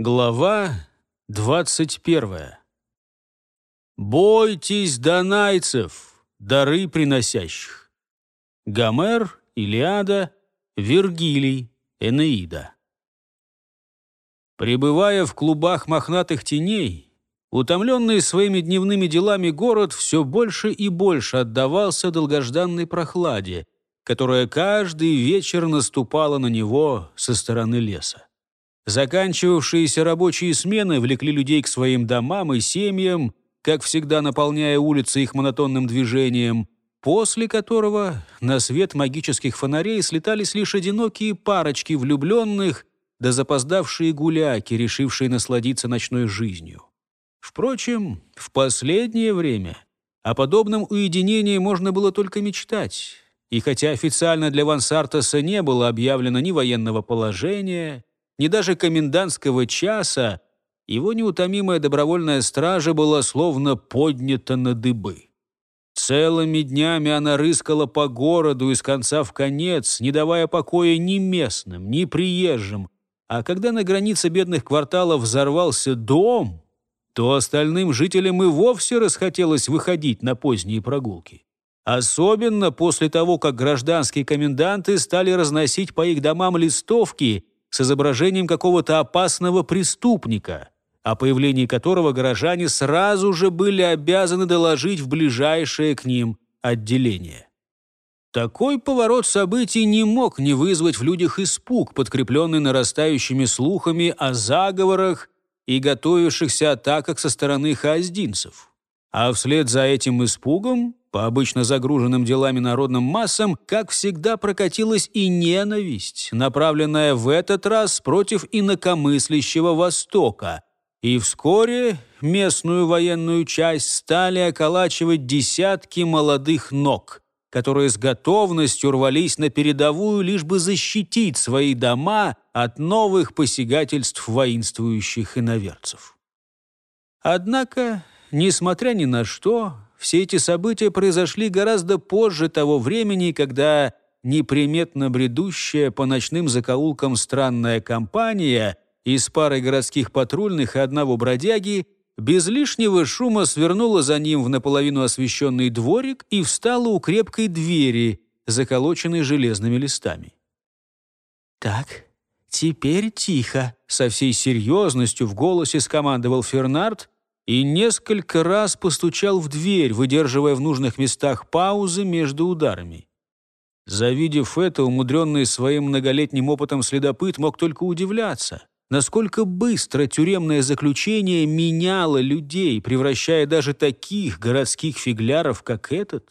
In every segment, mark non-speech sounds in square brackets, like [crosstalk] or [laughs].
Глава 21. «Бойтесь донайцев, дары приносящих». Гомер, Илиада, Вергилий, Энеида. Пребывая в клубах мохнатых теней, утомленный своими дневными делами город все больше и больше отдавался долгожданной прохладе, которая каждый вечер наступала на него со стороны леса. Заканчивавшиеся рабочие смены влекли людей к своим домам и семьям, как всегда наполняя улицы их монотонным движением, после которого на свет магических фонарей слетались лишь одинокие парочки влюбленных да запоздавшие гуляки, решившие насладиться ночной жизнью. Впрочем, в последнее время о подобном уединении можно было только мечтать. И хотя официально для Вансартаса не было объявлено ни военного положения, ни даже комендантского часа, его неутомимая добровольная стража была словно поднята на дыбы. Целыми днями она рыскала по городу из конца в конец, не давая покоя ни местным, ни приезжим. А когда на границе бедных кварталов взорвался дом, то остальным жителям и вовсе расхотелось выходить на поздние прогулки. Особенно после того, как гражданские коменданты стали разносить по их домам листовки – с изображением какого-то опасного преступника, о появлении которого горожане сразу же были обязаны доложить в ближайшее к ним отделение. Такой поворот событий не мог не вызвать в людях испуг, подкрепленный нарастающими слухами о заговорах и готовившихся атаках со стороны хаздинцев. А вслед за этим испугом по обычно загруженным делами народным массам, как всегда прокатилась и ненависть, направленная в этот раз против инакомыслящего Востока. И вскоре местную военную часть стали околачивать десятки молодых ног – которые с готовностью рвались на передовую, лишь бы защитить свои дома от новых посягательств воинствующих иноверцев. Однако, несмотря ни на что, все эти события произошли гораздо позже того времени, когда неприметно бредущая по ночным закоулкам странная компания из пары городских патрульных и одного бродяги без лишнего шума свернула за ним в наполовину освещенный дворик и встала у крепкой двери, заколоченной железными листами. «Так, теперь тихо», — со всей серьезностью в голосе скомандовал Фернард, и несколько раз постучал в дверь, выдерживая в нужных местах паузы между ударами. Завидев это, умудренный своим многолетним опытом следопыт мог только удивляться, насколько быстро тюремное заключение меняло людей, превращая даже таких городских фигляров, как этот,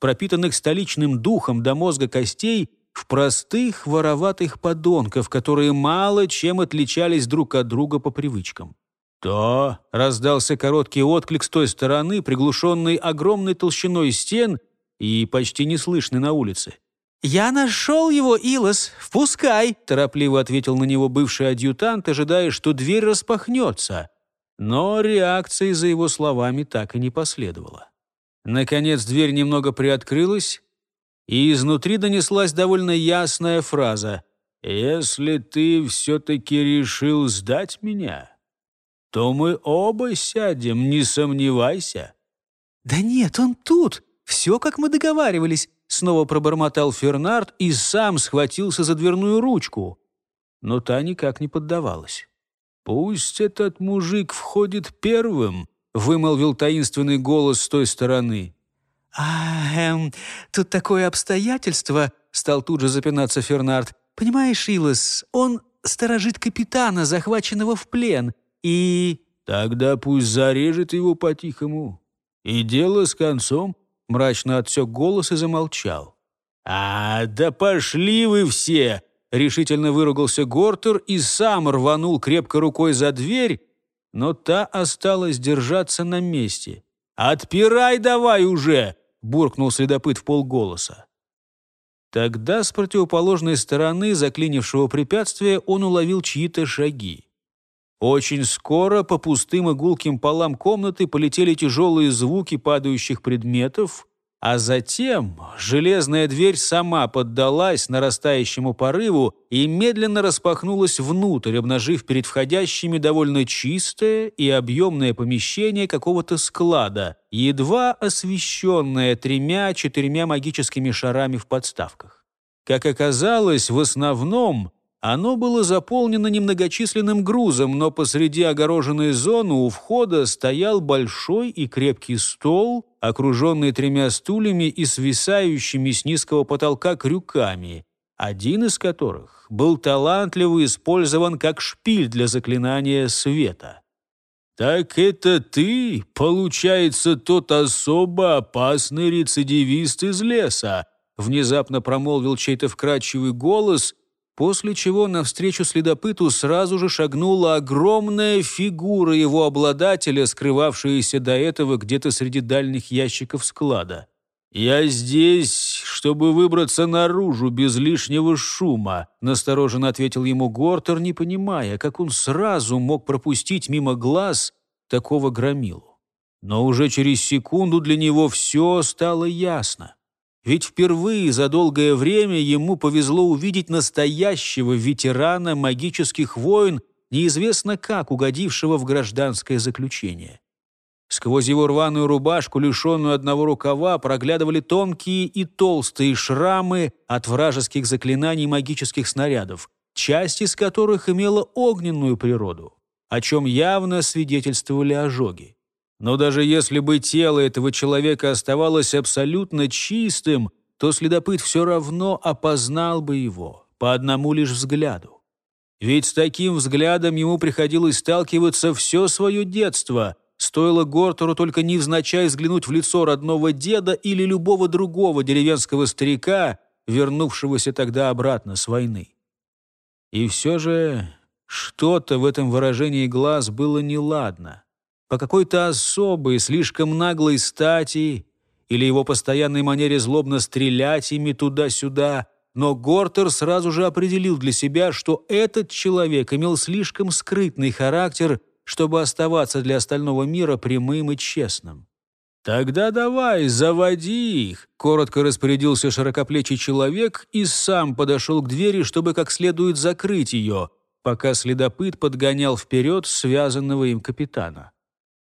пропитанных столичным духом до мозга костей, в простых вороватых подонков, которые мало чем отличались друг от друга по привычкам. «Что?» — раздался короткий отклик с той стороны, приглушенный огромной толщиной стен и почти неслышный на улице. «Я нашел его, Илос! Впускай!» — торопливо ответил на него бывший адъютант, ожидая, что дверь распахнется. Но реакции за его словами так и не последовало. Наконец дверь немного приоткрылась, и изнутри донеслась довольно ясная фраза «Если ты все-таки решил сдать меня...» то мы оба сядем, не сомневайся». «Да нет, он тут. Все, как мы договаривались», — снова пробормотал Фернард и сам схватился за дверную ручку. Но та никак не поддавалась. «Пусть этот мужик входит первым», — вымолвил таинственный голос с той стороны. «А, эм, тут такое обстоятельство», — стал тут же запинаться Фернард. «Понимаешь, Илос, он сторожит капитана, захваченного в плен. И тогда пусть зарежет его по-тихому. И дело с концом мрачно отсек голос и замолчал. «А, да пошли вы все!» — решительно выругался Гортер и сам рванул крепко рукой за дверь, но та осталась держаться на месте. «Отпирай давай уже!» — буркнул следопыт в полголоса. Тогда с противоположной стороны заклинившего препятствия он уловил чьи-то шаги. Очень скоро по пустым и гулким полам комнаты полетели тяжелые звуки падающих предметов, а затем железная дверь сама поддалась нарастающему порыву и медленно распахнулась внутрь, обнажив перед входящими довольно чистое и объемное помещение какого-то склада, едва освещенное тремя-четырьмя магическими шарами в подставках. Как оказалось, в основном оно было заполнено немногочисленным грузом, но посреди огороженной зоны у входа стоял большой и крепкий стол, окруженный тремя стульями и свисающими с низкого потолка крюками, один из которых был талантливо использован как шпиль для заклинания света. «Так это ты, получается, тот особо опасный рецидивист из леса», внезапно промолвил чей-то вкрадчивый голос — после чего навстречу следопыту сразу же шагнула огромная фигура его обладателя, скрывавшаяся до этого где-то среди дальних ящиков склада. «Я здесь, чтобы выбраться наружу без лишнего шума», — настороженно ответил ему Гортер, не понимая, как он сразу мог пропустить мимо глаз такого громилу. Но уже через секунду для него все стало ясно. Ведь впервые за долгое время ему повезло увидеть настоящего ветерана магических войн, неизвестно как угодившего в гражданское заключение. Сквозь его рваную рубашку, лишенную одного рукава, проглядывали тонкие и толстые шрамы от вражеских заклинаний магических снарядов, часть из которых имела огненную природу, о чем явно свидетельствовали ожоги. Но даже если бы тело этого человека оставалось абсолютно чистым, то следопыт все равно опознал бы его по одному лишь взгляду. Ведь с таким взглядом ему приходилось сталкиваться все свое детство. Стоило Гортеру только невзначай взглянуть в лицо родного деда или любого другого деревенского старика, вернувшегося тогда обратно с войны. И все же что-то в этом выражении глаз было неладно по какой-то особой, слишком наглой стати или его постоянной манере злобно стрелять ими туда-сюда. Но Гортер сразу же определил для себя, что этот человек имел слишком скрытный характер, чтобы оставаться для остального мира прямым и честным. «Тогда давай, заводи их!» — коротко распорядился широкоплечий человек и сам подошел к двери, чтобы как следует закрыть ее, пока следопыт подгонял вперед связанного им капитана.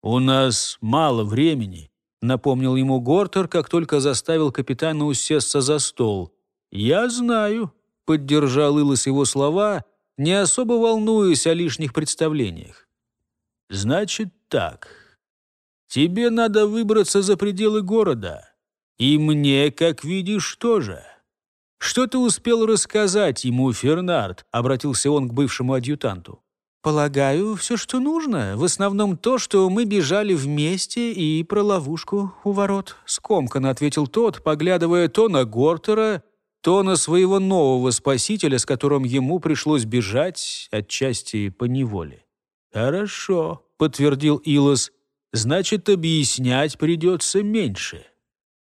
«У нас мало времени», — напомнил ему Гортер, как только заставил капитана усесться за стол. «Я знаю», — поддержал Илос его слова, не особо волнуясь о лишних представлениях. «Значит так. Тебе надо выбраться за пределы города. И мне, как видишь, тоже». «Что ты успел рассказать ему, Фернард?» — обратился он к бывшему адъютанту. Полагаю, все, что нужно. В основном то, что мы бежали вместе и про ловушку у ворот. Скомканно ответил тот, поглядывая то на Гортера, то на своего нового спасителя, с которым ему пришлось бежать, отчасти по неволе. «Хорошо», — подтвердил Илос, — «значит, объяснять придется меньше.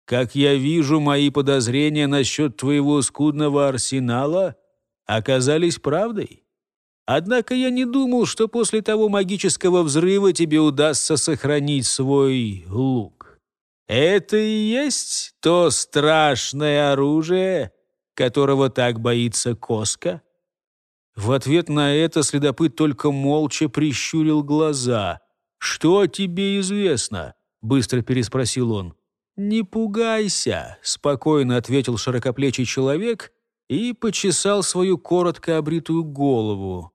Как я вижу, мои подозрения насчет твоего скудного арсенала оказались правдой. Однако я не думал, что после того магического взрыва тебе удастся сохранить свой лук. Это и есть то страшное оружие, которого так боится Коска?» В ответ на это следопыт только молча прищурил глаза. «Что тебе известно?» — быстро переспросил он. «Не пугайся», — спокойно ответил широкоплечий человек и почесал свою коротко обритую голову.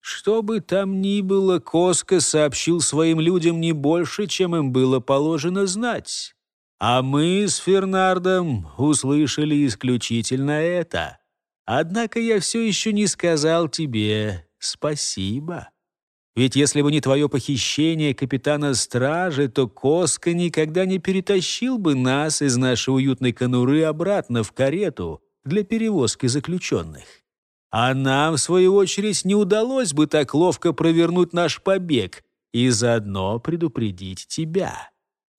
Что бы там ни было, Коска сообщил своим людям не больше, чем им было положено знать. А мы с Фернардом услышали исключительно это. Однако я все еще не сказал тебе спасибо. Ведь если бы не твое похищение капитана стражи, то Коска никогда не перетащил бы нас из нашей уютной конуры обратно в карету для перевозки заключенных. А нам, в свою очередь, не удалось бы так ловко провернуть наш побег и заодно предупредить тебя.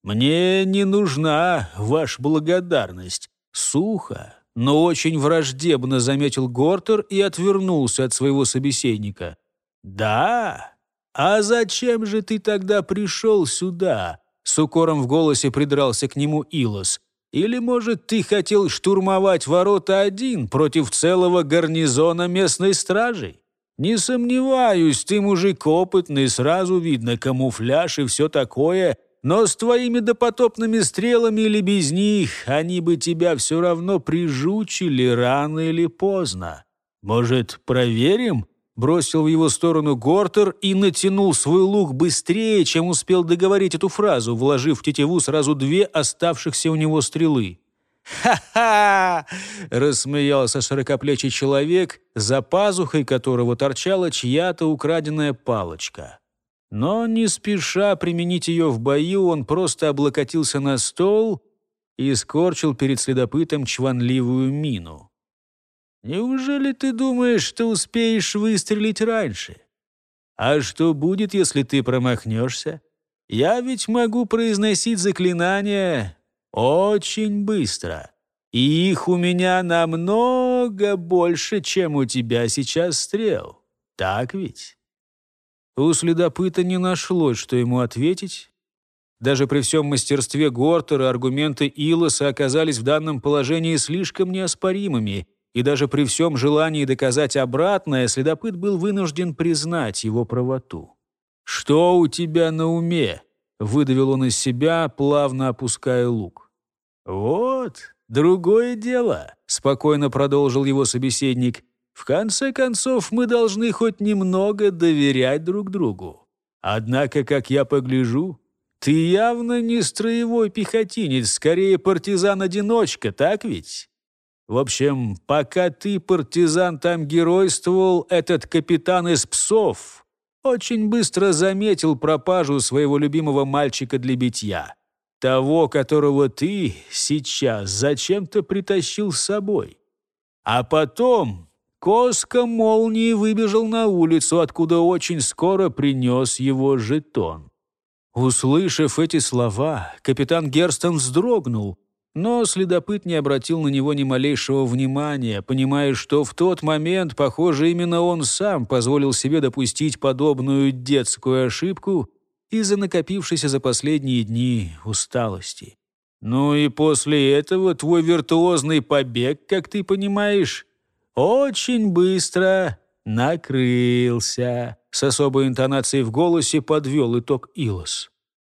Мне не нужна ваша благодарность. Сухо, но очень враждебно заметил Гортер и отвернулся от своего собеседника. «Да? А зачем же ты тогда пришел сюда?» С укором в голосе придрался к нему Илос. Или, может, ты хотел штурмовать ворота один против целого гарнизона местной стражи? Не сомневаюсь, ты мужик опытный, сразу видно камуфляж и все такое, но с твоими допотопными стрелами или без них они бы тебя все равно прижучили рано или поздно. Может, проверим?» Бросил в его сторону Гортер и натянул свой лук быстрее, чем успел договорить эту фразу, вложив в тетиву сразу две оставшихся у него стрелы. «Ха-ха!» — рассмеялся широкоплечий человек, за пазухой которого торчала чья-то украденная палочка. Но не спеша применить ее в бою, он просто облокотился на стол и скорчил перед следопытом чванливую мину. Неужели ты думаешь, что успеешь выстрелить раньше? А что будет, если ты промахнешься? Я ведь могу произносить заклинания очень быстро. И их у меня намного больше, чем у тебя сейчас стрел. Так ведь?» У следопыта не нашлось, что ему ответить. Даже при всем мастерстве Гортера аргументы Илоса оказались в данном положении слишком неоспоримыми, и даже при всем желании доказать обратное, следопыт был вынужден признать его правоту. «Что у тебя на уме?» — выдавил он из себя, плавно опуская лук. «Вот, другое дело», — спокойно продолжил его собеседник. «В конце концов, мы должны хоть немного доверять друг другу. Однако, как я погляжу, ты явно не строевой пехотинец, скорее партизан-одиночка, так ведь? В общем, пока ты, партизан, там геройствовал, этот капитан из псов очень быстро заметил пропажу своего любимого мальчика для битья. Того, которого ты сейчас зачем-то притащил с собой. А потом Коска молнией выбежал на улицу, откуда очень скоро принес его жетон. Услышав эти слова, капитан Герстон вздрогнул, но следопыт не обратил на него ни малейшего внимания, понимая, что в тот момент, похоже, именно он сам позволил себе допустить подобную детскую ошибку из-за накопившейся за последние дни усталости. «Ну и после этого твой виртуозный побег, как ты понимаешь, очень быстро накрылся», с особой интонацией в голосе подвел итог Илос.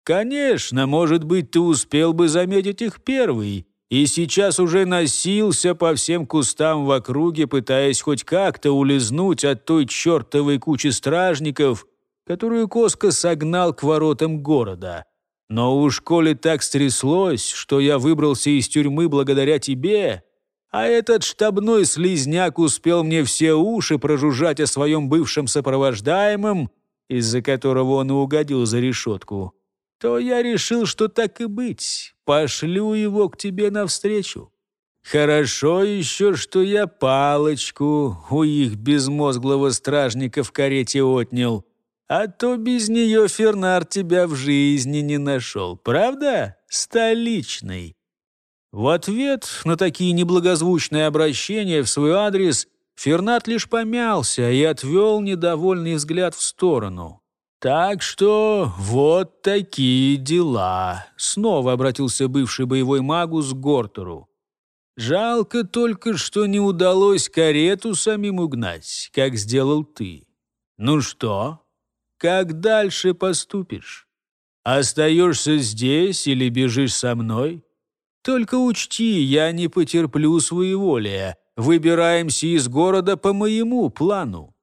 Конечно, может быть, ты успел бы заметить их первый, и сейчас уже носился по всем кустам в округе, пытаясь хоть как-то улизнуть от той чертовой кучи стражников, которую Коска согнал к воротам города. Но уж коли так стряслось, что я выбрался из тюрьмы благодаря тебе, а этот штабной слизняк успел мне все уши прожужжать о своем бывшем сопровождаемом, из-за которого он и угодил за решетку то я решил, что так и быть, пошлю его к тебе навстречу. Хорошо еще, что я палочку у их безмозглого стражника в карете отнял, а то без нее Фернар тебя в жизни не нашел, правда, столичный?» В ответ на такие неблагозвучные обращения в свой адрес Фернат лишь помялся и отвел недовольный взгляд в сторону. Так что вот такие дела. Снова обратился бывший боевой магус к Гортеру. Жалко только, что не удалось карету самим угнать, как сделал ты. Ну что, как дальше поступишь? Остаешься здесь или бежишь со мной? Только учти, я не потерплю своеволия. Выбираемся из города по моему плану.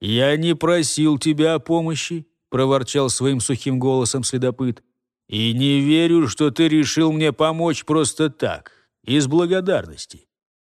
«Я не просил тебя о помощи», — проворчал своим сухим голосом следопыт. «И не верю, что ты решил мне помочь просто так, из благодарности.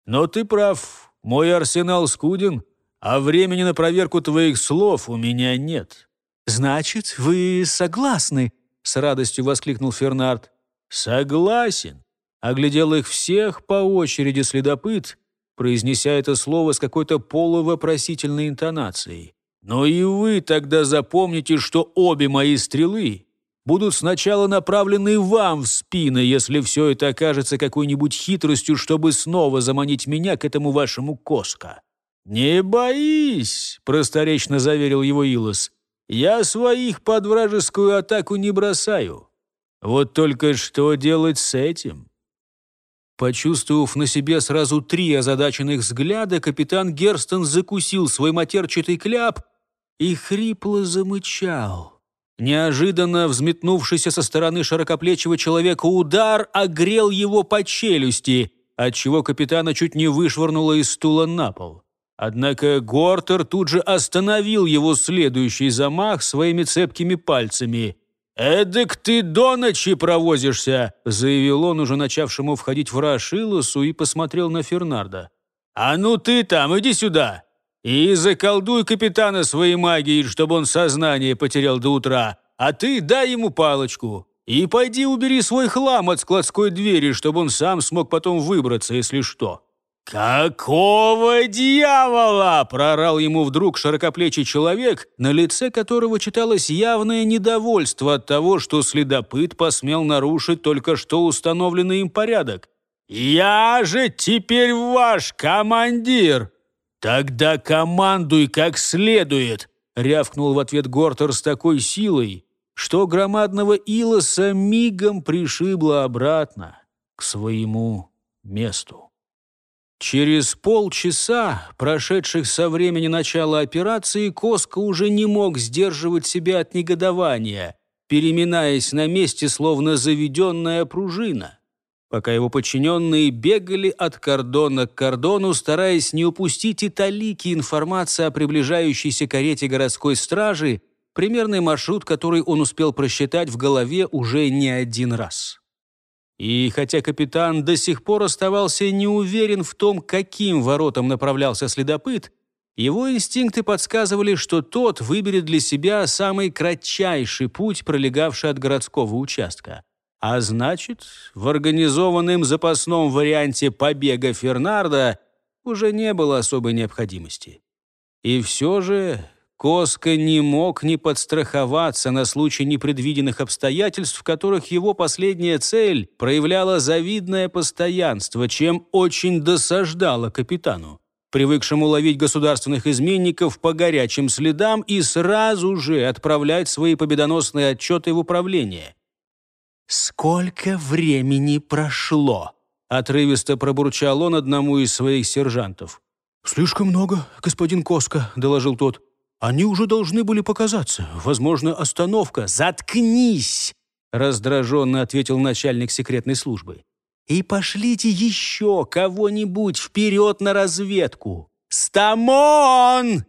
Но ты прав, мой арсенал скуден, а времени на проверку твоих слов у меня нет». «Значит, вы согласны?» — с радостью воскликнул Фернард. «Согласен», — оглядел их всех по очереди следопыт произнеся это слово с какой-то полувопросительной интонацией. «Но и вы тогда запомните, что обе мои стрелы будут сначала направлены вам в спины, если все это окажется какой-нибудь хитростью, чтобы снова заманить меня к этому вашему коска. «Не боись!» — просторечно заверил его Илос. «Я своих под вражескую атаку не бросаю. Вот только что делать с этим?» Почувствовав на себе сразу три озадаченных взгляда, капитан Герстон закусил свой матерчатый кляп и хрипло замычал. Неожиданно взметнувшийся со стороны широкоплечего человека удар огрел его по челюсти, отчего капитана чуть не вышвырнуло из стула на пол. Однако Гортер тут же остановил его следующий замах своими цепкими пальцами. «Эдак ты до ночи провозишься», — заявил он уже начавшему входить в Рашилосу и посмотрел на Фернарда. «А ну ты там, иди сюда! И заколдуй капитана своей магией, чтобы он сознание потерял до утра, а ты дай ему палочку. И пойди убери свой хлам от складской двери, чтобы он сам смог потом выбраться, если что». «Какого дьявола!» – прорал ему вдруг широкоплечий человек, на лице которого читалось явное недовольство от того, что следопыт посмел нарушить только что установленный им порядок. «Я же теперь ваш командир!» «Тогда командуй как следует!» — рявкнул в ответ Гортер с такой силой, что громадного Илоса мигом пришибло обратно к своему месту. Через полчаса, прошедших со времени начала операции, Коска уже не мог сдерживать себя от негодования, переминаясь на месте, словно заведенная пружина. Пока его подчиненные бегали от кордона к кордону, стараясь не упустить и талики информации о приближающейся карете городской стражи, примерный маршрут, который он успел просчитать в голове уже не один раз. И хотя капитан до сих пор оставался неуверен в том, каким воротам направлялся следопыт, его инстинкты подсказывали, что тот выберет для себя самый кратчайший путь, пролегавший от городского участка. А значит, в организованном запасном варианте побега Фернарда уже не было особой необходимости. И все же Коска не мог не подстраховаться на случай непредвиденных обстоятельств, в которых его последняя цель проявляла завидное постоянство, чем очень досаждало капитану, привыкшему ловить государственных изменников по горячим следам и сразу же отправлять свои победоносные отчеты в управление. «Сколько времени прошло?» — отрывисто пробурчал он одному из своих сержантов. «Слишком много, господин Коска», — доложил тот. Они уже должны были показаться. Возможно, остановка. Заткнись!» раздраженно ответил начальник секретной службы. «И пошлите еще кого-нибудь вперед на разведку! Стамон!»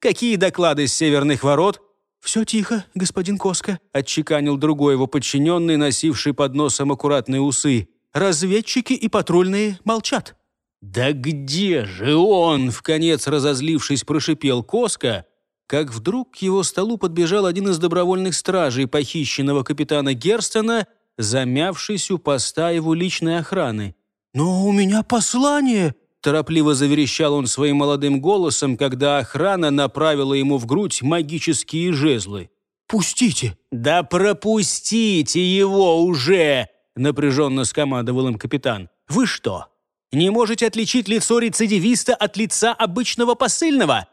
«Какие доклады с северных ворот?» «Все тихо, господин Коска», — отчеканил другой его подчиненный, носивший под носом аккуратные усы. «Разведчики и патрульные молчат». «Да где же он?» — вконец разозлившись, прошипел Коска, как вдруг к его столу подбежал один из добровольных стражей похищенного капитана Герстона, замявшись у поста его личной охраны. «Но у меня послание!» Торопливо заверещал он своим молодым голосом, когда охрана направила ему в грудь магические жезлы. «Пустите!» «Да пропустите его уже!» Напряженно скомандовал им капитан. «Вы что, не можете отличить лицо рецидивиста от лица обычного посыльного?»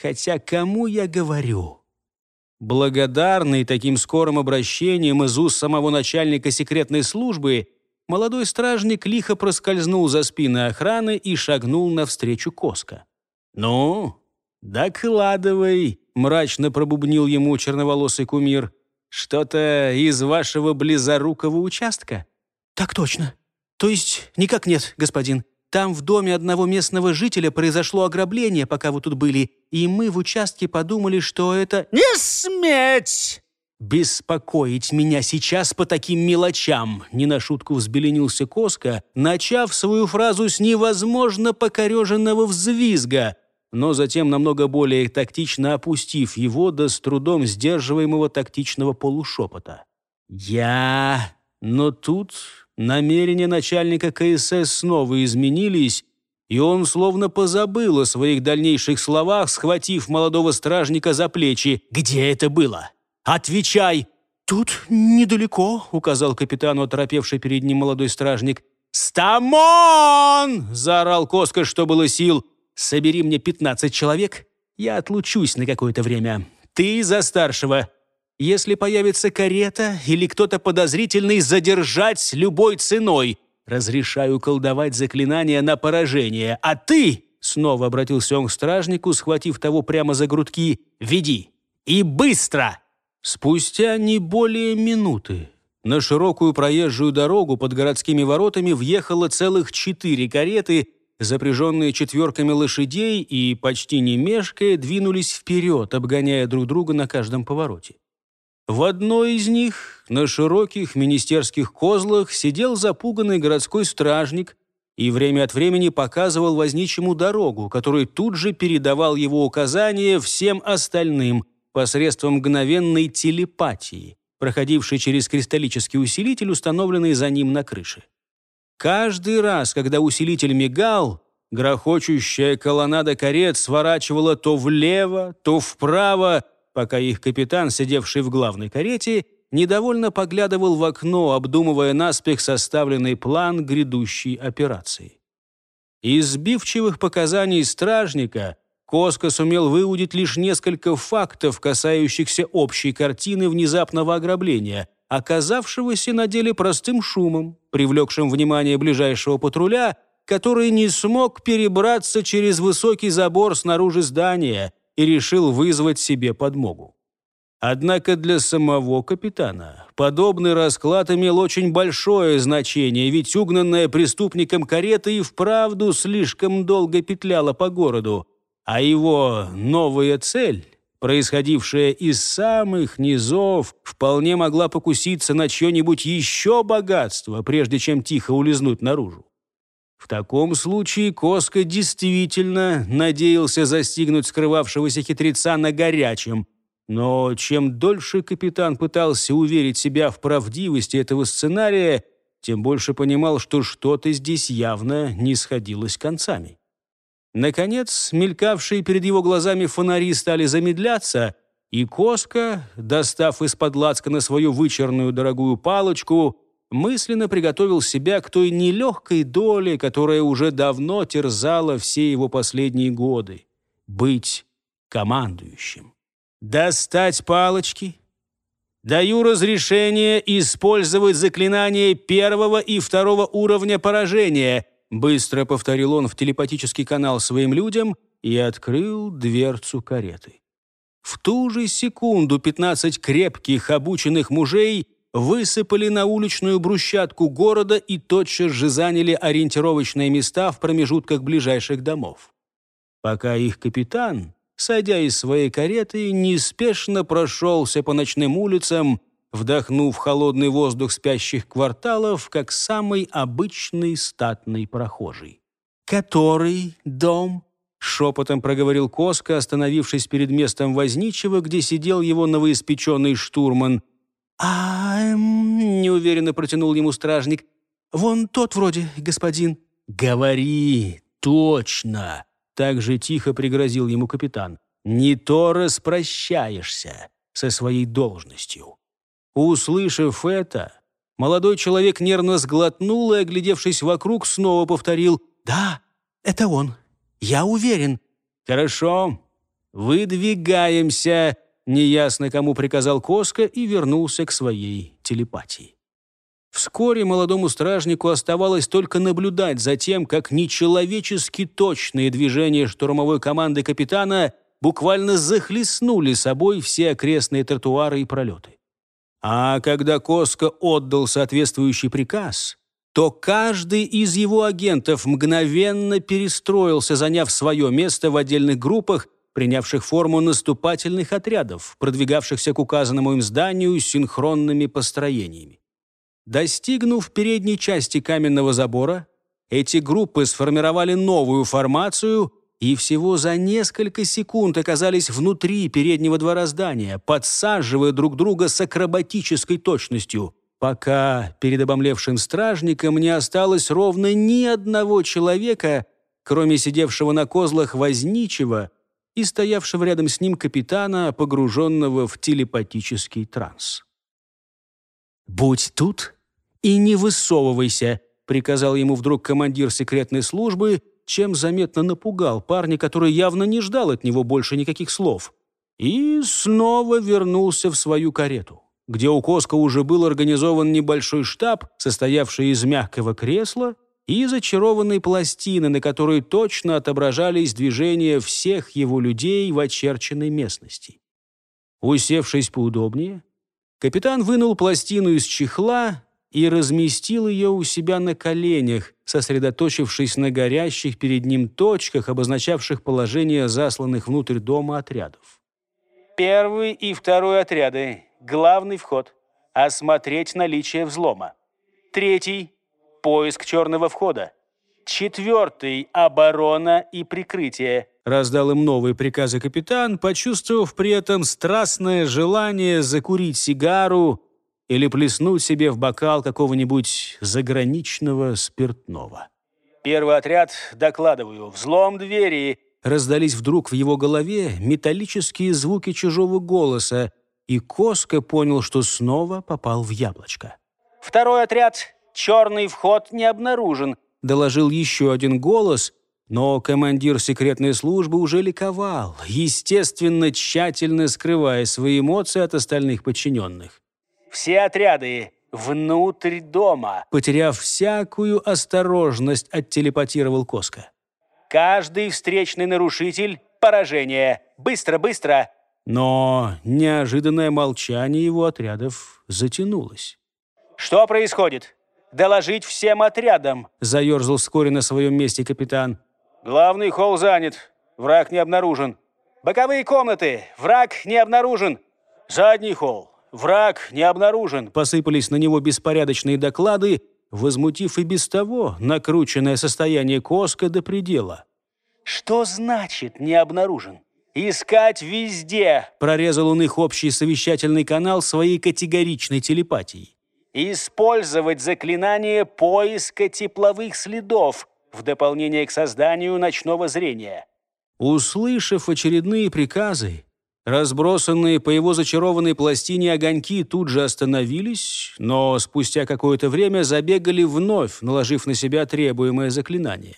Хотя кому я говорю? Благодарный таким скорым обращением из уст самого начальника секретной службы, молодой стражник лихо проскользнул за спины охраны и шагнул навстречу Коска. «Ну, докладывай», — мрачно пробубнил ему черноволосый кумир. «Что-то из вашего близорукого участка?» «Так точно. То есть никак нет, господин. Там в доме одного местного жителя произошло ограбление, пока вы тут были, и мы в участке подумали, что это...» «Не сметь!» «Беспокоить меня сейчас по таким мелочам!» Не на шутку взбеленился Коска, начав свою фразу с невозможно покореженного взвизга, но затем намного более тактично опустив его до с трудом сдерживаемого тактичного полушепота. «Я...» Но тут Намерения начальника КСС снова изменились, и он словно позабыл о своих дальнейших словах, схватив молодого стражника за плечи. «Где это было? Отвечай!» «Тут недалеко», — указал капитану оторопевший перед ним молодой стражник. «Стамон!» — заорал Коска, что было сил. «Собери мне пятнадцать человек, я отлучусь на какое-то время. Ты за старшего. Если появится карета или кто-то подозрительный, задержать любой ценой. Разрешаю колдовать заклинания на поражение. А ты, снова обратился он к стражнику, схватив того прямо за грудки, веди. И быстро! Спустя не более минуты на широкую проезжую дорогу под городскими воротами въехало целых четыре кареты, запряженные четверками лошадей и, почти не мешкая, двинулись вперед, обгоняя друг друга на каждом повороте. В одной из них на широких министерских козлах сидел запуганный городской стражник и время от времени показывал возничему дорогу, который тут же передавал его указания всем остальным посредством мгновенной телепатии, проходившей через кристаллический усилитель, установленный за ним на крыше. Каждый раз, когда усилитель мигал, грохочущая колоннада карет сворачивала то влево, то вправо, пока их капитан, сидевший в главной карете, недовольно поглядывал в окно, обдумывая наспех составленный план грядущей операции. Из сбивчивых показаний стражника Коска сумел выудить лишь несколько фактов, касающихся общей картины внезапного ограбления, оказавшегося на деле простым шумом, привлекшим внимание ближайшего патруля, который не смог перебраться через высокий забор снаружи здания – и решил вызвать себе подмогу. Однако для самого капитана подобный расклад имел очень большое значение, ведь угнанная преступником карета и вправду слишком долго петляла по городу, а его новая цель, происходившая из самых низов, вполне могла покуситься на чье-нибудь еще богатство, прежде чем тихо улизнуть наружу. В таком случае Коска действительно надеялся застигнуть скрывавшегося хитреца на горячем. Но чем дольше капитан пытался уверить себя в правдивости этого сценария, тем больше понимал, что что-то здесь явно не сходилось концами. Наконец, мелькавшие перед его глазами фонари стали замедляться, и Коска, достав из-под лацкана свою вычерную дорогую палочку, мысленно приготовил себя к той нелегкой доле, которая уже давно терзала все его последние годы — быть командующим. Достать палочки. Даю разрешение использовать заклинание первого и второго уровня поражения, быстро повторил он в телепатический канал своим людям и открыл дверцу кареты. В ту же секунду 15 крепких обученных мужей — высыпали на уличную брусчатку города и тотчас же заняли ориентировочные места в промежутках ближайших домов. Пока их капитан, садя из своей кареты, неспешно прошелся по ночным улицам, вдохнув холодный воздух спящих кварталов, как самый обычный статный прохожий. «Который дом?» — шепотом проговорил Коска, остановившись перед местом возничего, где сидел его новоиспеченный штурман — а неуверенно протянул ему стражник. «Вон тот вроде, господин». «Говори, точно!» Так же тихо пригрозил ему капитан. «Не то распрощаешься со своей должностью». Услышав это, молодой человек нервно сглотнул и, оглядевшись вокруг, снова повторил «Да, это он, я уверен». «Хорошо, выдвигаемся», неясно кому приказал Коска и вернулся к своей телепатии. Вскоре молодому стражнику оставалось только наблюдать за тем, как нечеловечески точные движения штурмовой команды капитана буквально захлестнули собой все окрестные тротуары и пролеты. А когда Коска отдал соответствующий приказ, то каждый из его агентов мгновенно перестроился, заняв свое место в отдельных группах принявших форму наступательных отрядов, продвигавшихся к указанному им зданию синхронными построениями. Достигнув передней части каменного забора, эти группы сформировали новую формацию и всего за несколько секунд оказались внутри переднего двора здания, подсаживая друг друга с акробатической точностью, пока перед обомлевшим стражником не осталось ровно ни одного человека, кроме сидевшего на козлах возничего и стоявшего рядом с ним капитана, погруженного в телепатический транс. «Будь тут и не высовывайся», — приказал ему вдруг командир секретной службы, чем заметно напугал парня, который явно не ждал от него больше никаких слов. И снова вернулся в свою карету, где у Коска уже был организован небольшой штаб, состоявший из мягкого кресла, и зачарованной пластины, на которой точно отображались движения всех его людей в очерченной местности. Усевшись поудобнее, капитан вынул пластину из чехла и разместил ее у себя на коленях, сосредоточившись на горящих перед ним точках, обозначавших положение засланных внутрь дома отрядов. Первый и второй отряды. Главный вход. Осмотреть наличие взлома. Третий поиск черного входа. Четвертый – оборона и прикрытие. Раздал им новые приказы капитан, почувствовав при этом страстное желание закурить сигару или плеснуть себе в бокал какого-нибудь заграничного спиртного. «Первый отряд, докладываю, взлом двери!» Раздались вдруг в его голове металлические звуки чужого голоса, и Коска понял, что снова попал в яблочко. «Второй отряд, черный вход не обнаружен», — доложил еще один голос, но командир секретной службы уже ликовал, естественно, тщательно скрывая свои эмоции от остальных подчиненных. «Все отряды внутрь дома», — потеряв всякую осторожность, оттелепатировал Коска. «Каждый встречный нарушитель — поражение. Быстро, быстро!» Но неожиданное молчание его отрядов затянулось. «Что происходит?» доложить всем отрядам!» Заерзал вскоре на своем месте капитан. «Главный холл занят. Враг не обнаружен. Боковые комнаты. Враг не обнаружен. Задний холл. Враг не обнаружен». Посыпались на него беспорядочные доклады, возмутив и без того накрученное состояние Коска до предела. «Что значит «не обнаружен»? Искать везде!» Прорезал он их общий совещательный канал своей категоричной телепатией использовать заклинание поиска тепловых следов в дополнение к созданию ночного зрения. Услышав очередные приказы, разбросанные по его зачарованной пластине огоньки тут же остановились, но спустя какое-то время забегали вновь, наложив на себя требуемое заклинание.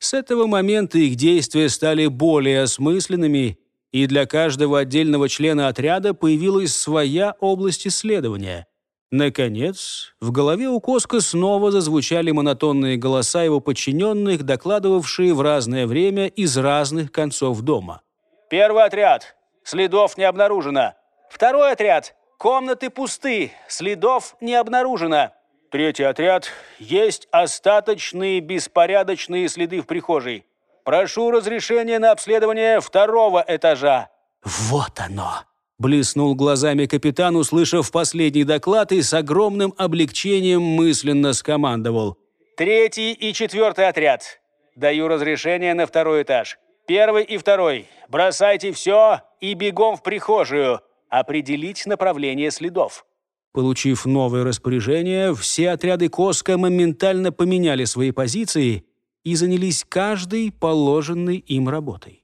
С этого момента их действия стали более осмысленными, и для каждого отдельного члена отряда появилась своя область исследования — Наконец, в голове у Коска снова зазвучали монотонные голоса его подчиненных, докладывавшие в разное время из разных концов дома. «Первый отряд. Следов не обнаружено. Второй отряд. Комнаты пусты. Следов не обнаружено. Третий отряд. Есть остаточные беспорядочные следы в прихожей. Прошу разрешения на обследование второго этажа». «Вот оно!» Блеснул глазами капитан, услышав последний доклад и с огромным облегчением мысленно скомандовал. «Третий и четвертый отряд. Даю разрешение на второй этаж. Первый и второй. Бросайте все и бегом в прихожую. Определить направление следов». Получив новое распоряжение, все отряды Коска моментально поменяли свои позиции и занялись каждой положенной им работой.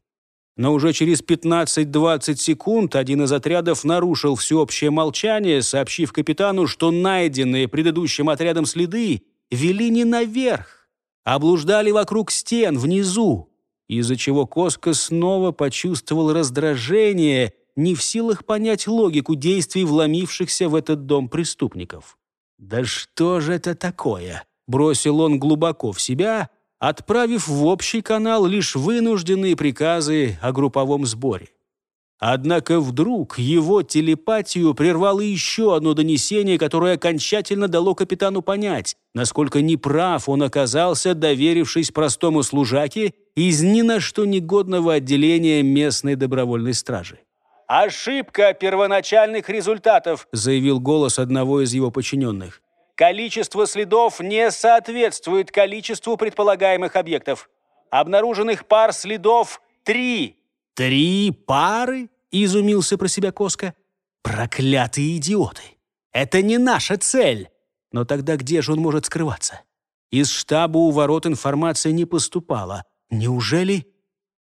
Но уже через 15-20 секунд один из отрядов нарушил всеобщее молчание, сообщив капитану, что найденные предыдущим отрядом следы вели не наверх, а блуждали вокруг стен, внизу, из-за чего Коска снова почувствовал раздражение, не в силах понять логику действий вломившихся в этот дом преступников. «Да что же это такое?» — бросил он глубоко в себя — отправив в общий канал лишь вынужденные приказы о групповом сборе. Однако вдруг его телепатию прервало еще одно донесение, которое окончательно дало капитану понять, насколько неправ он оказался, доверившись простому служаке из ни на что негодного отделения местной добровольной стражи. «Ошибка первоначальных результатов», — заявил голос одного из его подчиненных. Количество следов не соответствует количеству предполагаемых объектов. Обнаруженных пар следов три. «Три пары?» — изумился про себя Коска. «Проклятые идиоты! Это не наша цель!» Но тогда где же он может скрываться? Из штаба у ворот информация не поступала. Неужели...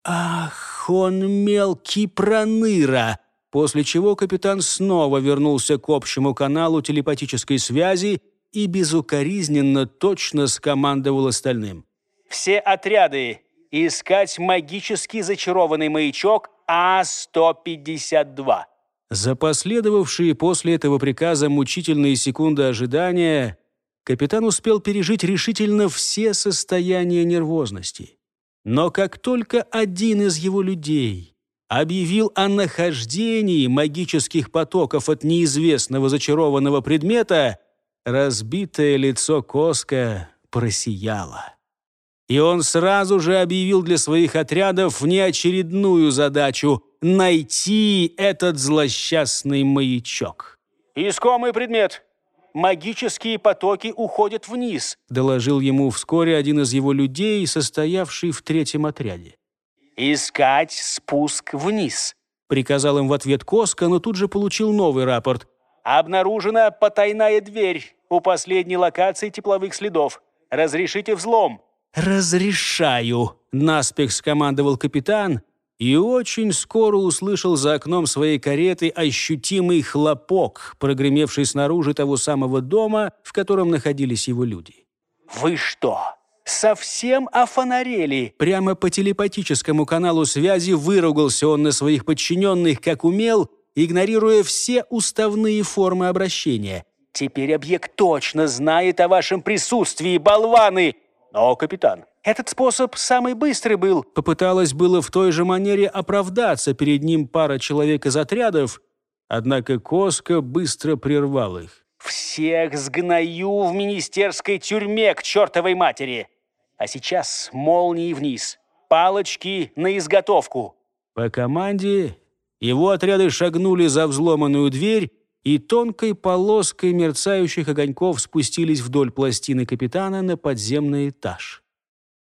Ах, он мелкий проныра! После чего капитан снова вернулся к общему каналу телепатической связи и безукоризненно точно скомандовал остальным. «Все отряды! Искать магически зачарованный маячок А-152!» За последовавшие после этого приказа мучительные секунды ожидания капитан успел пережить решительно все состояния нервозности. Но как только один из его людей объявил о нахождении магических потоков от неизвестного зачарованного предмета – разбитое лицо Коска просияло. И он сразу же объявил для своих отрядов внеочередную задачу — найти этот злосчастный маячок. «Искомый предмет. Магические потоки уходят вниз», — доложил ему вскоре один из его людей, состоявший в третьем отряде. «Искать спуск вниз», — приказал им в ответ Коска, но тут же получил новый рапорт. Обнаружена потайная дверь у последней локации тепловых следов. Разрешите взлом?» «Разрешаю!» – наспех скомандовал капитан и очень скоро услышал за окном своей кареты ощутимый хлопок, прогремевший снаружи того самого дома, в котором находились его люди. «Вы что, совсем офонарели?» Прямо по телепатическому каналу связи выругался он на своих подчиненных, как умел – игнорируя все уставные формы обращения. «Теперь объект точно знает о вашем присутствии, болваны!» «Но, капитан, этот способ самый быстрый был!» Попыталась было в той же манере оправдаться перед ним пара человек из отрядов, однако Коска быстро прервал их. «Всех сгною в министерской тюрьме к чертовой матери! А сейчас молнии вниз, палочки на изготовку!» По команде его отряды шагнули за взломанную дверь и тонкой полоской мерцающих огоньков спустились вдоль пластины капитана на подземный этаж.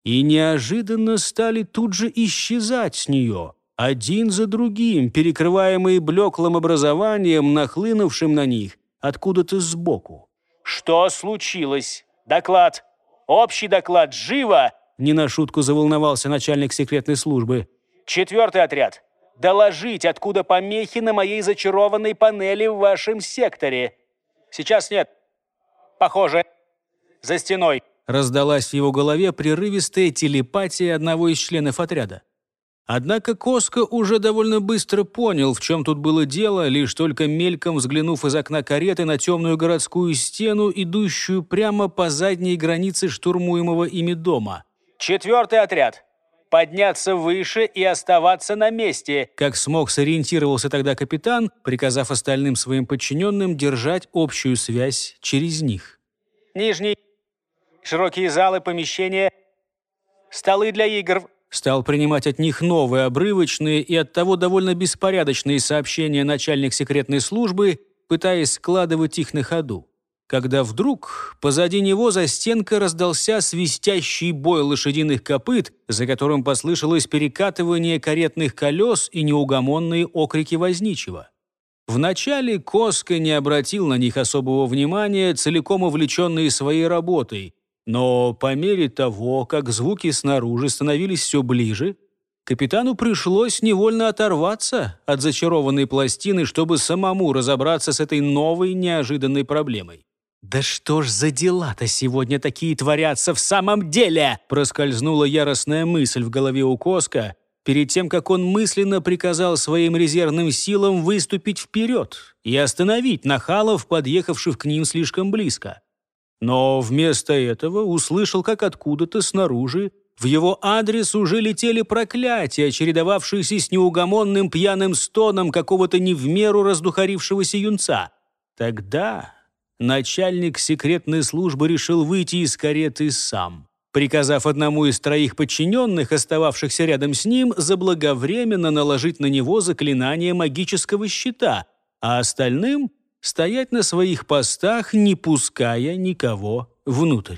И неожиданно стали тут же исчезать с нее, один за другим, перекрываемые блеклым образованием, нахлынувшим на них откуда-то сбоку. «Что случилось? Доклад! Общий доклад! Живо!» не на шутку заволновался начальник секретной службы. «Четвертый отряд доложить, откуда помехи на моей зачарованной панели в вашем секторе. Сейчас нет. Похоже, за стеной». Раздалась в его голове прерывистая телепатия одного из членов отряда. Однако Коска уже довольно быстро понял, в чем тут было дело, лишь только мельком взглянув из окна кареты на темную городскую стену, идущую прямо по задней границе штурмуемого ими дома. «Четвертый отряд подняться выше и оставаться на месте. Как смог, сориентировался тогда капитан, приказав остальным своим подчиненным держать общую связь через них. Нижний, широкие залы, помещения, столы для игр. Стал принимать от них новые обрывочные и оттого довольно беспорядочные сообщения начальник секретной службы, пытаясь складывать их на ходу когда вдруг позади него за стенкой раздался свистящий бой лошадиных копыт, за которым послышалось перекатывание каретных колес и неугомонные окрики возничего. Вначале Коска не обратил на них особого внимания, целиком увлеченный своей работой, но по мере того, как звуки снаружи становились все ближе, капитану пришлось невольно оторваться от зачарованной пластины, чтобы самому разобраться с этой новой неожиданной проблемой. «Да что ж за дела-то сегодня такие творятся в самом деле?» проскользнула яростная мысль в голове у Коска, перед тем, как он мысленно приказал своим резервным силам выступить вперед и остановить нахалов, подъехавших к ним слишком близко. Но вместо этого услышал, как откуда-то снаружи в его адрес уже летели проклятия, чередовавшиеся с неугомонным пьяным стоном какого-то не в меру раздухарившегося юнца. Тогда начальник секретной службы решил выйти из кареты сам, приказав одному из троих подчиненных, остававшихся рядом с ним, заблаговременно наложить на него заклинание магического щита, а остальным — стоять на своих постах, не пуская никого внутрь.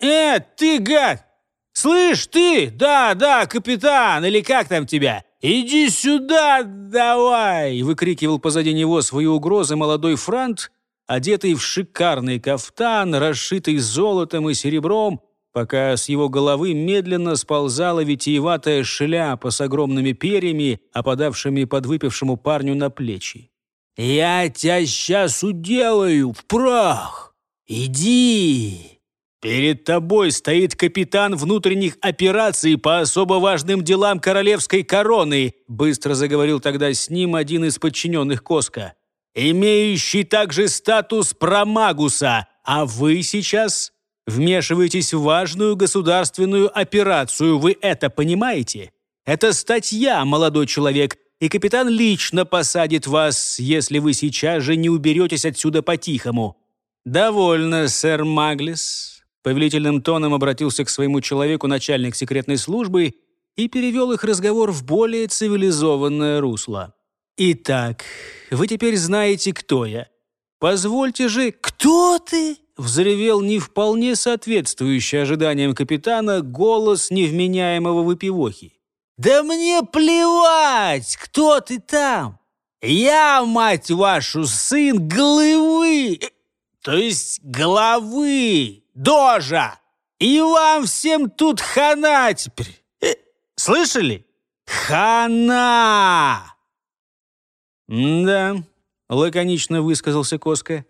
«Э, ты гад! Слышь, ты! Да, да, капитан, или как там тебя?» «Иди сюда давай!» — выкрикивал позади него свои угрозы молодой Франт, одетый в шикарный кафтан, расшитый золотом и серебром, пока с его головы медленно сползала витиеватая шляпа с огромными перьями, опадавшими подвыпившему парню на плечи. «Я тебя сейчас уделаю в прах! Иди!» «Перед тобой стоит капитан внутренних операций по особо важным делам королевской короны», быстро заговорил тогда с ним один из подчиненных Коска имеющий также статус промагуса, а вы сейчас вмешиваетесь в важную государственную операцию. Вы это понимаете? Это статья, молодой человек, и капитан лично посадит вас, если вы сейчас же не уберетесь отсюда по-тихому». «Довольно, сэр Маглис», — повелительным тоном обратился к своему человеку начальник секретной службы и перевел их разговор в более цивилизованное русло. «Итак, вы теперь знаете, кто я. Позвольте же, кто ты?» Взревел не вполне соответствующий ожиданиям капитана голос невменяемого выпивохи. «Да мне плевать, кто ты там! Я, мать вашу, сын главы, э, то есть главы, дожа! И вам всем тут хана теперь! Э, слышали? Хана!» «Да», — лаконично высказался Коска.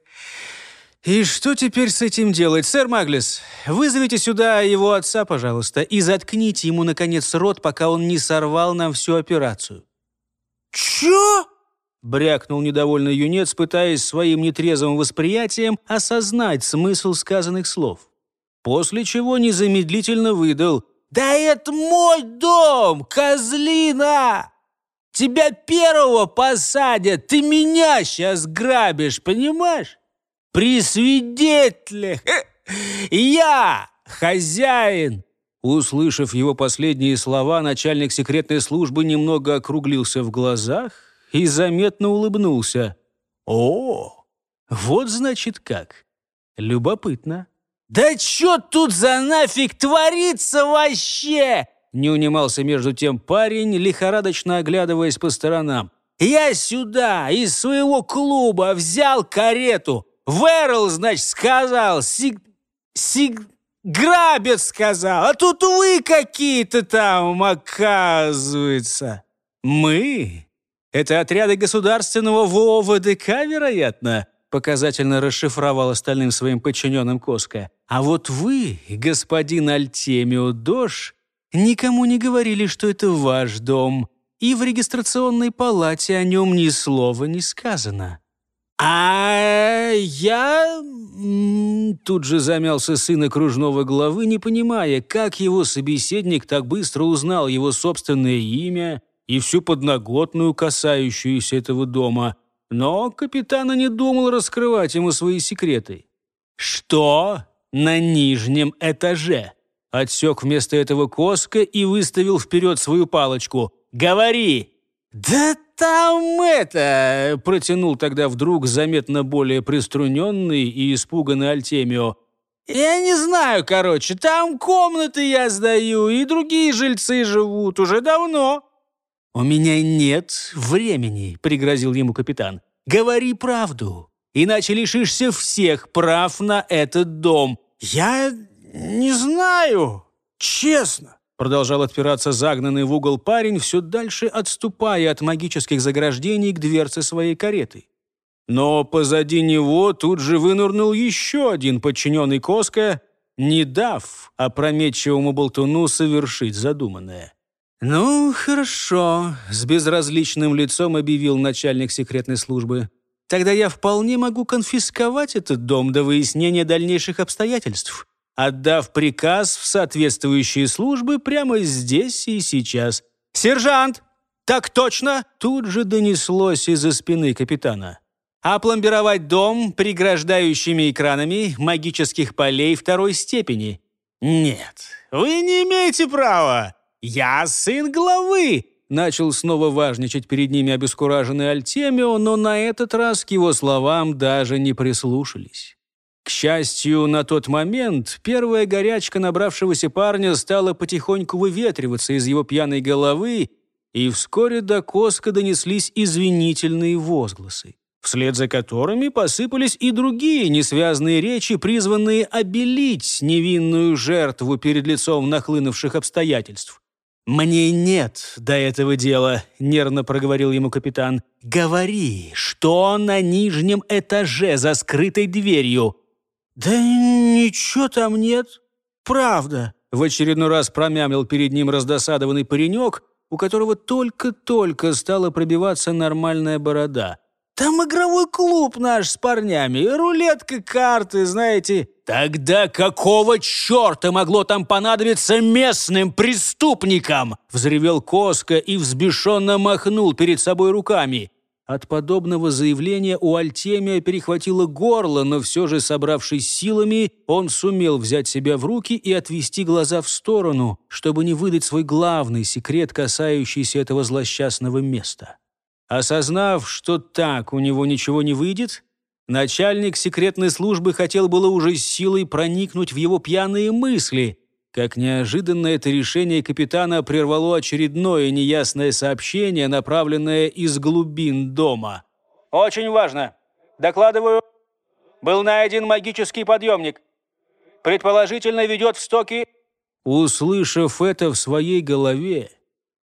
«И что теперь с этим делать, сэр Маглис? Вызовите сюда его отца, пожалуйста, и заткните ему, наконец, рот, пока он не сорвал нам всю операцию». «Чё?» — брякнул недовольный юнец, пытаясь своим нетрезвым восприятием осознать смысл сказанных слов. После чего незамедлительно выдал «Да это мой дом, козлина!» Тебя первого посадят, ты меня сейчас грабишь, понимаешь? При свидетелях! Э, я хозяин!» Услышав его последние слова, начальник секретной службы немного округлился в глазах и заметно улыбнулся. «О, вот значит как! Любопытно!» «Да чё тут за нафиг творится вообще?» Не унимался между тем парень, лихорадочно оглядываясь по сторонам. «Я сюда, из своего клуба, взял карету. Верл, значит, сказал, сиг... сиг... грабят, сказал. А тут вы какие-то там, оказывается». «Мы? Это отряды государственного ВОВДК, вероятно?» показательно расшифровал остальным своим подчиненным Коска. «А вот вы, господин Альтемио Дош, Никому не говорили, что это ваш дом, и в регистрационной палате о нем ни слова не сказано». «А я...» Тут же замялся сын окружного главы, не понимая, как его собеседник так быстро узнал его собственное имя и всю подноготную, касающуюся этого дома. Но капитан не думал раскрывать ему свои секреты. «Что на нижнем этаже?» Отсек вместо этого Коска и выставил вперед свою палочку. «Говори!» «Да там это...» — протянул тогда вдруг заметно более приструненный и испуганный Альтемио. «Я не знаю, короче, там комнаты я сдаю, и другие жильцы живут уже давно». «У меня нет времени», — пригрозил ему капитан. «Говори правду, иначе лишишься всех прав на этот дом». «Я «Не знаю, честно». Продолжал отпираться загнанный в угол парень, все дальше отступая от магических заграждений к дверце своей кареты. Но позади него тут же вынурнул еще один подчиненный Коска, не дав опрометчивому болтуну совершить задуманное. «Ну, хорошо», — с безразличным лицом объявил начальник секретной службы. «Тогда я вполне могу конфисковать этот дом до выяснения дальнейших обстоятельств отдав приказ в соответствующие службы прямо здесь и сейчас. «Сержант!» «Так точно!» Тут же донеслось из-за спины капитана. «А пломбировать дом преграждающими экранами магических полей второй степени?» «Нет, вы не имеете права! Я сын главы!» Начал снова важничать перед ними обескураженный Альтемио, но на этот раз к его словам даже не прислушались. К счастью, на тот момент первая горячка набравшегося парня стала потихоньку выветриваться из его пьяной головы, и вскоре до Коска донеслись извинительные возгласы, вслед за которыми посыпались и другие несвязные речи, призванные обелить невинную жертву перед лицом нахлынувших обстоятельств. «Мне нет до этого дела», — нервно проговорил ему капитан. «Говори, что на нижнем этаже за скрытой дверью?» «Да ничего там нет, правда», — в очередной раз промямлил перед ним раздосадованный паренек, у которого только-только стала пробиваться нормальная борода. «Там игровой клуб наш с парнями, рулетка, карты, знаете». «Тогда какого черта могло там понадобиться местным преступникам?» — взревел Коска и взбешенно махнул перед собой руками. От подобного заявления у Альтемия перехватило горло, но все же, собравшись силами, он сумел взять себя в руки и отвести глаза в сторону, чтобы не выдать свой главный секрет, касающийся этого злосчастного места. Осознав, что так у него ничего не выйдет, начальник секретной службы хотел было уже силой проникнуть в его пьяные мысли, как неожиданно это решение капитана прервало очередное неясное сообщение, направленное из глубин дома. «Очень важно. Докладываю. Был найден магический подъемник. Предположительно, ведет в стоки...» Услышав это в своей голове,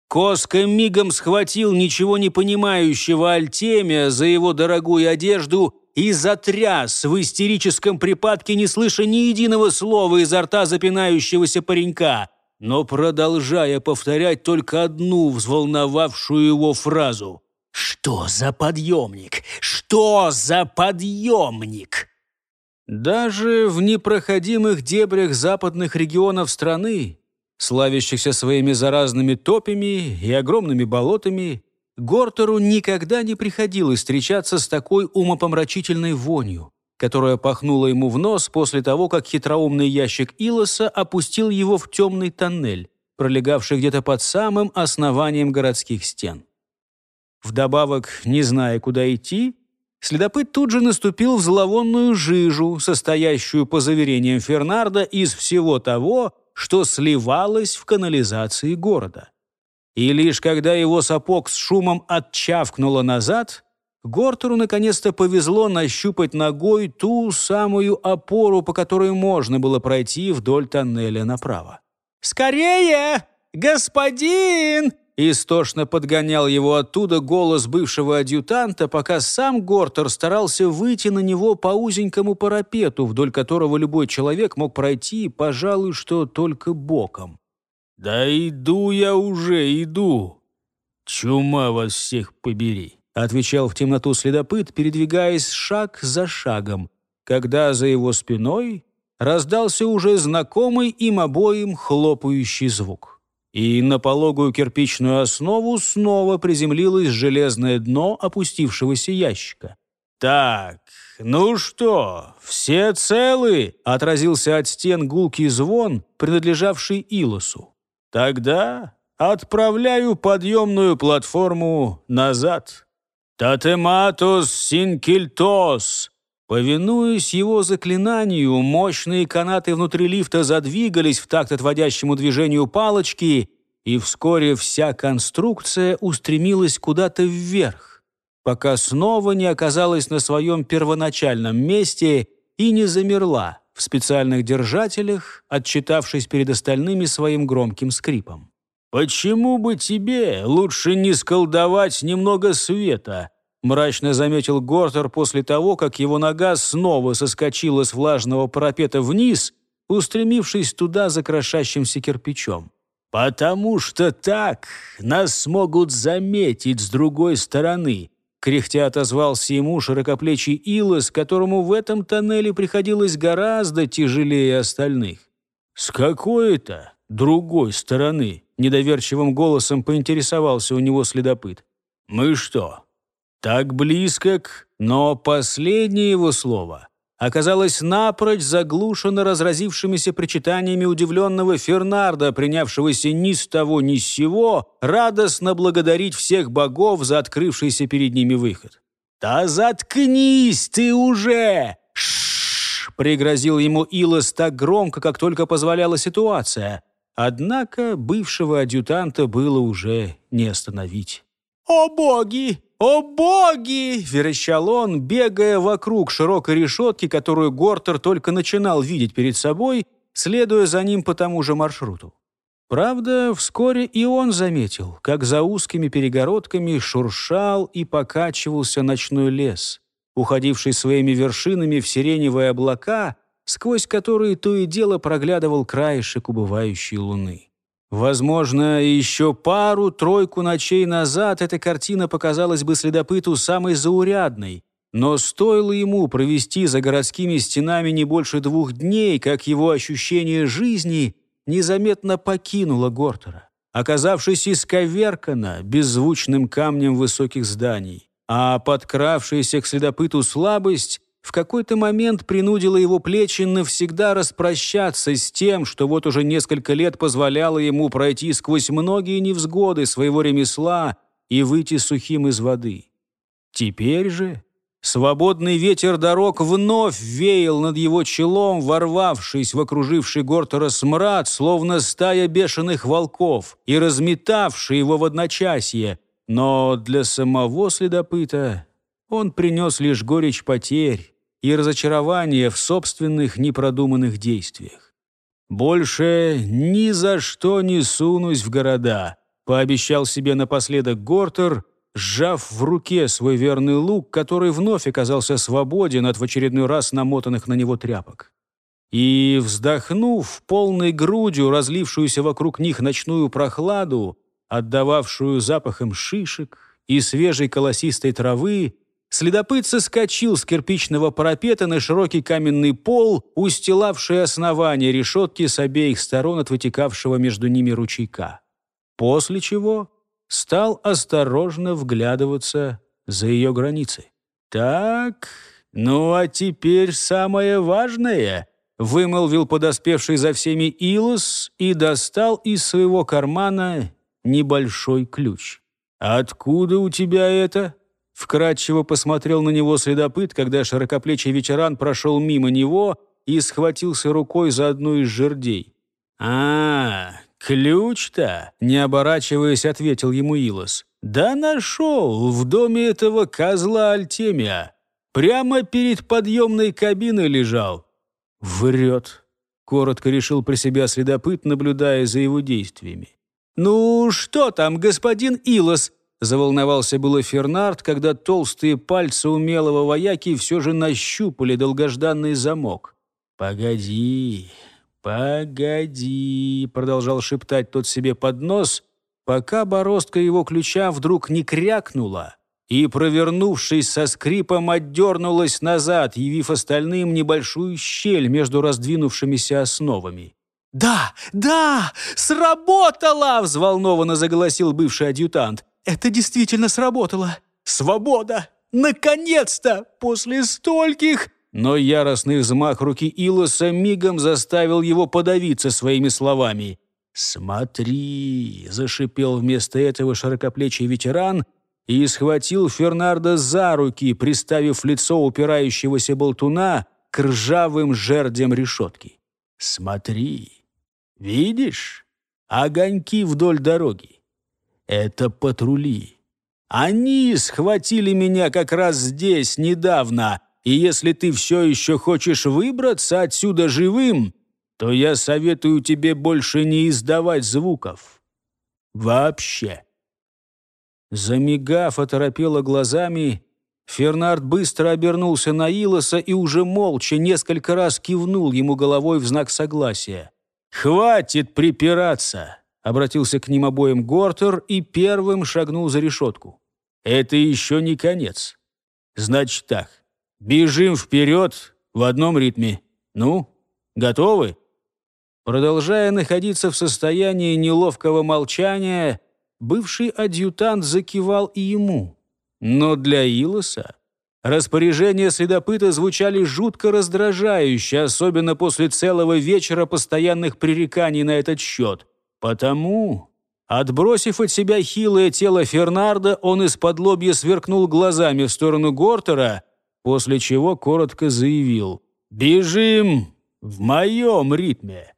Коска мигом схватил ничего не понимающего Альтемия за его дорогую одежду и затряс в истерическом припадке, не слыша ни единого слова изо рта запинающегося паренька, но продолжая повторять только одну взволновавшую его фразу. «Что за подъемник? Что за подъемник?» Даже в непроходимых дебрях западных регионов страны, славящихся своими заразными топями и огромными болотами, Гортеру никогда не приходилось встречаться с такой умопомрачительной вонью, которая пахнула ему в нос после того, как хитроумный ящик Илоса опустил его в темный тоннель, пролегавший где-то под самым основанием городских стен. Вдобавок, не зная, куда идти, следопыт тут же наступил в зловонную жижу, состоящую, по заверениям Фернарда, из всего того, что сливалось в канализации города. И лишь когда его сапог с шумом отчавкнуло назад, Гортеру наконец-то повезло нащупать ногой ту самую опору, по которой можно было пройти вдоль тоннеля направо. «Скорее! Господин!» Истошно подгонял его оттуда голос бывшего адъютанта, пока сам Гортер старался выйти на него по узенькому парапету, вдоль которого любой человек мог пройти, пожалуй, что только боком. «Да иду я уже, иду! Чума вас всех побери!» Отвечал в темноту следопыт, передвигаясь шаг за шагом, когда за его спиной раздался уже знакомый им обоим хлопающий звук. И на пологую кирпичную основу снова приземлилось железное дно опустившегося ящика. «Так, ну что, все целы?» — отразился от стен гулкий звон, принадлежавший Илосу. Тогда отправляю подъемную платформу назад. Татематус синкельтос. Повинуясь его заклинанию, мощные канаты внутри лифта задвигались в такт отводящему движению палочки, и вскоре вся конструкция устремилась куда-то вверх, пока снова не оказалась на своем первоначальном месте и не замерла, в специальных держателях, отчитавшись перед остальными своим громким скрипом. «Почему бы тебе лучше не сколдовать немного света?» мрачно заметил Гортер после того, как его нога снова соскочила с влажного парапета вниз, устремившись туда за крошащимся кирпичом. «Потому что так нас смогут заметить с другой стороны, Кряхтя отозвался ему широкоплечий Илос, которому в этом тоннеле приходилось гораздо тяжелее остальных. «С какой-то другой стороны?» — недоверчивым голосом поинтересовался у него следопыт. «Мы что, так близко к...» Но последнее его слово оказалась напрочь заглушена разразившимися причитаниями удивленного Фернарда, принявшегося ни с того ни с сего, радостно благодарить всех богов за открывшийся перед ними выход. «Да заткнись ты уже!» Ш пригрозил ему Илос так громко, как только позволяла ситуация. Однако бывшего адъютанта было уже не остановить. «О боги! «О боги!» – верещал он, бегая вокруг широкой решетки, которую Гортер только начинал видеть перед собой, следуя за ним по тому же маршруту. Правда, вскоре и он заметил, как за узкими перегородками шуршал и покачивался ночной лес, уходивший своими вершинами в сиреневые облака, сквозь которые то и дело проглядывал краешек убывающей луны. Возможно, еще пару-тройку ночей назад эта картина показалась бы следопыту самой заурядной, но стоило ему провести за городскими стенами не больше двух дней, как его ощущение жизни незаметно покинуло Гортера, оказавшись исковеркано беззвучным камнем высоких зданий. А подкравшаяся к следопыту слабость в какой-то момент принудила его плечи навсегда распрощаться с тем, что вот уже несколько лет позволяло ему пройти сквозь многие невзгоды своего ремесла и выйти сухим из воды. Теперь же свободный ветер дорог вновь веял над его челом, ворвавшись в окруживший Гортера смрад, словно стая бешеных волков, и разметавший его в одночасье. Но для самого следопыта он принес лишь горечь потерь и разочарование в собственных непродуманных действиях. «Больше ни за что не сунусь в города», — пообещал себе напоследок Гортер, сжав в руке свой верный лук, который вновь оказался свободен от в очередной раз намотанных на него тряпок. И, вздохнув полной грудью разлившуюся вокруг них ночную прохладу, отдававшую запахом шишек и свежей колосистой травы, Следопыт соскочил с кирпичного парапета на широкий каменный пол, устилавший основание решетки с обеих сторон от вытекавшего между ними ручейка. После чего стал осторожно вглядываться за ее границы. «Так, ну а теперь самое важное», — вымолвил подоспевший за всеми Илос и достал из своего кармана небольшой ключ. «Откуда у тебя это?» Вкратчиво посмотрел на него следопыт, когда широкоплечий ветеран прошел мимо него и схватился рукой за одну из жердей. «А, ключ-то?» — не оборачиваясь, ответил ему Илос. «Да нашел, в доме этого козла Альтемия. Прямо перед подъемной кабиной лежал». «Врет», — коротко решил про себя следопыт, наблюдая за его действиями. «Ну, что там, господин Илос?» Заволновался было Фернард, когда толстые пальцы умелого вояки все же нащупали долгожданный замок. «Погоди, погоди», — продолжал шептать тот себе под нос, пока бороздка его ключа вдруг не крякнула и, провернувшись со скрипом, отдернулась назад, явив остальным небольшую щель между раздвинувшимися основами. «Да, да, сработало!» — взволнованно заголосил бывший адъютант это действительно сработало. Свобода! Наконец-то! После стольких...» Но яростный взмах руки Илоса мигом заставил его подавиться своими словами. «Смотри!» — зашипел вместо этого широкоплечий ветеран и схватил Фернарда за руки, приставив лицо упирающегося болтуна к ржавым жердям решетки. «Смотри! Видишь? Огоньки вдоль дороги. Это патрули. Они схватили меня как раз здесь, недавно, и если ты все еще хочешь выбраться отсюда живым, то я советую тебе больше не издавать звуков. Вообще». Замигав, оторопела глазами, Фернард быстро обернулся на Илоса и уже молча несколько раз кивнул ему головой в знак согласия. «Хватит припираться! обратился к ним обоим Гортер и первым шагнул за решетку. «Это еще не конец. Значит так, бежим вперед в одном ритме. Ну, готовы?» Продолжая находиться в состоянии неловкого молчания, бывший адъютант закивал и ему. Но для Илоса распоряжения следопыта звучали жутко раздражающе, особенно после целого вечера постоянных пререканий на этот счет. Потому, отбросив от себя хилое тело Фернарда, он из-под лобья сверкнул глазами в сторону Гортера, после чего коротко заявил «Бежим в моем ритме».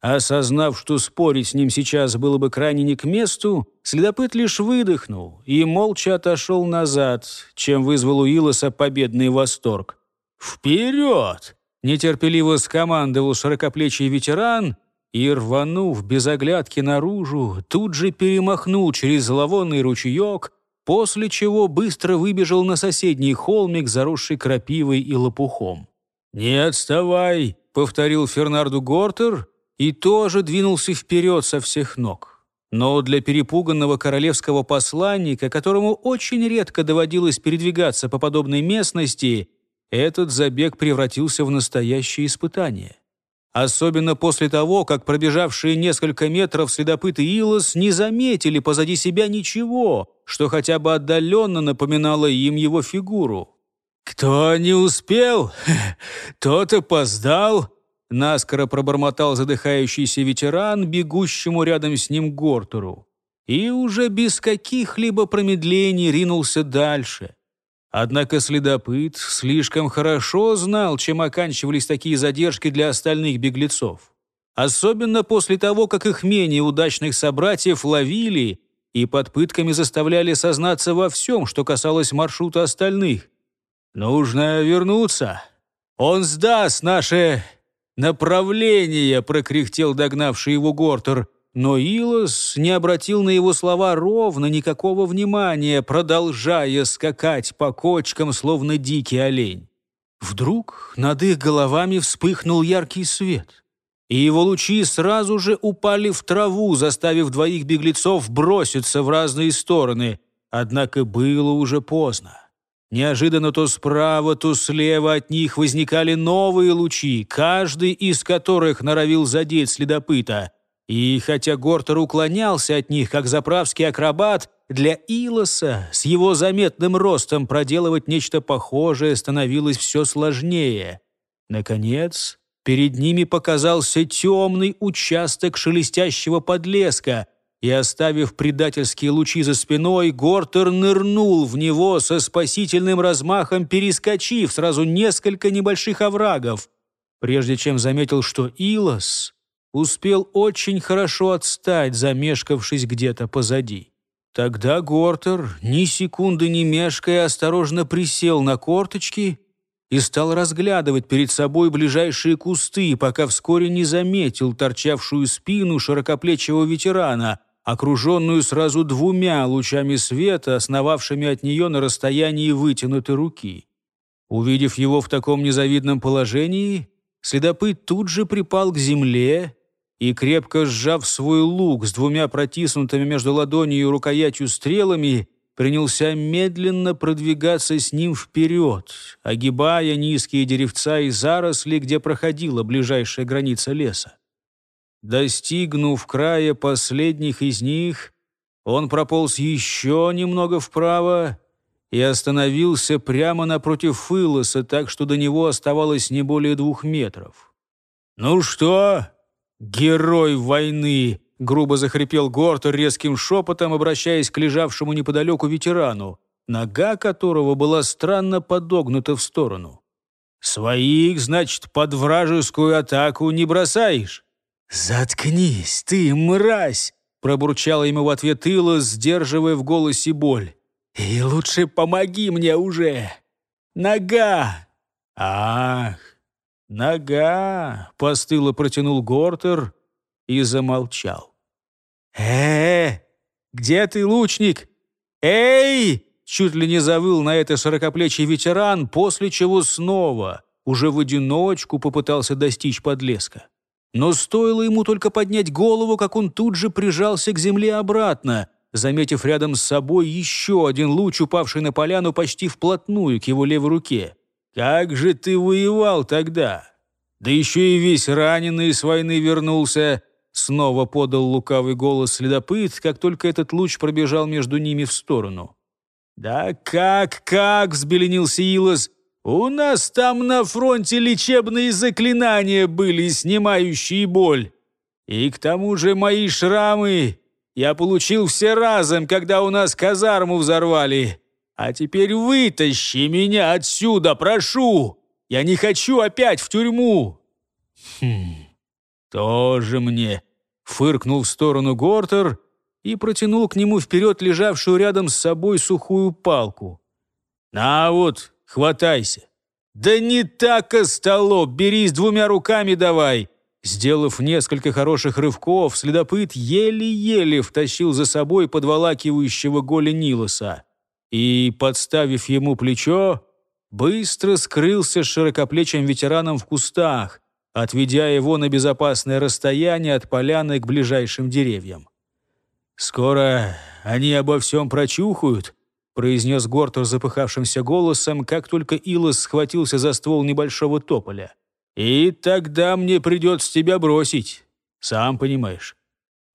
Осознав, что спорить с ним сейчас было бы крайне не к месту, следопыт лишь выдохнул и молча отошел назад, чем вызвал у Илоса победный восторг. «Вперед!» — нетерпеливо скомандовал широкоплечий ветеран, и, рванув без оглядки наружу, тут же перемахнул через зловонный ручеек, после чего быстро выбежал на соседний холмик, заросший крапивой и лопухом. «Не отставай!» — повторил Фернарду Гортер и тоже двинулся вперед со всех ног. Но для перепуганного королевского посланника, которому очень редко доводилось передвигаться по подобной местности, этот забег превратился в настоящее испытание. Особенно после того, как пробежавшие несколько метров следопыты Илос не заметили позади себя ничего, что хотя бы отдаленно напоминало им его фигуру. «Кто не успел, [laughs] тот опоздал», — наскоро пробормотал задыхающийся ветеран, бегущему рядом с ним Гортуру. И уже без каких-либо промедлений ринулся дальше. Однако следопыт слишком хорошо знал, чем оканчивались такие задержки для остальных беглецов. Особенно после того, как их менее удачных собратьев ловили и под пытками заставляли сознаться во всем, что касалось маршрута остальных. «Нужно вернуться. Он сдаст наше направление», — прокряхтел догнавший его Гортер. Но Илос не обратил на его слова ровно никакого внимания, продолжая скакать по кочкам, словно дикий олень. Вдруг над их головами вспыхнул яркий свет, и его лучи сразу же упали в траву, заставив двоих беглецов броситься в разные стороны. Однако было уже поздно. Неожиданно то справа, то слева от них возникали новые лучи, каждый из которых норовил задеть следопыта. И хотя Гортер уклонялся от них, как заправский акробат, для Илоса с его заметным ростом проделывать нечто похожее становилось все сложнее. Наконец, перед ними показался темный участок шелестящего подлеска, и, оставив предательские лучи за спиной, Гортер нырнул в него со спасительным размахом, перескочив сразу несколько небольших оврагов, прежде чем заметил, что Илос успел очень хорошо отстать, замешкавшись где-то позади. Тогда Гортер, ни секунды не мешкая, осторожно присел на корточки и стал разглядывать перед собой ближайшие кусты, пока вскоре не заметил торчавшую спину широкоплечего ветерана, окруженную сразу двумя лучами света, основавшими от нее на расстоянии вытянутой руки. Увидев его в таком незавидном положении, следопыт тут же припал к земле и, крепко сжав свой лук с двумя протиснутыми между ладонью и рукоятью стрелами, принялся медленно продвигаться с ним вперед, огибая низкие деревца и заросли, где проходила ближайшая граница леса. Достигнув края последних из них, он прополз еще немного вправо и остановился прямо напротив Фылоса, так что до него оставалось не более двух метров. «Ну что?» «Герой войны!» — грубо захрипел Горд, резким шепотом, обращаясь к лежавшему неподалеку ветерану, нога которого была странно подогнута в сторону. «Своих, значит, под вражескую атаку не бросаешь?» «Заткнись, ты, мразь!» — пробурчала ему в ответ Ила, сдерживая в голосе боль. «И лучше помоги мне уже! Нога!» «Ах, «Нога!» — постыло протянул Гортер и замолчал. э, -э Где ты, лучник? Эй!» — чуть ли не завыл на это широкоплечий ветеран, после чего снова, уже в одиночку, попытался достичь подлеска. Но стоило ему только поднять голову, как он тут же прижался к земле обратно, заметив рядом с собой еще один луч, упавший на поляну почти вплотную к его левой руке. Как же ты воевал тогда? Да еще и весь раненый с войны вернулся!» Снова подал лукавый голос следопыт, как только этот луч пробежал между ними в сторону. «Да как, как!» — взбеленился Илос. «У нас там на фронте лечебные заклинания были, снимающие боль. И к тому же мои шрамы я получил все разом, когда у нас казарму взорвали. А теперь вытащи меня отсюда, прошу! Я не хочу опять в тюрьму!» «Хм, тоже мне!» — фыркнул в сторону Гортер и протянул к нему вперед лежавшую рядом с собой сухую палку. «На вот, хватайся!» «Да не так, остолоп, берись двумя руками давай!» Сделав несколько хороших рывков, следопыт еле-еле втащил за собой подволакивающего голе Нилоса и, подставив ему плечо, быстро скрылся с широкоплечим ветераном в кустах, отведя его на безопасное расстояние от поляны к ближайшим деревьям. «Скоро они обо всем прочухают», — произнес Гортер запыхавшимся голосом, как только Илос схватился за ствол небольшого тополя. «И тогда мне придется тебя бросить, сам понимаешь».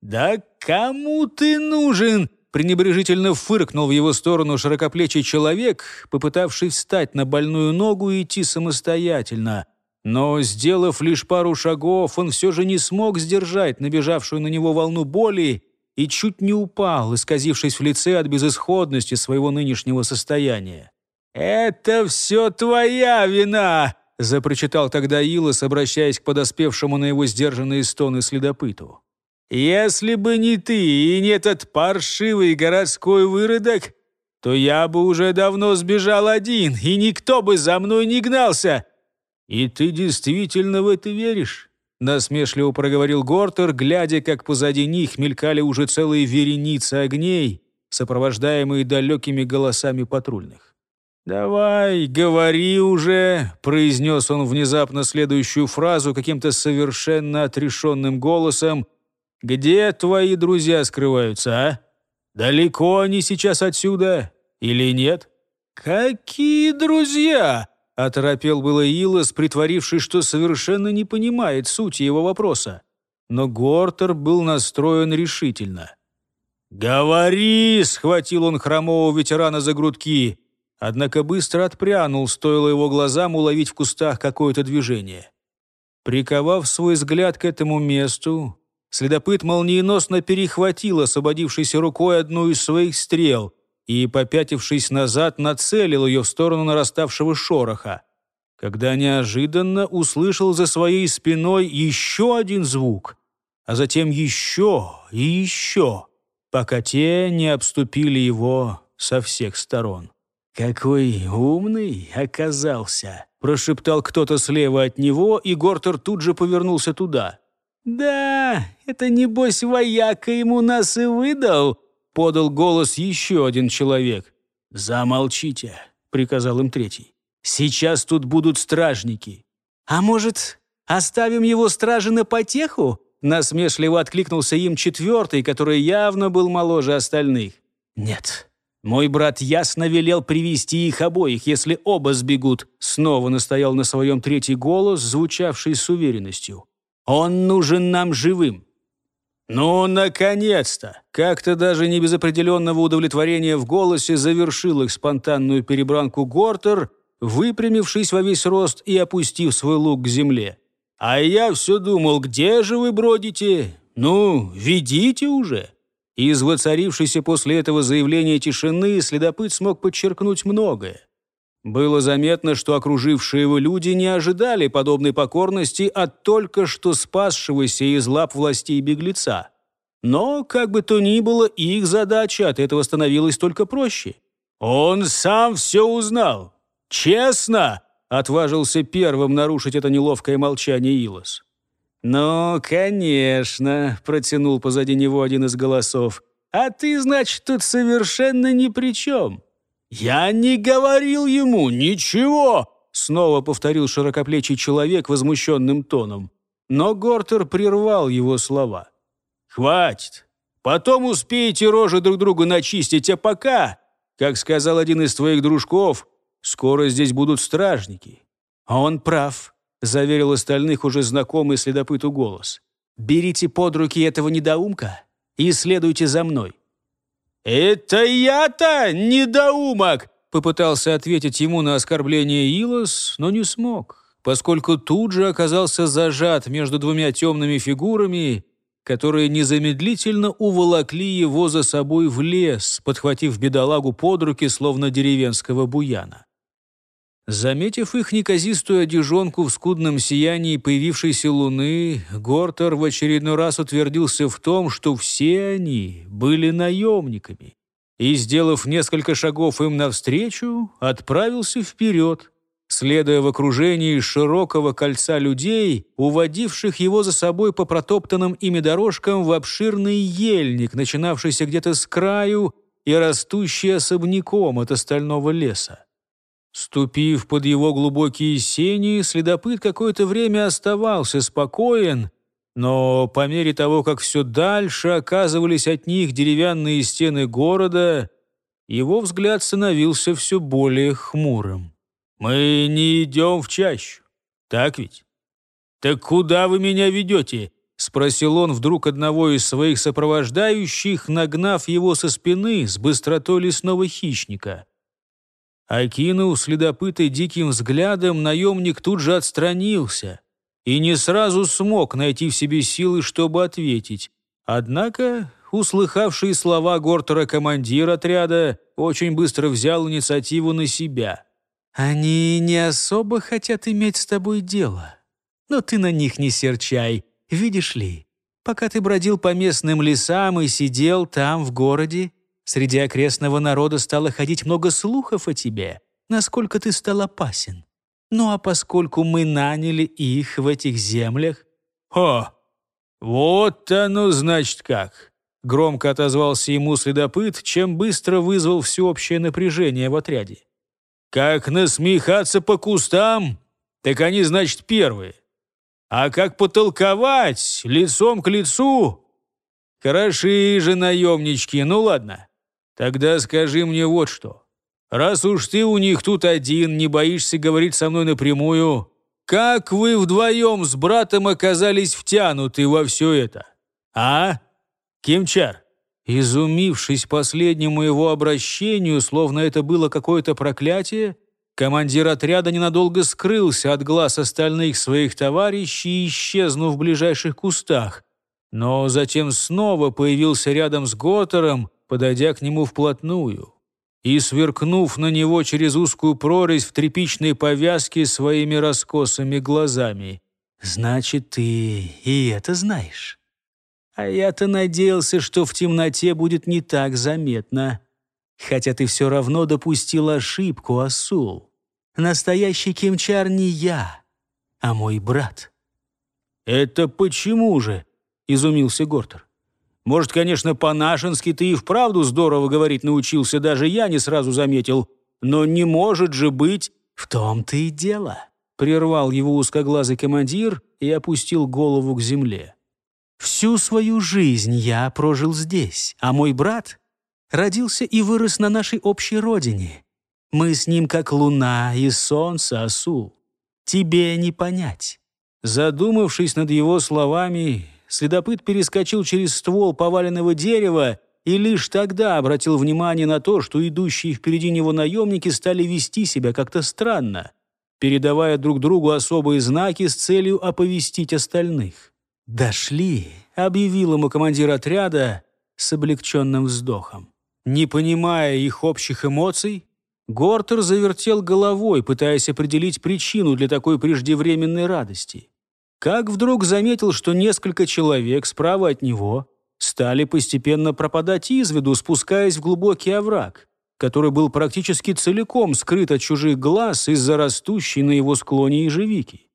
«Да кому ты нужен?» пренебрежительно фыркнул в его сторону широкоплечий человек, попытавший встать на больную ногу и идти самостоятельно. Но, сделав лишь пару шагов, он все же не смог сдержать набежавшую на него волну боли и чуть не упал, исказившись в лице от безысходности своего нынешнего состояния. «Это все твоя вина!» — запрочитал тогда Илос, обращаясь к подоспевшему на его сдержанные стоны следопыту. Если бы не ты и не этот паршивый городской выродок, то я бы уже давно сбежал один, и никто бы за мной не гнался. И ты действительно в это веришь? Насмешливо проговорил Гортер, глядя, как позади них мелькали уже целые вереницы огней, сопровождаемые далекими голосами патрульных. «Давай, говори уже!» — произнес он внезапно следующую фразу каким-то совершенно отрешенным голосом — где твои друзья скрываются, а? Далеко они сейчас отсюда или нет?» «Какие друзья?» – оторопел было Илос, притворившись, что совершенно не понимает суть его вопроса. Но Гортер был настроен решительно. «Говори!» – схватил он хромого ветерана за грудки. Однако быстро отпрянул, стоило его глазам уловить в кустах какое-то движение. Приковав свой взгляд к этому месту, Следопыт молниеносно перехватил освободившейся рукой одну из своих стрел и, попятившись назад, нацелил ее в сторону нараставшего шороха, когда неожиданно услышал за своей спиной еще один звук, а затем еще и еще, пока те не обступили его со всех сторон. «Какой умный оказался!» – прошептал кто-то слева от него, и Гортер тут же повернулся туда – «Да, это небось вояка ему нас и выдал», — подал голос еще один человек. «Замолчите», — приказал им третий. «Сейчас тут будут стражники». «А может, оставим его стражи на потеху?» Насмешливо откликнулся им четвертый, который явно был моложе остальных. «Нет, мой брат ясно велел привести их обоих, если оба сбегут», снова настоял на своем третий голос, звучавший с уверенностью. Он нужен нам живым». «Ну, наконец-то!» Как-то даже не без определенного удовлетворения в голосе завершил их спонтанную перебранку Гортер, выпрямившись во весь рост и опустив свой лук к земле. «А я все думал, где же вы бродите? Ну, ведите уже!» Из воцарившейся после этого заявления тишины следопыт смог подчеркнуть многое. Было заметно, что окружившие его люди не ожидали подобной покорности от только что спасшегося из лап властей беглеца. Но, как бы то ни было, их задача от этого становилась только проще. «Он сам все узнал. Честно!» — отважился первым нарушить это неловкое молчание Илос. «Ну, конечно», — протянул позади него один из голосов. «А ты, значит, тут совершенно ни при чем». «Я не говорил ему ничего!» Снова повторил широкоплечий человек возмущенным тоном. Но Гортер прервал его слова. «Хватит! Потом успеете рожи друг другу начистить, а пока, как сказал один из твоих дружков, скоро здесь будут стражники». «А он прав», — заверил остальных уже знакомый следопыту голос. «Берите под руки этого недоумка и следуйте за мной». «Это я-то, недоумок!» Попытался ответить ему на оскорбление Илос, но не смог, поскольку тут же оказался зажат между двумя темными фигурами, которые незамедлительно уволокли его за собой в лес, подхватив бедолагу под руки, словно деревенского буяна. Заметив их неказистую одежонку в скудном сиянии появившейся луны, Гортер в очередной раз утвердился в том, что все они были наемниками, и, сделав несколько шагов им навстречу, отправился вперед, следуя в окружении широкого кольца людей, уводивших его за собой по протоптанным ими дорожкам в обширный ельник, начинавшийся где-то с краю и растущий особняком от остального леса. Ступив под его глубокие сени, следопыт какое-то время оставался спокоен, но по мере того, как все дальше оказывались от них деревянные стены города, его взгляд становился все более хмурым. «Мы не идем в чащу, так ведь?» «Так куда вы меня ведете?» — спросил он вдруг одного из своих сопровождающих, нагнав его со спины с быстротой лесного хищника — Окинув следопыта диким взглядом, наемник тут же отстранился и не сразу смог найти в себе силы, чтобы ответить. Однако, услыхавший слова Гортера командир отряда, очень быстро взял инициативу на себя. «Они не особо хотят иметь с тобой дело. Но ты на них не серчай, видишь ли. Пока ты бродил по местным лесам и сидел там, в городе, Среди окрестного народа стало ходить много слухов о тебе, насколько ты стал опасен. Ну а поскольку мы наняли их в этих землях...» «О, вот оно значит как!» Громко отозвался ему следопыт, чем быстро вызвал всеобщее напряжение в отряде. «Как насмехаться по кустам, так они, значит, первые. А как потолковать лицом к лицу? Хороши же наемнички, ну ладно. Тогда скажи мне вот что. Раз уж ты у них тут один, не боишься говорить со мной напрямую, как вы вдвоем с братом оказались втянуты во все это? А? Кимчар?» Изумившись последнему его обращению, словно это было какое-то проклятие, командир отряда ненадолго скрылся от глаз остальных своих товарищей и исчезнув в ближайших кустах. Но затем снова появился рядом с Готором, подойдя к нему вплотную и сверкнув на него через узкую прорезь в тряпичной повязке своими раскосыми глазами. «Значит, ты и это знаешь?» «А я-то надеялся, что в темноте будет не так заметно. Хотя ты все равно допустил ошибку, Асул. Настоящий кимчар не я, а мой брат». «Это почему же?» — изумился Гортер. Может, конечно, по-нашенски ты и вправду здорово говорить научился, даже я не сразу заметил. Но не может же быть...» «В том-то и дело», — прервал его узкоглазый командир и опустил голову к земле. «Всю свою жизнь я прожил здесь, а мой брат родился и вырос на нашей общей родине. Мы с ним как луна и солнце, Асу. Тебе не понять». Задумавшись над его словами, следопыт перескочил через ствол поваленного дерева и лишь тогда обратил внимание на то, что идущие впереди него наемники стали вести себя как-то странно, передавая друг другу особые знаки с целью оповестить остальных. «Дошли», — объявил ему командир отряда с облегченным вздохом. Не понимая их общих эмоций, Гортер завертел головой, пытаясь определить причину для такой преждевременной радости как вдруг заметил, что несколько человек справа от него стали постепенно пропадать из виду, спускаясь в глубокий овраг, который был практически целиком скрыт от чужих глаз из-за растущей на его склоне ежевики.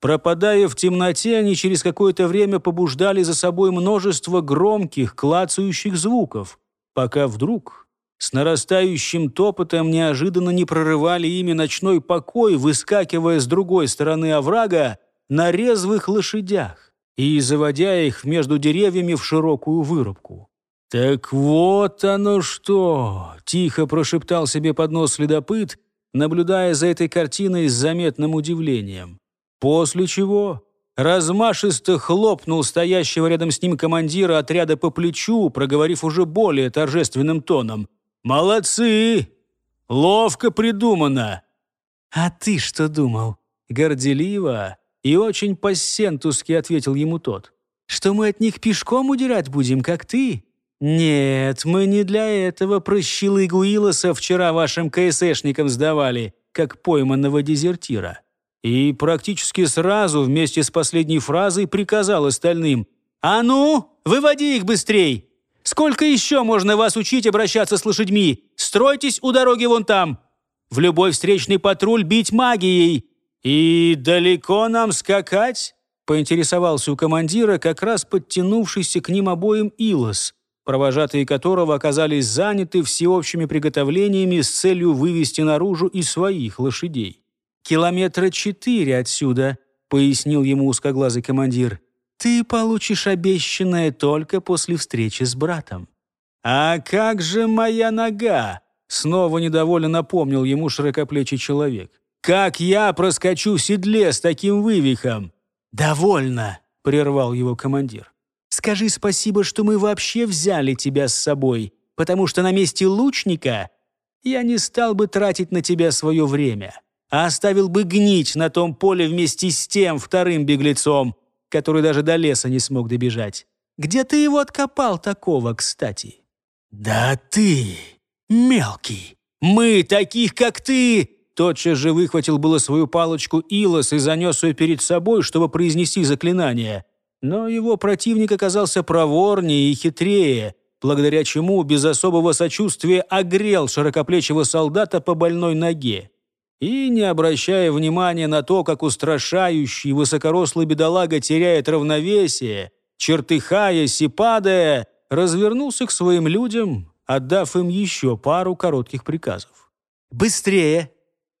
Пропадая в темноте, они через какое-то время побуждали за собой множество громких, клацающих звуков, пока вдруг с нарастающим топотом неожиданно не прорывали ими ночной покой, выскакивая с другой стороны оврага на резвых лошадях и заводя их между деревьями в широкую вырубку. «Так вот оно что!» — тихо прошептал себе под нос следопыт, наблюдая за этой картиной с заметным удивлением. После чего размашисто хлопнул стоящего рядом с ним командира отряда по плечу, проговорив уже более торжественным тоном. «Молодцы! Ловко придумано!» «А ты что думал? Горделиво?» И очень по-сентуски ответил ему тот. «Что мы от них пешком удирать будем, как ты?» «Нет, мы не для этого прыщилы Гуилоса вчера вашим КСшникам сдавали, как пойманного дезертира». И практически сразу вместе с последней фразой приказал остальным «А ну, выводи их быстрей! Сколько еще можно вас учить обращаться с лошадьми? Стройтесь у дороги вон там! В любой встречный патруль бить магией! «И далеко нам скакать?» — поинтересовался у командира как раз подтянувшийся к ним обоим Илос, провожатые которого оказались заняты всеобщими приготовлениями с целью вывести наружу и своих лошадей. «Километра четыре отсюда», — пояснил ему узкоглазый командир. «Ты получишь обещанное только после встречи с братом». «А как же моя нога?» — снова недовольно напомнил ему широкоплечий человек. Как я проскочу в седле с таким вывихом? Довольно, прервал его командир. Скажи спасибо, что мы вообще взяли тебя с собой, потому что на месте лучника я не стал бы тратить на тебя свое время, а оставил бы гнить на том поле вместе с тем вторым беглецом, который даже до леса не смог добежать. Где ты его откопал такого, кстати?» «Да ты, мелкий, мы таких, как ты, тотчас же выхватил было свою палочку Илос и занес ее перед собой, чтобы произнести заклинание. Но его противник оказался проворнее и хитрее, благодаря чему без особого сочувствия огрел широкоплечего солдата по больной ноге. И, не обращая внимания на то, как устрашающий высокорослый бедолага теряет равновесие, чертыхаясь и падая, развернулся к своим людям, отдав им еще пару коротких приказов. «Быстрее!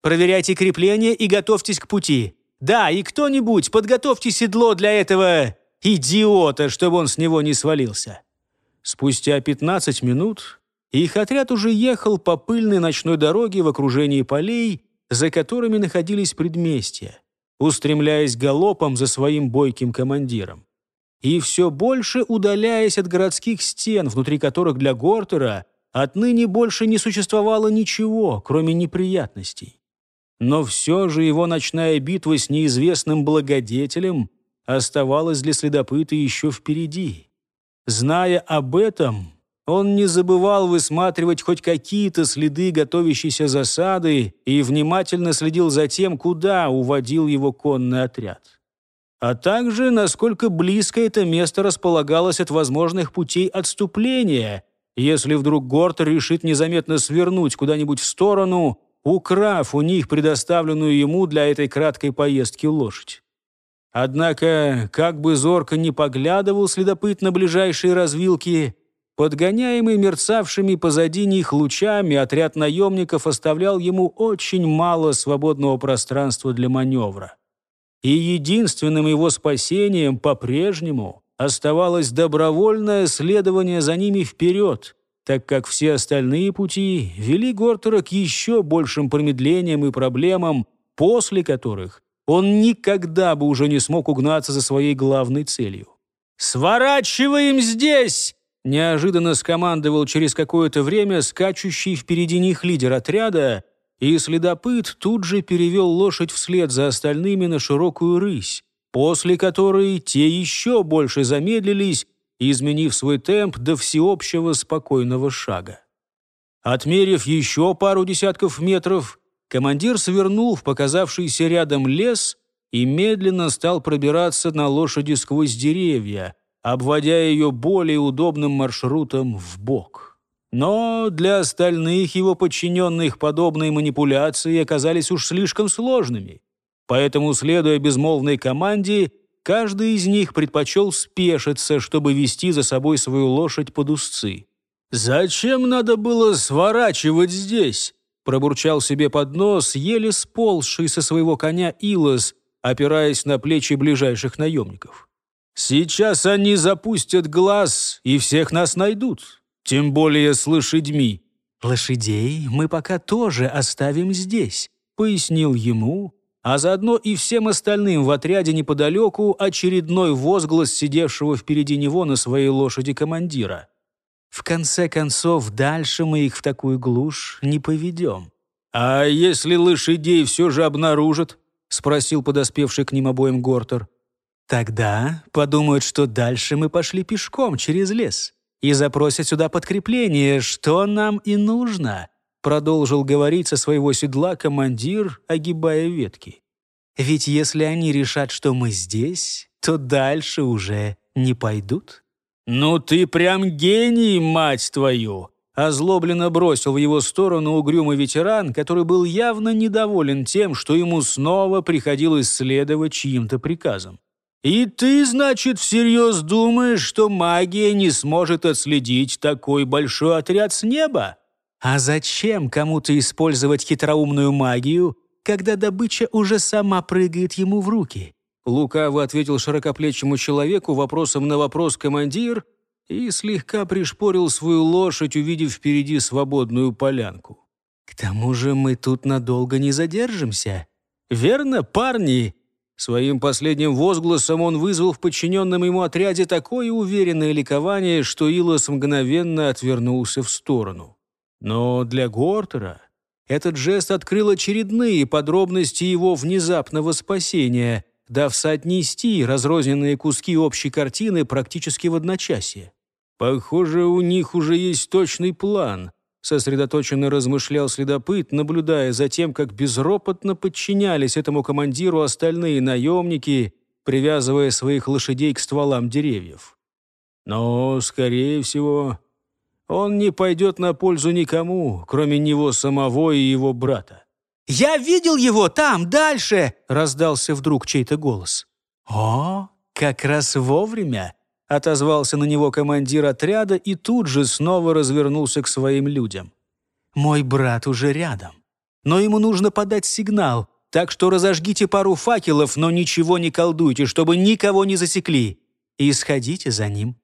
Проверяйте крепление и готовьтесь к пути. Да, и кто-нибудь, подготовьте седло для этого идиота, чтобы он с него не свалился». Спустя 15 минут их отряд уже ехал по пыльной ночной дороге в окружении полей, за которыми находились предместья, устремляясь галопом за своим бойким командиром. И все больше удаляясь от городских стен, внутри которых для Гортера отныне больше не существовало ничего, кроме неприятностей. Но все же его ночная битва с неизвестным благодетелем оставалась для следопыта еще впереди. Зная об этом, он не забывал высматривать хоть какие-то следы готовящейся засады и внимательно следил за тем, куда уводил его конный отряд. А также, насколько близко это место располагалось от возможных путей отступления, если вдруг Горд решит незаметно свернуть куда-нибудь в сторону украв у них предоставленную ему для этой краткой поездки лошадь. Однако, как бы зорко не поглядывал следопыт на ближайшие развилки, подгоняемый мерцавшими позади них лучами, отряд наемников оставлял ему очень мало свободного пространства для маневра. И единственным его спасением по-прежнему оставалось добровольное следование за ними вперед, так как все остальные пути вели Гортера к еще большим промедлениям и проблемам, после которых он никогда бы уже не смог угнаться за своей главной целью. «Сворачиваем здесь!» — неожиданно скомандовал через какое-то время скачущий впереди них лидер отряда, и следопыт тут же перевел лошадь вслед за остальными на широкую рысь, после которой те еще больше замедлились изменив свой темп до всеобщего спокойного шага. Отмерив еще пару десятков метров, командир свернул в показавшийся рядом лес и медленно стал пробираться на лошади сквозь деревья, обводя ее более удобным маршрутом вбок. Но для остальных его подчиненных подобные манипуляции оказались уж слишком сложными. Поэтому, следуя безмолвной команде, Каждый из них предпочел спешиться, чтобы вести за собой свою лошадь под узцы. «Зачем надо было сворачивать здесь?» Пробурчал себе под нос, еле сползший со своего коня Илос, опираясь на плечи ближайших наемников. «Сейчас они запустят глаз, и всех нас найдут, тем более с лошадьми». «Лошадей мы пока тоже оставим здесь», — пояснил ему а заодно и всем остальным в отряде неподалеку очередной возглас сидевшего впереди него на своей лошади командира. В конце концов, дальше мы их в такую глушь не поведем. «А если лошадей все же обнаружат?» — спросил подоспевший к ним обоим Гортер. «Тогда подумают, что дальше мы пошли пешком через лес и запросят сюда подкрепление, что нам и нужно», Продолжил говорить со своего седла командир, огибая ветки. «Ведь если они решат, что мы здесь, то дальше уже не пойдут». «Ну ты прям гений, мать твою!» Озлобленно бросил в его сторону угрюмый ветеран, который был явно недоволен тем, что ему снова приходилось следовать чьим-то приказам. «И ты, значит, всерьез думаешь, что магия не сможет отследить такой большой отряд с неба? А зачем кому-то использовать хитроумную магию, когда добыча уже сама прыгает ему в руки? Лукаво ответил широкоплечему человеку вопросом на вопрос командир и слегка пришпорил свою лошадь, увидев впереди свободную полянку. «К тому же мы тут надолго не задержимся. Верно, парни?» Своим последним возгласом он вызвал в подчиненном ему отряде такое уверенное ликование, что Илос мгновенно отвернулся в сторону. Но для Гортера этот жест открыл очередные подробности его внезапного спасения, дав соотнести разрозненные куски общей картины практически в одночасье. «Похоже, у них уже есть точный план», — сосредоточенно размышлял следопыт, наблюдая за тем, как безропотно подчинялись этому командиру остальные наемники, привязывая своих лошадей к стволам деревьев. «Но, скорее всего, он не пойдет на пользу никому, кроме него самого и его брата. «Я видел его там, дальше!» — раздался вдруг чей-то голос. «О, как раз вовремя!» — отозвался на него командир отряда и тут же снова развернулся к своим людям. «Мой брат уже рядом, но ему нужно подать сигнал, так что разожгите пару факелов, но ничего не колдуйте, чтобы никого не засекли, и сходите за ним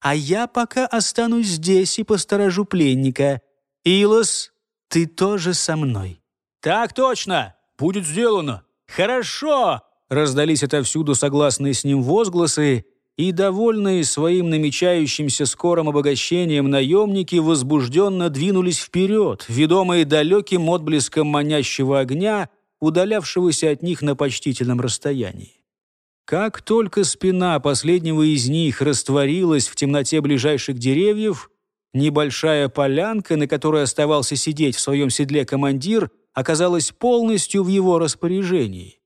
а я пока останусь здесь и посторожу пленника. Илос, ты тоже со мной». «Так точно! Будет сделано! Хорошо!» Раздались отовсюду согласные с ним возгласы, и, довольные своим намечающимся скорым обогащением, наемники возбужденно двинулись вперед, ведомые далеким отблеском манящего огня, удалявшегося от них на почтительном расстоянии. Как только спина последнего из них растворилась в темноте ближайших деревьев, небольшая полянка, на которой оставался сидеть в своем седле командир, оказалась полностью в его распоряжении.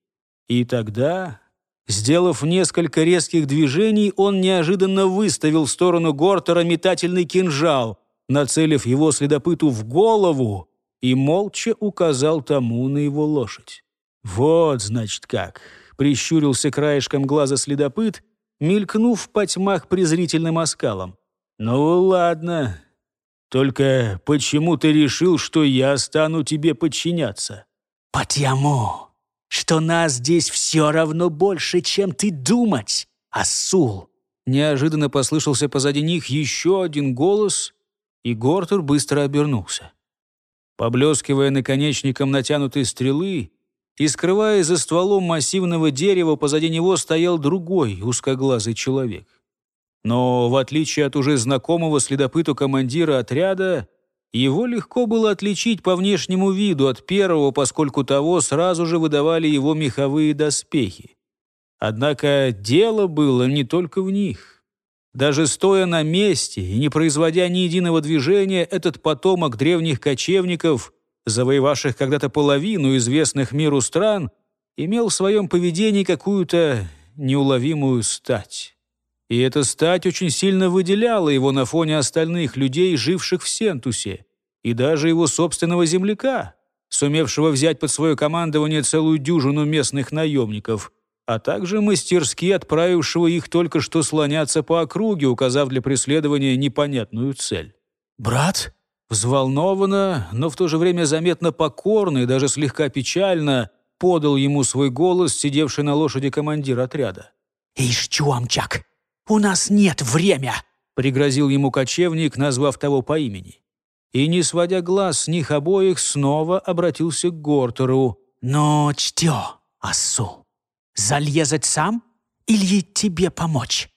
И тогда, сделав несколько резких движений, он неожиданно выставил в сторону Гортера метательный кинжал, нацелив его следопыту в голову и молча указал тому на его лошадь. «Вот, значит, как прищурился краешком глаза следопыт, мелькнув по тьмах презрительным оскалом. «Ну ладно. Только почему ты решил, что я стану тебе подчиняться?» «Потому что нас здесь все равно больше, чем ты думать, Асул!» Неожиданно послышался позади них еще один голос, и Гортур быстро обернулся. Поблескивая наконечником натянутой стрелы, и, скрываясь за стволом массивного дерева, позади него стоял другой узкоглазый человек. Но, в отличие от уже знакомого следопыту командира отряда, его легко было отличить по внешнему виду от первого, поскольку того сразу же выдавали его меховые доспехи. Однако дело было не только в них. Даже стоя на месте и не производя ни единого движения, этот потомок древних кочевников завоевавших когда-то половину известных миру стран, имел в своем поведении какую-то неуловимую стать. И эта стать очень сильно выделяла его на фоне остальных людей, живших в Сентусе, и даже его собственного земляка, сумевшего взять под свое командование целую дюжину местных наемников, а также мастерски отправившего их только что слоняться по округе, указав для преследования непонятную цель. «Брат?» взволнованно, но в то же время заметно покорно и даже слегка печально подал ему свой голос, сидевший на лошади командир отряда. «Ишь, чуамчак, у нас нет время!» — пригрозил ему кочевник, назвав того по имени. И, не сводя глаз с них обоих, снова обратился к Гортеру. Но чтё, осу, залезать сам или тебе помочь?»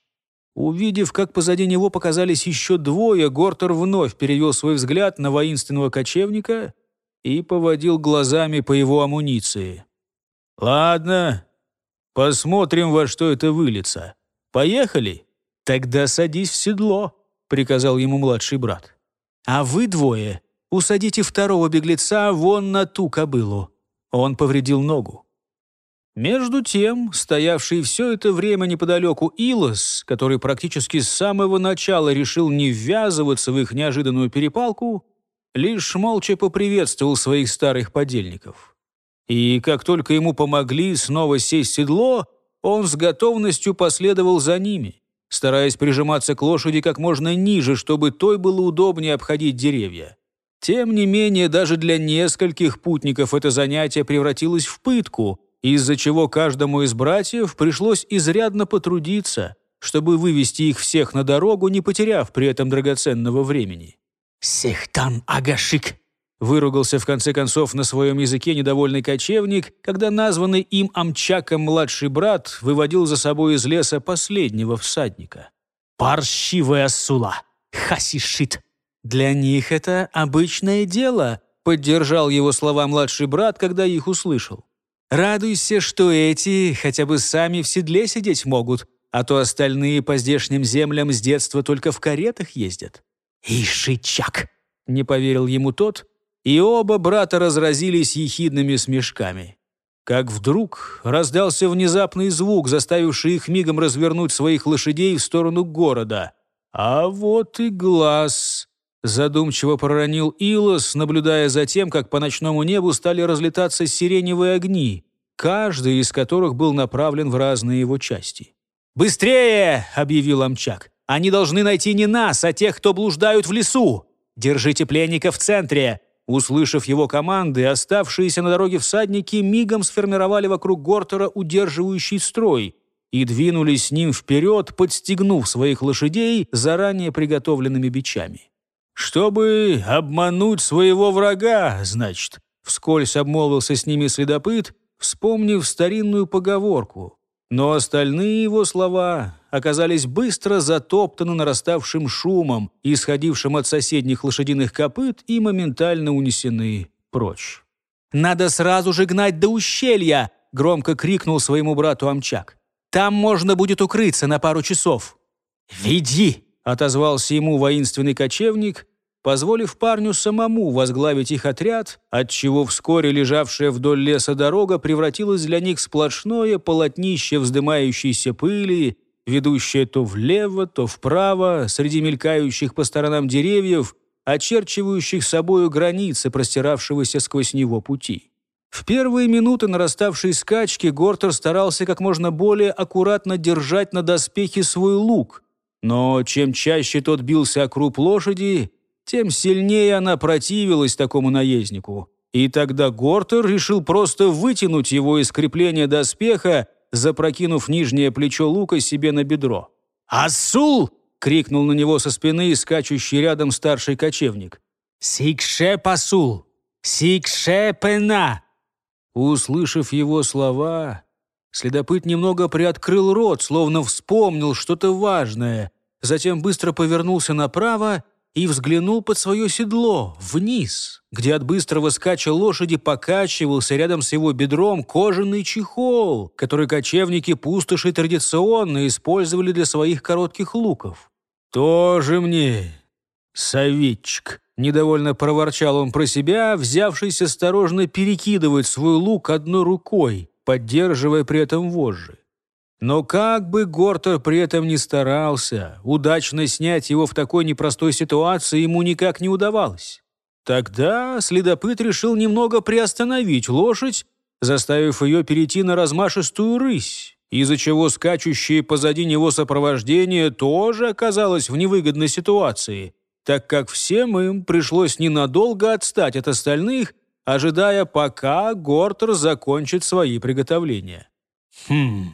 Увидев, как позади него показались еще двое, Гортер вновь перевел свой взгляд на воинственного кочевника и поводил глазами по его амуниции. «Ладно, посмотрим, во что это выльется. Поехали? Тогда садись в седло», — приказал ему младший брат. «А вы двое усадите второго беглеца вон на ту кобылу». Он повредил ногу. Между тем, стоявший все это время неподалеку Илос, который практически с самого начала решил не ввязываться в их неожиданную перепалку, лишь молча поприветствовал своих старых подельников. И как только ему помогли снова сесть в седло, он с готовностью последовал за ними, стараясь прижиматься к лошади как можно ниже, чтобы той было удобнее обходить деревья. Тем не менее, даже для нескольких путников это занятие превратилось в пытку — из-за чего каждому из братьев пришлось изрядно потрудиться, чтобы вывести их всех на дорогу, не потеряв при этом драгоценного времени. «Сехтан Агашик!» Выругался в конце концов на своем языке недовольный кочевник, когда названный им Амчаком младший брат выводил за собой из леса последнего всадника. Парщивая сула! Хасишит!» «Для них это обычное дело», — поддержал его слова младший брат, когда их услышал. Радуйся, что эти хотя бы сами в седле сидеть могут, а то остальные по здешним землям с детства только в каретах ездят». «Ишичак!» — не поверил ему тот, и оба брата разразились ехидными смешками. Как вдруг раздался внезапный звук, заставивший их мигом развернуть своих лошадей в сторону города. «А вот и глаз!» Задумчиво проронил Илос, наблюдая за тем, как по ночному небу стали разлетаться сиреневые огни, каждый из которых был направлен в разные его части. «Быстрее!» — объявил Амчак. «Они должны найти не нас, а тех, кто блуждают в лесу! Держите пленника в центре!» Услышав его команды, оставшиеся на дороге всадники мигом сформировали вокруг Гортера удерживающий строй и двинулись с ним вперед, подстегнув своих лошадей заранее приготовленными бичами. «Чтобы обмануть своего врага, значит», — вскользь обмолвился с ними следопыт, вспомнив старинную поговорку. Но остальные его слова оказались быстро затоптаны нараставшим шумом, исходившим от соседних лошадиных копыт, и моментально унесены прочь. «Надо сразу же гнать до ущелья!» — громко крикнул своему брату Амчак. «Там можно будет укрыться на пару часов». «Веди!» отозвался ему воинственный кочевник, позволив парню самому возглавить их отряд, отчего вскоре лежавшая вдоль леса дорога превратилась для них в сплошное полотнище вздымающейся пыли, ведущее то влево, то вправо, среди мелькающих по сторонам деревьев, очерчивающих собою границы простиравшегося сквозь него пути. В первые минуты нараставшей скачки Гортер старался как можно более аккуратно держать на доспехе свой лук, но чем чаще тот бился о круп лошади, тем сильнее она противилась такому наезднику. И тогда Гортер решил просто вытянуть его из крепления доспеха, запрокинув нижнее плечо лука себе на бедро. Ассул! — крикнул на него со спины скачущий рядом старший кочевник. «Сикше пасул! Сикше пена!» Услышав его слова, Следопыт немного приоткрыл рот, словно вспомнил что-то важное. Затем быстро повернулся направо и взглянул под свое седло, вниз, где от быстрого скача лошади покачивался рядом с его бедром кожаный чехол, который кочевники пустоши традиционно использовали для своих коротких луков. «Тоже мне, советчик!» Недовольно проворчал он про себя, взявшись осторожно перекидывать свой лук одной рукой поддерживая при этом вожжи. Но как бы Гортер при этом ни старался, удачно снять его в такой непростой ситуации ему никак не удавалось. Тогда следопыт решил немного приостановить лошадь, заставив ее перейти на размашистую рысь, из-за чего скачущее позади него сопровождение тоже оказалось в невыгодной ситуации, так как всем им пришлось ненадолго отстать от остальных – ожидая, пока Гортер закончит свои приготовления. «Хм,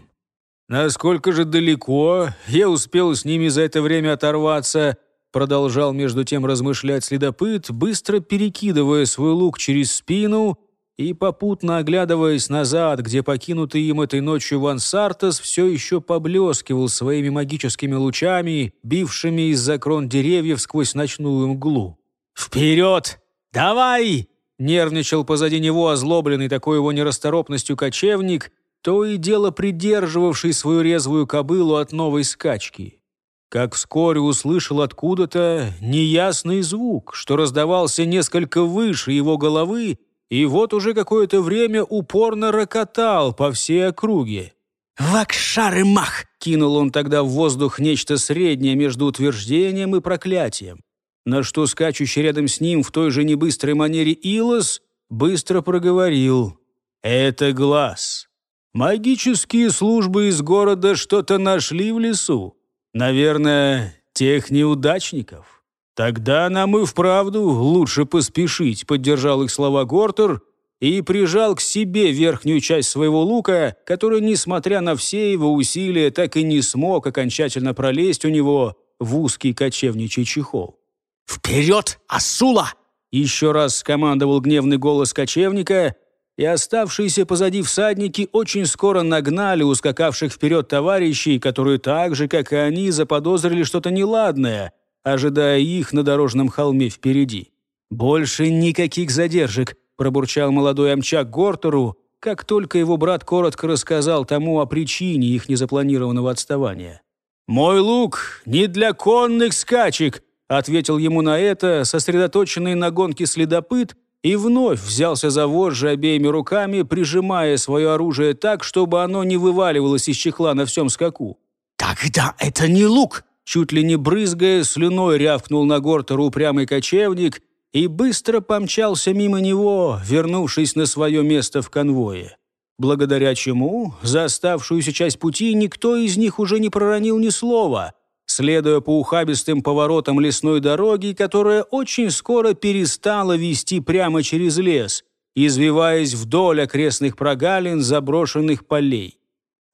насколько же далеко я успел с ними за это время оторваться», продолжал между тем размышлять следопыт, быстро перекидывая свой лук через спину и попутно оглядываясь назад, где покинутый им этой ночью Ван Сартес все еще поблескивал своими магическими лучами, бившими из-за крон деревьев сквозь ночную мглу. «Вперед! Давай!» Нервничал позади него озлобленный такой его нерасторопностью кочевник, то и дело придерживавший свою резвую кобылу от новой скачки. Как вскоре услышал откуда-то неясный звук, что раздавался несколько выше его головы, и вот уже какое-то время упорно рокотал по всей округе. «Вакшар и мах!» — кинул он тогда в воздух нечто среднее между утверждением и проклятием на что скачущий рядом с ним в той же небыстрой манере Илос быстро проговорил. «Это глаз. Магические службы из города что-то нашли в лесу. Наверное, тех неудачников. Тогда нам и вправду лучше поспешить», — поддержал их слова Гортер и прижал к себе верхнюю часть своего лука, который, несмотря на все его усилия, так и не смог окончательно пролезть у него в узкий кочевничий чехол. «Вперед, Асула!» Еще раз скомандовал гневный голос кочевника, и оставшиеся позади всадники очень скоро нагнали ускакавших вперед товарищей, которые так же, как и они, заподозрили что-то неладное, ожидая их на дорожном холме впереди. «Больше никаких задержек», — пробурчал молодой амчак Гортеру, как только его брат коротко рассказал тому о причине их незапланированного отставания. «Мой лук не для конных скачек», ответил ему на это сосредоточенный на гонке следопыт и вновь взялся за вожжи обеими руками, прижимая свое оружие так, чтобы оно не вываливалось из чехла на всем скаку. «Тогда это не лук!» Чуть ли не брызгая, слюной рявкнул на Гортеру упрямый кочевник и быстро помчался мимо него, вернувшись на свое место в конвое. Благодаря чему за оставшуюся часть пути никто из них уже не проронил ни слова — следуя по ухабистым поворотам лесной дороги, которая очень скоро перестала вести прямо через лес, извиваясь вдоль окрестных прогалин заброшенных полей.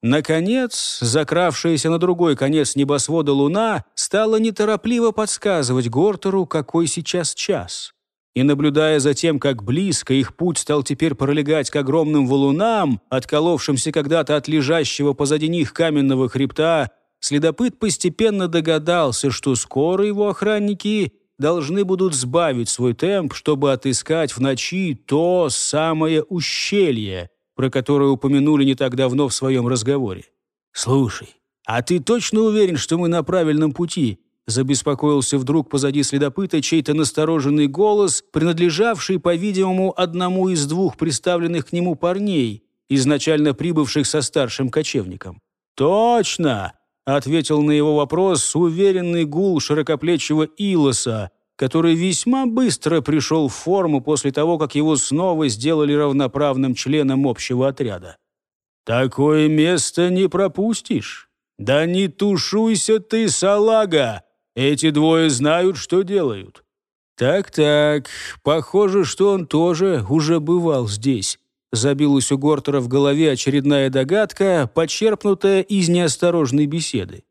Наконец, закравшаяся на другой конец небосвода луна стала неторопливо подсказывать Гортеру, какой сейчас час. И, наблюдая за тем, как близко их путь стал теперь пролегать к огромным валунам, отколовшимся когда-то от лежащего позади них каменного хребта следопыт постепенно догадался, что скоро его охранники должны будут сбавить свой темп, чтобы отыскать в ночи то самое ущелье, про которое упомянули не так давно в своем разговоре. «Слушай, а ты точно уверен, что мы на правильном пути?» Забеспокоился вдруг позади следопыта чей-то настороженный голос, принадлежавший, по-видимому, одному из двух представленных к нему парней, изначально прибывших со старшим кочевником. «Точно!» ответил на его вопрос уверенный гул широкоплечего Илоса, который весьма быстро пришел в форму после того, как его снова сделали равноправным членом общего отряда. «Такое место не пропустишь. Да не тушуйся ты, салага! Эти двое знают, что делают». «Так-так, похоже, что он тоже уже бывал здесь». Забилась у Гортера в голове очередная догадка, подчерпнутая из неосторожной беседы.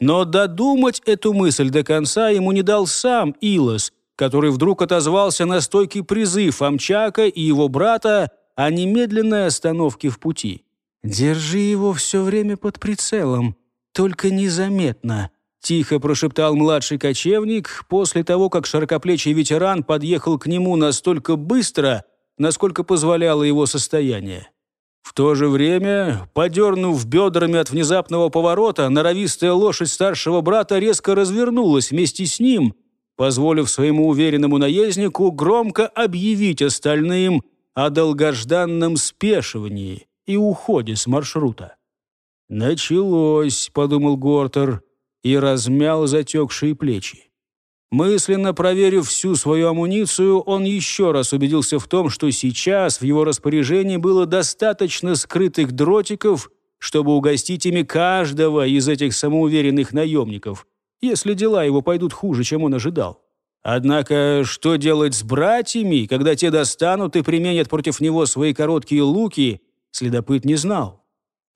Но додумать эту мысль до конца ему не дал сам Илос, который вдруг отозвался на стойкий призыв Амчака и его брата о немедленной остановке в пути. «Держи его все время под прицелом, только незаметно», — тихо прошептал младший кочевник после того, как широкоплечий ветеран подъехал к нему настолько быстро — насколько позволяло его состояние. В то же время, подернув бедрами от внезапного поворота, норовистая лошадь старшего брата резко развернулась вместе с ним, позволив своему уверенному наезднику громко объявить остальным о долгожданном спешивании и уходе с маршрута. «Началось», — подумал Гортер, и размял затекшие плечи. Мысленно проверив всю свою амуницию, он еще раз убедился в том, что сейчас в его распоряжении было достаточно скрытых дротиков, чтобы угостить ими каждого из этих самоуверенных наемников, если дела его пойдут хуже, чем он ожидал. Однако, что делать с братьями, когда те достанут и применят против него свои короткие луки, следопыт не знал.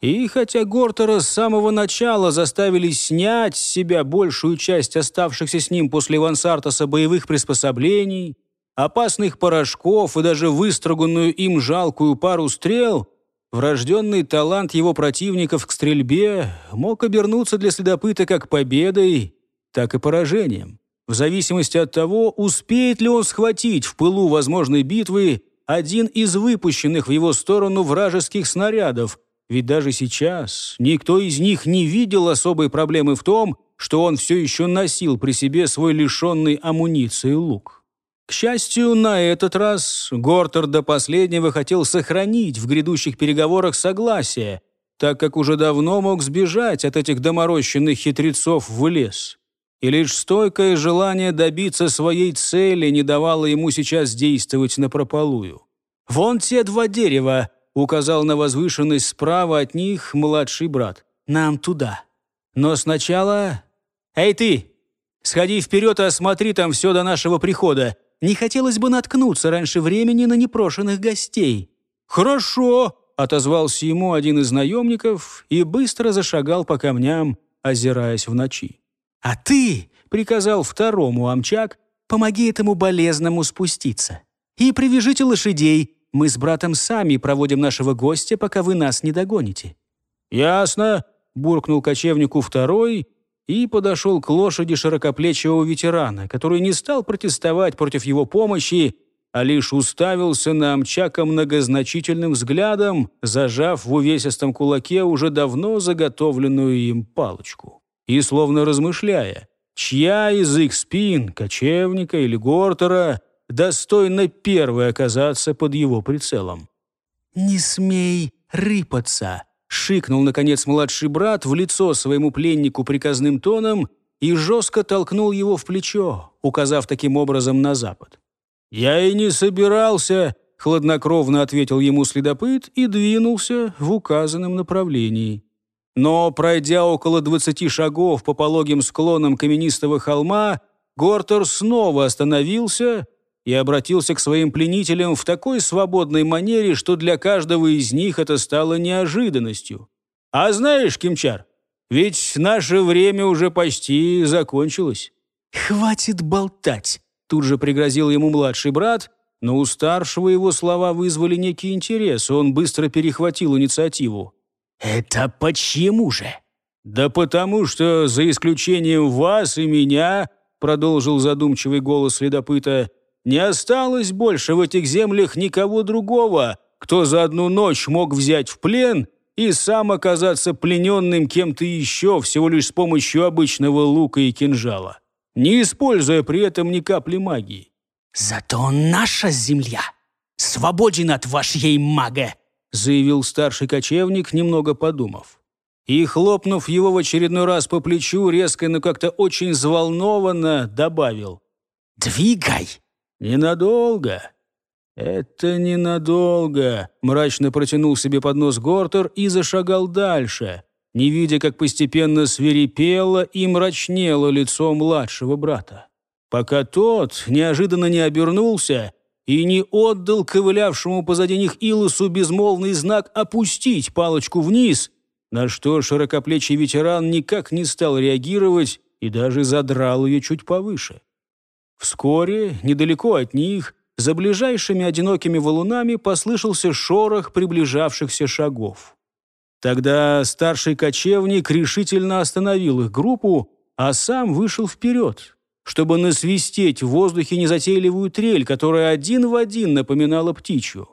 И хотя Гортера с самого начала заставили снять с себя большую часть оставшихся с ним после Вансартаса боевых приспособлений, опасных порошков и даже выстроганную им жалкую пару стрел, врожденный талант его противников к стрельбе мог обернуться для следопыта как победой, так и поражением, в зависимости от того, успеет ли он схватить в пылу возможной битвы один из выпущенных в его сторону вражеских снарядов – ведь даже сейчас никто из них не видел особой проблемы в том, что он все еще носил при себе свой лишенный амуниции лук. К счастью, на этот раз Гортер до последнего хотел сохранить в грядущих переговорах согласие, так как уже давно мог сбежать от этих доморощенных хитрецов в лес. И лишь стойкое желание добиться своей цели не давало ему сейчас действовать напропалую. «Вон те два дерева!» указал на возвышенность справа от них младший брат. «Нам туда. Но сначала...» «Эй ты! Сходи вперед и осмотри там все до нашего прихода. Не хотелось бы наткнуться раньше времени на непрошенных гостей». «Хорошо!» — отозвался ему один из наемников и быстро зашагал по камням, озираясь в ночи. «А ты!» — приказал второму амчак. «Помоги этому болезному спуститься. И привяжите лошадей, мы с братом сами проводим нашего гостя, пока вы нас не догоните». «Ясно», — буркнул кочевнику второй и подошел к лошади широкоплечего ветерана, который не стал протестовать против его помощи, а лишь уставился на Амчака многозначительным взглядом, зажав в увесистом кулаке уже давно заготовленную им палочку. И словно размышляя, чья из их спин, кочевника или гортера, достойна первой оказаться под его прицелом. «Не смей рыпаться!» — шикнул, наконец, младший брат в лицо своему пленнику приказным тоном и жестко толкнул его в плечо, указав таким образом на запад. «Я и не собирался!» — хладнокровно ответил ему следопыт и двинулся в указанном направлении. Но, пройдя около двадцати шагов по пологим склонам каменистого холма, Гортер снова остановился и обратился к своим пленителям в такой свободной манере, что для каждого из них это стало неожиданностью. «А знаешь, Кимчар, ведь наше время уже почти закончилось». «Хватит болтать!» – тут же пригрозил ему младший брат, но у старшего его слова вызвали некий интерес, он быстро перехватил инициативу. «Это почему же?» «Да потому что, за исключением вас и меня», – продолжил задумчивый голос следопыта – не осталось больше в этих землях никого другого, кто за одну ночь мог взять в плен и сам оказаться плененным кем-то еще, всего лишь с помощью обычного лука и кинжала, не используя при этом ни капли магии. «Зато наша земля свободен от вашей мага!» заявил старший кочевник, немного подумав. И, хлопнув его в очередной раз по плечу, резко, но как-то очень взволнованно добавил. «Двигай «Ненадолго?» «Это ненадолго», — мрачно протянул себе под нос Гортер и зашагал дальше, не видя, как постепенно свирепело и мрачнело лицо младшего брата. Пока тот неожиданно не обернулся и не отдал ковылявшему позади них Илосу безмолвный знак «опустить палочку вниз», на что широкоплечий ветеран никак не стал реагировать и даже задрал ее чуть повыше. Вскоре, недалеко от них, за ближайшими одинокими валунами послышался шорох приближавшихся шагов. Тогда старший кочевник решительно остановил их группу, а сам вышел вперед, чтобы насвистеть в воздухе незатейливую трель, которая один в один напоминала птичью.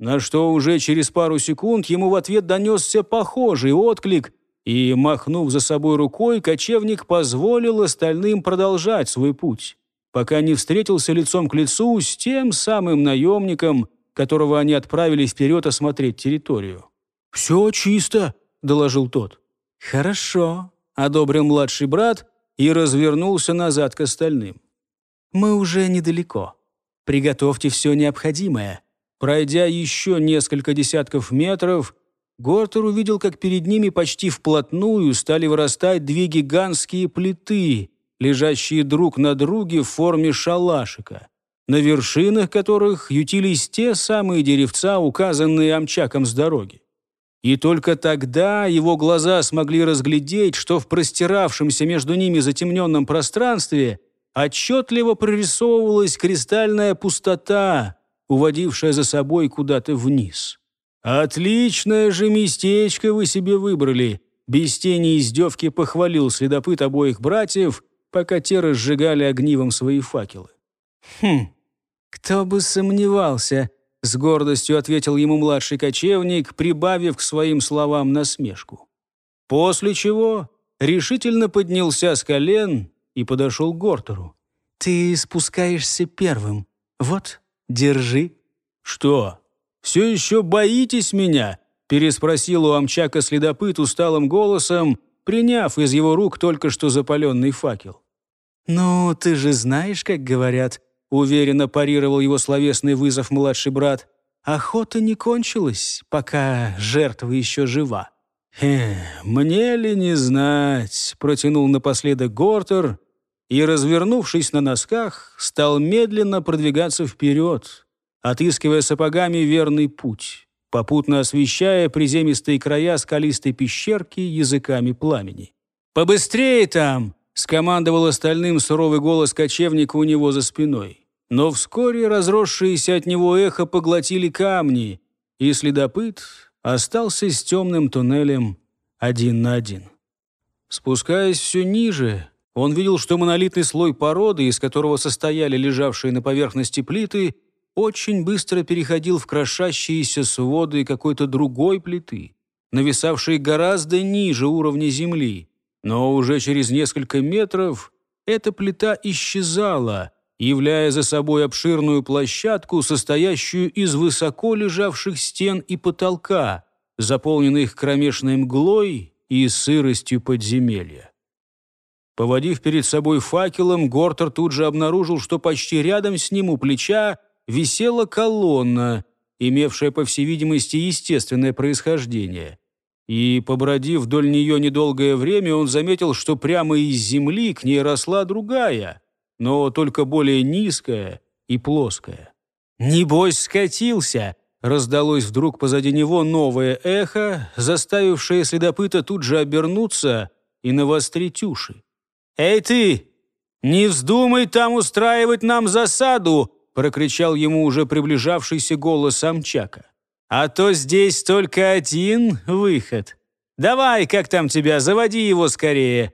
На что уже через пару секунд ему в ответ донесся похожий отклик, и, махнув за собой рукой, кочевник позволил остальным продолжать свой путь пока не встретился лицом к лицу с тем самым наемником, которого они отправили вперед осмотреть территорию. «Все чисто», — доложил тот. «Хорошо», — одобрил младший брат и развернулся назад к остальным. «Мы уже недалеко. Приготовьте все необходимое». Пройдя еще несколько десятков метров, Гортер увидел, как перед ними почти вплотную стали вырастать две гигантские плиты, лежащие друг на друге в форме шалашика, на вершинах которых ютились те самые деревца, указанные амчаком с дороги. И только тогда его глаза смогли разглядеть, что в простиравшемся между ними затемненном пространстве отчетливо прорисовывалась кристальная пустота, уводившая за собой куда-то вниз. «Отличное же местечко вы себе выбрали!» Без тени издевки похвалил следопыт обоих братьев пока те разжигали огнивом свои факелы. «Хм, кто бы сомневался», — с гордостью ответил ему младший кочевник, прибавив к своим словам насмешку. После чего решительно поднялся с колен и подошел к Гортеру. «Ты спускаешься первым. Вот, держи». «Что, все еще боитесь меня?» — переспросил у Амчака следопыт усталым голосом, приняв из его рук только что запаленный факел. «Ну, ты же знаешь, как говорят», — уверенно парировал его словесный вызов младший брат. «Охота не кончилась, пока жертва еще жива». «Хе, мне ли не знать», — протянул напоследок Гортер и, развернувшись на носках, стал медленно продвигаться вперед, отыскивая сапогами верный путь, попутно освещая приземистые края скалистой пещерки языками пламени. «Побыстрее там!» скомандовал остальным суровый голос кочевника у него за спиной. Но вскоре разросшиеся от него эхо поглотили камни, и следопыт остался с темным туннелем один на один. Спускаясь все ниже, он видел, что монолитный слой породы, из которого состояли лежавшие на поверхности плиты, очень быстро переходил в крошащиеся своды какой-то другой плиты, нависавшей гораздо ниже уровня земли. Но уже через несколько метров эта плита исчезала, являя за собой обширную площадку, состоящую из высоко лежавших стен и потолка, заполненных кромешной мглой и сыростью подземелья. Поводив перед собой факелом, Гортер тут же обнаружил, что почти рядом с ним у плеча висела колонна, имевшая, по всей видимости, естественное происхождение. И, побродив вдоль нее недолгое время, он заметил, что прямо из земли к ней росла другая, но только более низкая и плоская. «Небось, скатился!» Раздалось вдруг позади него новое эхо, заставившее следопыта тут же обернуться и навострить уши. «Эй ты! Не вздумай там устраивать нам засаду!» прокричал ему уже приближавшийся голос Амчака. А то здесь только один выход. Давай, как там тебя, заводи его скорее.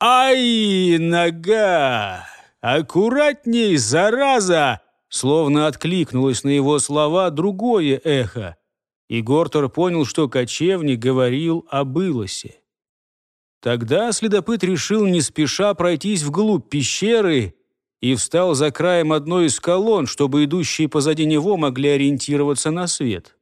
Ай, нога! Аккуратней, зараза! Словно откликнулось на его слова другое эхо. И Гортор понял, что кочевник говорил о Былосе. Тогда следопыт решил не спеша пройтись вглубь пещеры и встал за краем одной из колонн, чтобы идущие позади него могли ориентироваться на свет.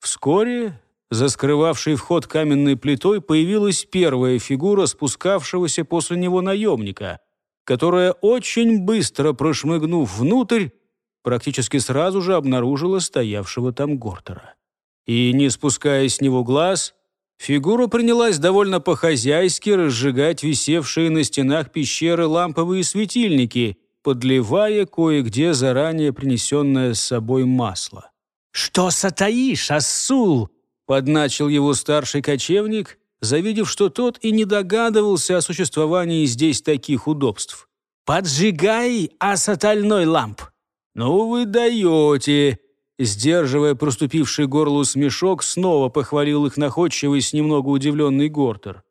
Вскоре, заскрывавший вход каменной плитой, появилась первая фигура спускавшегося после него наемника, которая, очень быстро прошмыгнув внутрь, практически сразу же обнаружила стоявшего там Гортера. И, не спуская с него глаз, фигура принялась довольно по-хозяйски разжигать висевшие на стенах пещеры ламповые светильники – подливая кое-где заранее принесенное с собой масло. «Что сатаишь, Ассул?» — подначил его старший кочевник, завидев, что тот и не догадывался о существовании здесь таких удобств. «Поджигай асатальной ламп!» «Ну вы даете!» Сдерживая проступивший горлу смешок, снова похвалил их находчивый с немного удивленный Гортер.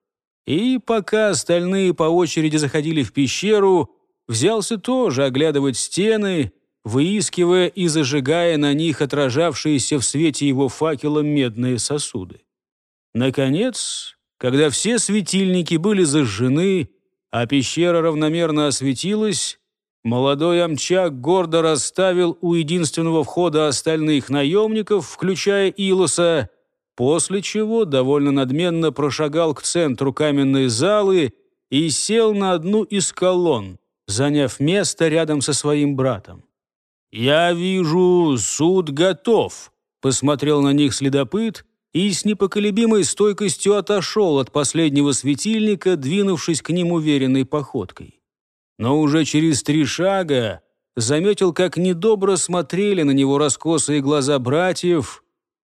И пока остальные по очереди заходили в пещеру, взялся тоже оглядывать стены, выискивая и зажигая на них отражавшиеся в свете его факела медные сосуды. Наконец, когда все светильники были зажжены, а пещера равномерно осветилась, молодой амчак гордо расставил у единственного входа остальных наемников, включая Илоса, после чего довольно надменно прошагал к центру каменной залы и сел на одну из колонн, заняв место рядом со своим братом. «Я вижу, суд готов», — посмотрел на них следопыт и с непоколебимой стойкостью отошел от последнего светильника, двинувшись к ним уверенной походкой. Но уже через три шага заметил, как недобро смотрели на него раскосые глаза братьев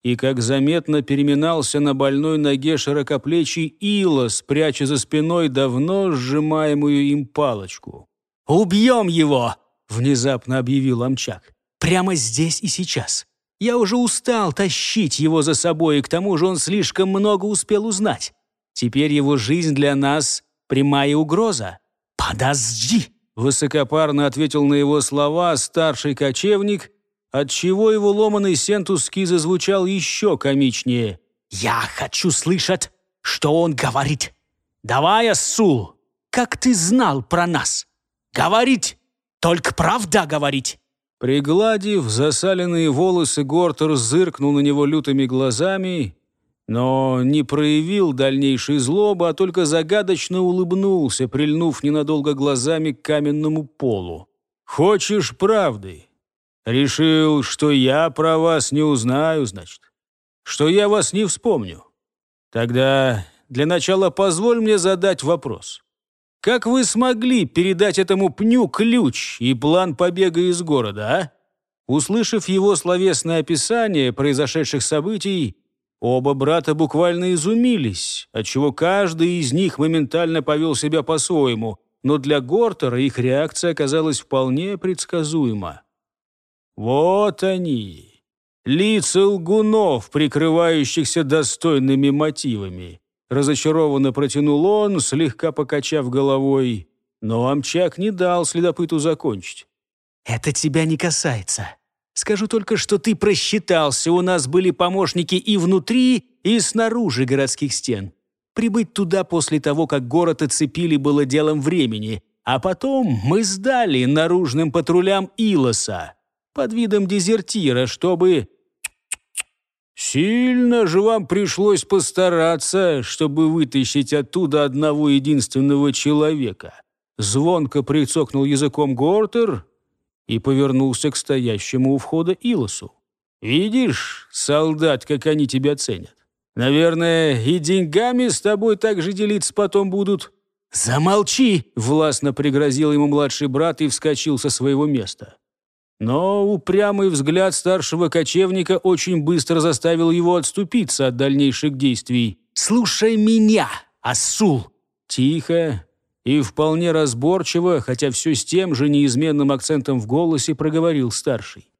и как заметно переминался на больной ноге широкоплечий Илос, пряча за спиной давно сжимаемую им палочку. «Убьем его!» — внезапно объявил Амчак. «Прямо здесь и сейчас. Я уже устал тащить его за собой, и к тому же он слишком много успел узнать. Теперь его жизнь для нас — прямая угроза». «Подожди!» — высокопарно ответил на его слова старший кочевник, отчего его ломаный сентуски зазвучал еще комичнее. «Я хочу слышать, что он говорит. Давай, Ассул, как ты знал про нас?» Говорить! Только правда говорить!» Пригладив засаленные волосы, Гортер зыркнул на него лютыми глазами, но не проявил дальнейшей злобы, а только загадочно улыбнулся, прильнув ненадолго глазами к каменному полу. «Хочешь правды? Решил, что я про вас не узнаю, значит? Что я вас не вспомню? Тогда для начала позволь мне задать вопрос. Как вы смогли передать этому пню ключ и план побега из города, а?» Услышав его словесное описание произошедших событий, оба брата буквально изумились, отчего каждый из них моментально повел себя по-своему, но для Гортера их реакция оказалась вполне предсказуема. «Вот они, лица лгунов, прикрывающихся достойными мотивами», разочарованно протянул он, слегка покачав головой. Но Амчак не дал следопыту закончить. «Это тебя не касается. Скажу только, что ты просчитался. У нас были помощники и внутри, и снаружи городских стен. Прибыть туда после того, как город оцепили, было делом времени. А потом мы сдали наружным патрулям Илоса под видом дезертира, чтобы Сильно же вам пришлось постараться, чтобы вытащить оттуда одного единственного человека. Звонко прицокнул языком Гортер и повернулся к стоящему у входа Илосу. «Видишь, солдат, как они тебя ценят. Наверное, и деньгами с тобой так же делиться потом будут». «Замолчи!» — властно пригрозил ему младший брат и вскочил со своего места. Но упрямый взгляд старшего кочевника очень быстро заставил его отступиться от дальнейших действий. «Слушай меня, Асул!» Тихо и вполне разборчиво, хотя все с тем же неизменным акцентом в голосе проговорил старший.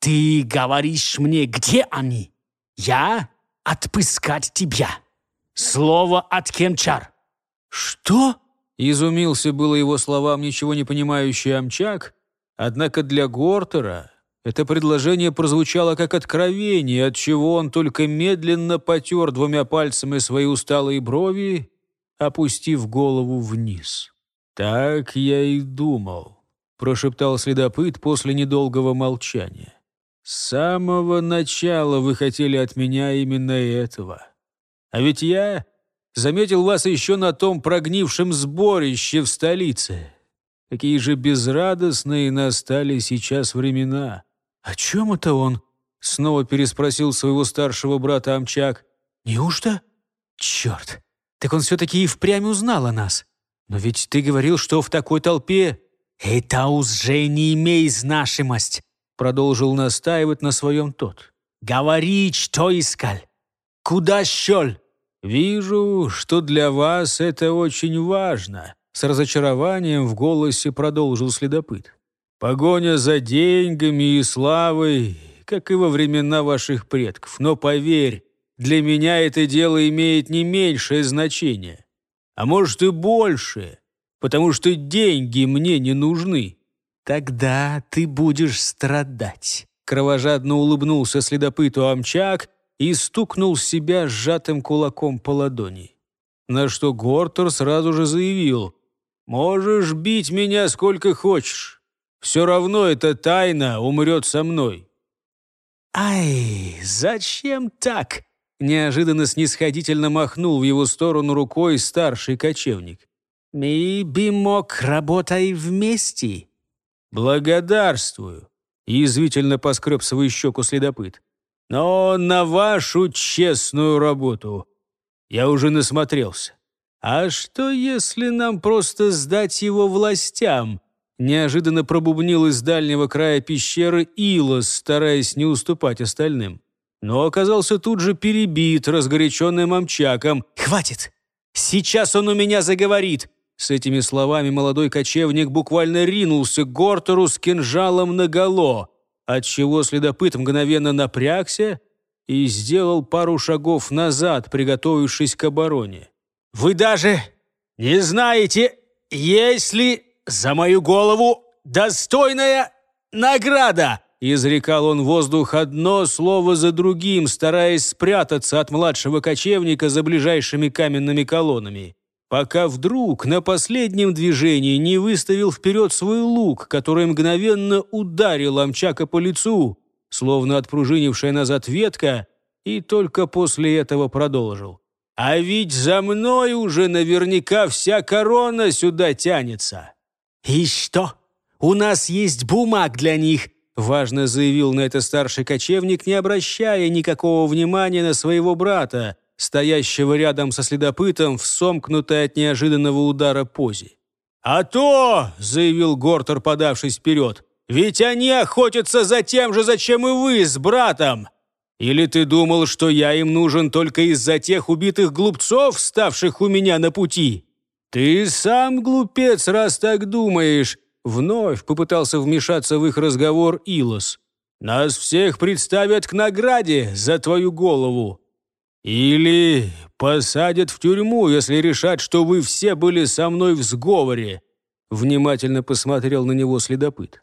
«Ты говоришь мне, где они? Я отпускать тебя. Слово от Кемчар». «Что?» — изумился было его словам ничего не понимающий Амчак, Однако для Гортера это предложение прозвучало как откровение, от чего он только медленно потер двумя пальцами свои усталые брови, опустив голову вниз. «Так я и думал», — прошептал следопыт после недолгого молчания. «С самого начала вы хотели от меня именно этого. А ведь я заметил вас еще на том прогнившем сборище в столице. Какие же безрадостные настали сейчас времена. «О чем это он?» — снова переспросил своего старшего брата Амчак. «Неужто? Черт! Так он все-таки и впрямь узнал о нас. Но ведь ты говорил, что в такой толпе...» «Это уже не имей значимость!» — продолжил настаивать на своем тот. «Говори, что искал! Куда щель?» «Вижу, что для вас это очень важно», с разочарованием в голосе продолжил следопыт. «Погоня за деньгами и славой, как и во времена ваших предков. Но поверь, для меня это дело имеет не меньшее значение. А может и большее, потому что деньги мне не нужны». «Тогда ты будешь страдать», — кровожадно улыбнулся следопыту Амчак и стукнул себя сжатым кулаком по ладони. На что Гортер сразу же заявил, Можешь бить меня сколько хочешь. Все равно эта тайна умрет со мной». «Ай, зачем так?» Неожиданно снисходительно махнул в его сторону рукой старший кочевник. «Мы бы мог работай вместе». «Благодарствую», — язвительно поскреб свою щеку следопыт. «Но на вашу честную работу я уже насмотрелся». «А что, если нам просто сдать его властям?» Неожиданно пробубнил из дальнего края пещеры Илос, стараясь не уступать остальным. Но оказался тут же перебит, разгоряченным омчаком. «Хватит! Сейчас он у меня заговорит!» С этими словами молодой кочевник буквально ринулся к Гортеру с кинжалом наголо, отчего следопыт мгновенно напрягся и сделал пару шагов назад, приготовившись к обороне. Вы даже не знаете, есть ли за мою голову достойная награда!» Изрекал он воздух одно слово за другим, стараясь спрятаться от младшего кочевника за ближайшими каменными колоннами. Пока вдруг на последнем движении не выставил вперед свой лук, который мгновенно ударил Амчака по лицу, словно отпружинившая назад ветка, и только после этого продолжил. А ведь за мной уже наверняка вся корона сюда тянется». «И что? У нас есть бумаг для них», — важно заявил на это старший кочевник, не обращая никакого внимания на своего брата, стоящего рядом со следопытом в сомкнутой от неожиданного удара позе. «А то», — заявил Гортер, подавшись вперед, — «ведь они охотятся за тем же, зачем и вы с братом. Или ты думал, что я им нужен только из-за тех убитых глупцов, ставших у меня на пути?» «Ты сам глупец, раз так думаешь!» Вновь попытался вмешаться в их разговор Илос. «Нас всех представят к награде за твою голову!» «Или посадят в тюрьму, если решат, что вы все были со мной в сговоре!» Внимательно посмотрел на него следопыт.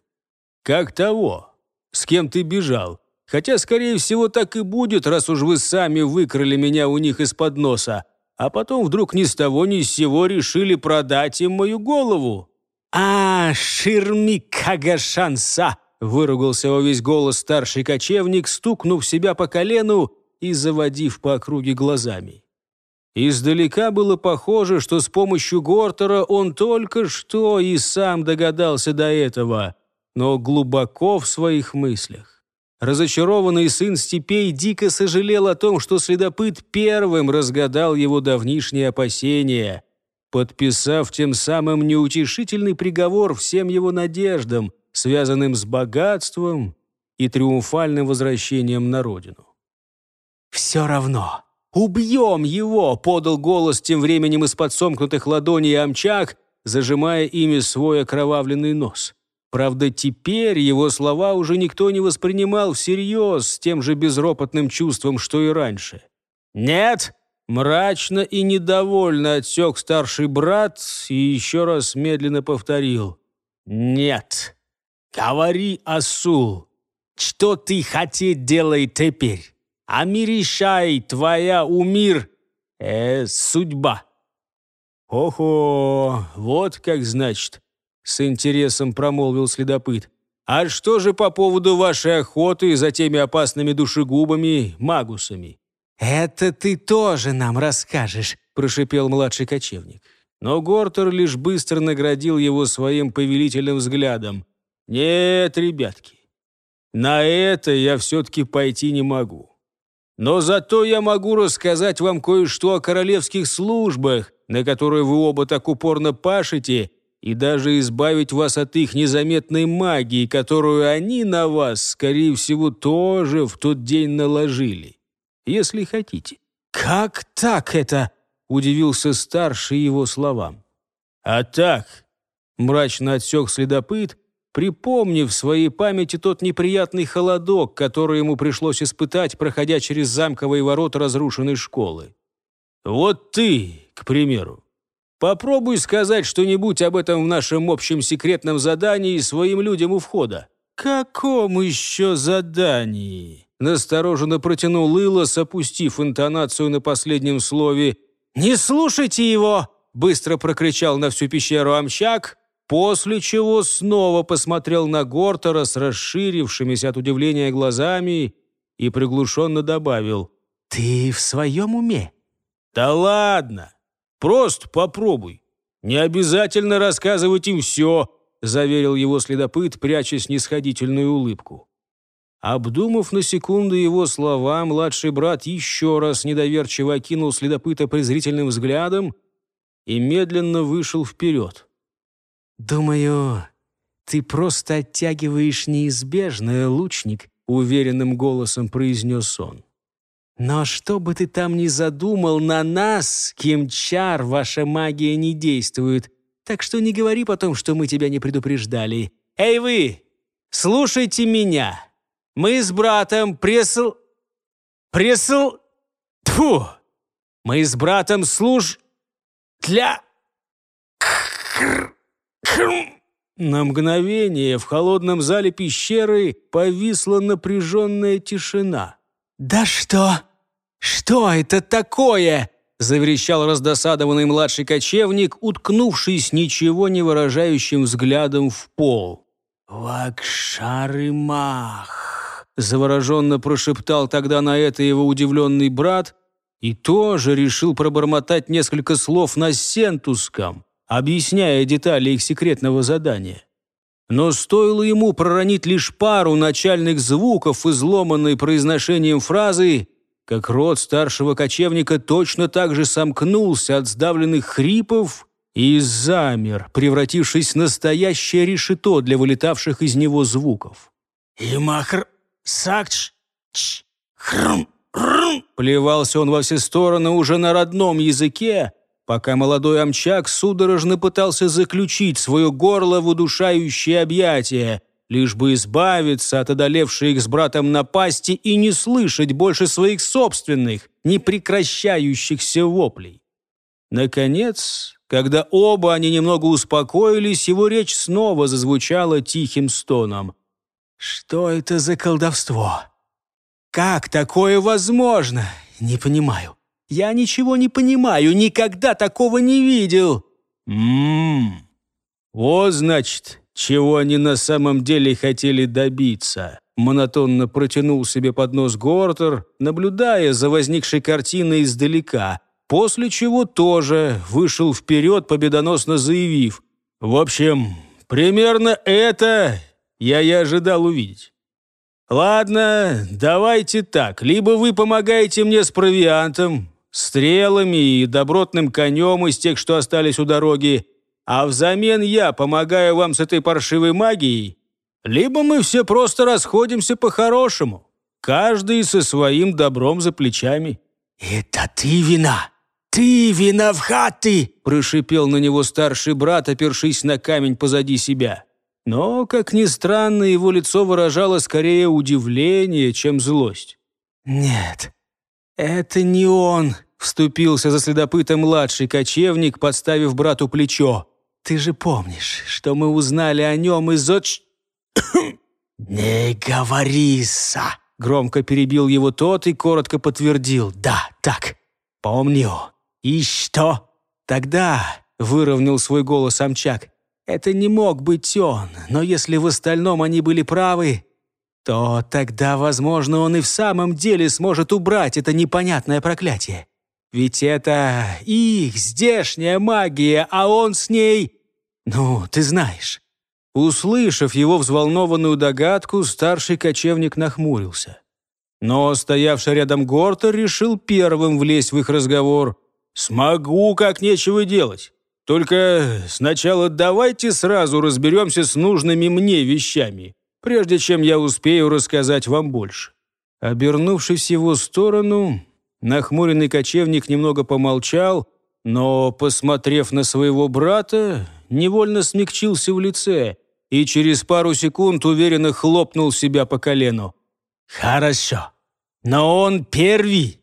«Как того, с кем ты бежал, Хотя, скорее всего, так и будет, раз уж вы сами выкрали меня у них из-под носа. А потом вдруг ни с того ни с сего решили продать им мою голову». «А, ширми кагашанса!» — выругался во весь голос старший кочевник, стукнув себя по колену и заводив по округе глазами. Издалека было похоже, что с помощью Гортера он только что и сам догадался до этого, но глубоко в своих мыслях. Разочарованный сын степей дико сожалел о том, что следопыт первым разгадал его давнишние опасения, подписав тем самым неутешительный приговор всем его надеждам, связанным с богатством и триумфальным возвращением на родину. «Все равно. Убьем его!» — подал голос тем временем из-под сомкнутых ладоней амчак, зажимая ими свой окровавленный нос. Правда, теперь его слова уже никто не воспринимал всерьез с тем же безропотным чувством, что и раньше. «Нет!» – мрачно и недовольно отсек старший брат и еще раз медленно повторил. «Нет! Говори, Асул, что ты хотеть делай теперь? Амиришай, твоя умир, э, судьба!» «Охо, вот как значит!» с интересом промолвил следопыт. «А что же по поводу вашей охоты за теми опасными душегубами, магусами?» «Это ты тоже нам расскажешь», — прошипел младший кочевник. Но Гортер лишь быстро наградил его своим повелительным взглядом. «Нет, ребятки, на это я все-таки пойти не могу. Но зато я могу рассказать вам кое-что о королевских службах, на которые вы оба так упорно пашете, и даже избавить вас от их незаметной магии, которую они на вас, скорее всего, тоже в тот день наложили, если хотите». «Как так это?» — удивился старший его словам. «А так», — мрачно отсек следопыт, припомнив в своей памяти тот неприятный холодок, который ему пришлось испытать, проходя через замковые ворота разрушенной школы. «Вот ты, к примеру, Попробуй сказать что-нибудь об этом в нашем общем секретном задании своим людям у входа». «Каком еще задании?» Настороженно протянул Илос, опустив интонацию на последнем слове. «Не слушайте его!» Быстро прокричал на всю пещеру Амчак, после чего снова посмотрел на Гортера с расширившимися от удивления глазами и приглушенно добавил. «Ты в своем уме?» «Да ладно! Просто попробуй. Не обязательно рассказывать им все», — заверил его следопыт, пряча снисходительную улыбку. Обдумав на секунду его слова, младший брат еще раз недоверчиво окинул следопыта презрительным взглядом и медленно вышел вперед. «Думаю, ты просто оттягиваешь неизбежное, лучник», — уверенным голосом произнес он. Но что бы ты там ни задумал, на нас, Кимчар, ваша магия не действует. Так что не говори потом, что мы тебя не предупреждали. Эй вы, слушайте меня. Мы с братом пресл... Пресл... Тьфу! Мы с братом служ... Для... На мгновение в холодном зале пещеры повисла напряженная тишина. «Да что? Что это такое?» — заверещал раздосадованный младший кочевник, уткнувшись ничего не выражающим взглядом в пол. «Вакшарымах!» — завороженно прошептал тогда на это его удивленный брат и тоже решил пробормотать несколько слов на сентуском, объясняя детали их секретного задания. Но стоило ему проронить лишь пару начальных звуков, изломанной произношением фразы, как рот старшего кочевника точно так же сомкнулся от сдавленных хрипов и замер, превратившись в настоящее решето для вылетавших из него звуков. «Лимахр сакч ч хрм рм!» Плевался он во все стороны уже на родном языке, пока молодой омчак судорожно пытался заключить свое горло в удушающее объятие, лишь бы избавиться от одолевшей их с братом напасти и не слышать больше своих собственных, непрекращающихся воплей. Наконец, когда оба они немного успокоились, его речь снова зазвучала тихим стоном. «Что это за колдовство? Как такое возможно? Не понимаю. Я ничего не понимаю, никогда такого не видел». «Ммм, вот, значит, чего они на самом деле хотели добиться». Монотонно протянул себе под нос Гортер, наблюдая за возникшей картиной издалека, после чего тоже вышел вперед, победоносно заявив. «В общем, примерно это я и ожидал увидеть». «Ладно, давайте так. Либо вы помогаете мне с провиантом, стрелами и добротным конем из тех, что остались у дороги, а взамен я помогаю вам с этой паршивой магией, либо мы все просто расходимся по-хорошему, каждый со своим добром за плечами». «Это ты вина! Ты вина в хаты!» прошипел на него старший брат, опершись на камень позади себя. Но, как ни странно, его лицо выражало скорее удивление, чем злость. «Нет, это не он. Вступился за следопыта младший кочевник, подставив брату плечо. «Ты же помнишь, что мы узнали о нем из отч...» [coughs] «Не говори, Са!» Громко перебил его тот и коротко подтвердил. «Да, так, помню. И что?» «Тогда», — выровнял свой голос Амчак, «это не мог быть он, но если в остальном они были правы, то тогда, возможно, он и в самом деле сможет убрать это непонятное проклятие. Ведь это их здешняя магия, а он с ней... Ну, ты знаешь». Услышав его взволнованную догадку, старший кочевник нахмурился. Но стоявший рядом Гортер решил первым влезть в их разговор. «Смогу, как нечего делать. Только сначала давайте сразу разберемся с нужными мне вещами, прежде чем я успею рассказать вам больше». Обернувшись в его сторону, Нахмуренный кочевник немного помолчал, но, посмотрев на своего брата, невольно смягчился в лице и через пару секунд уверенно хлопнул себя по колену. «Хорошо, но он первый.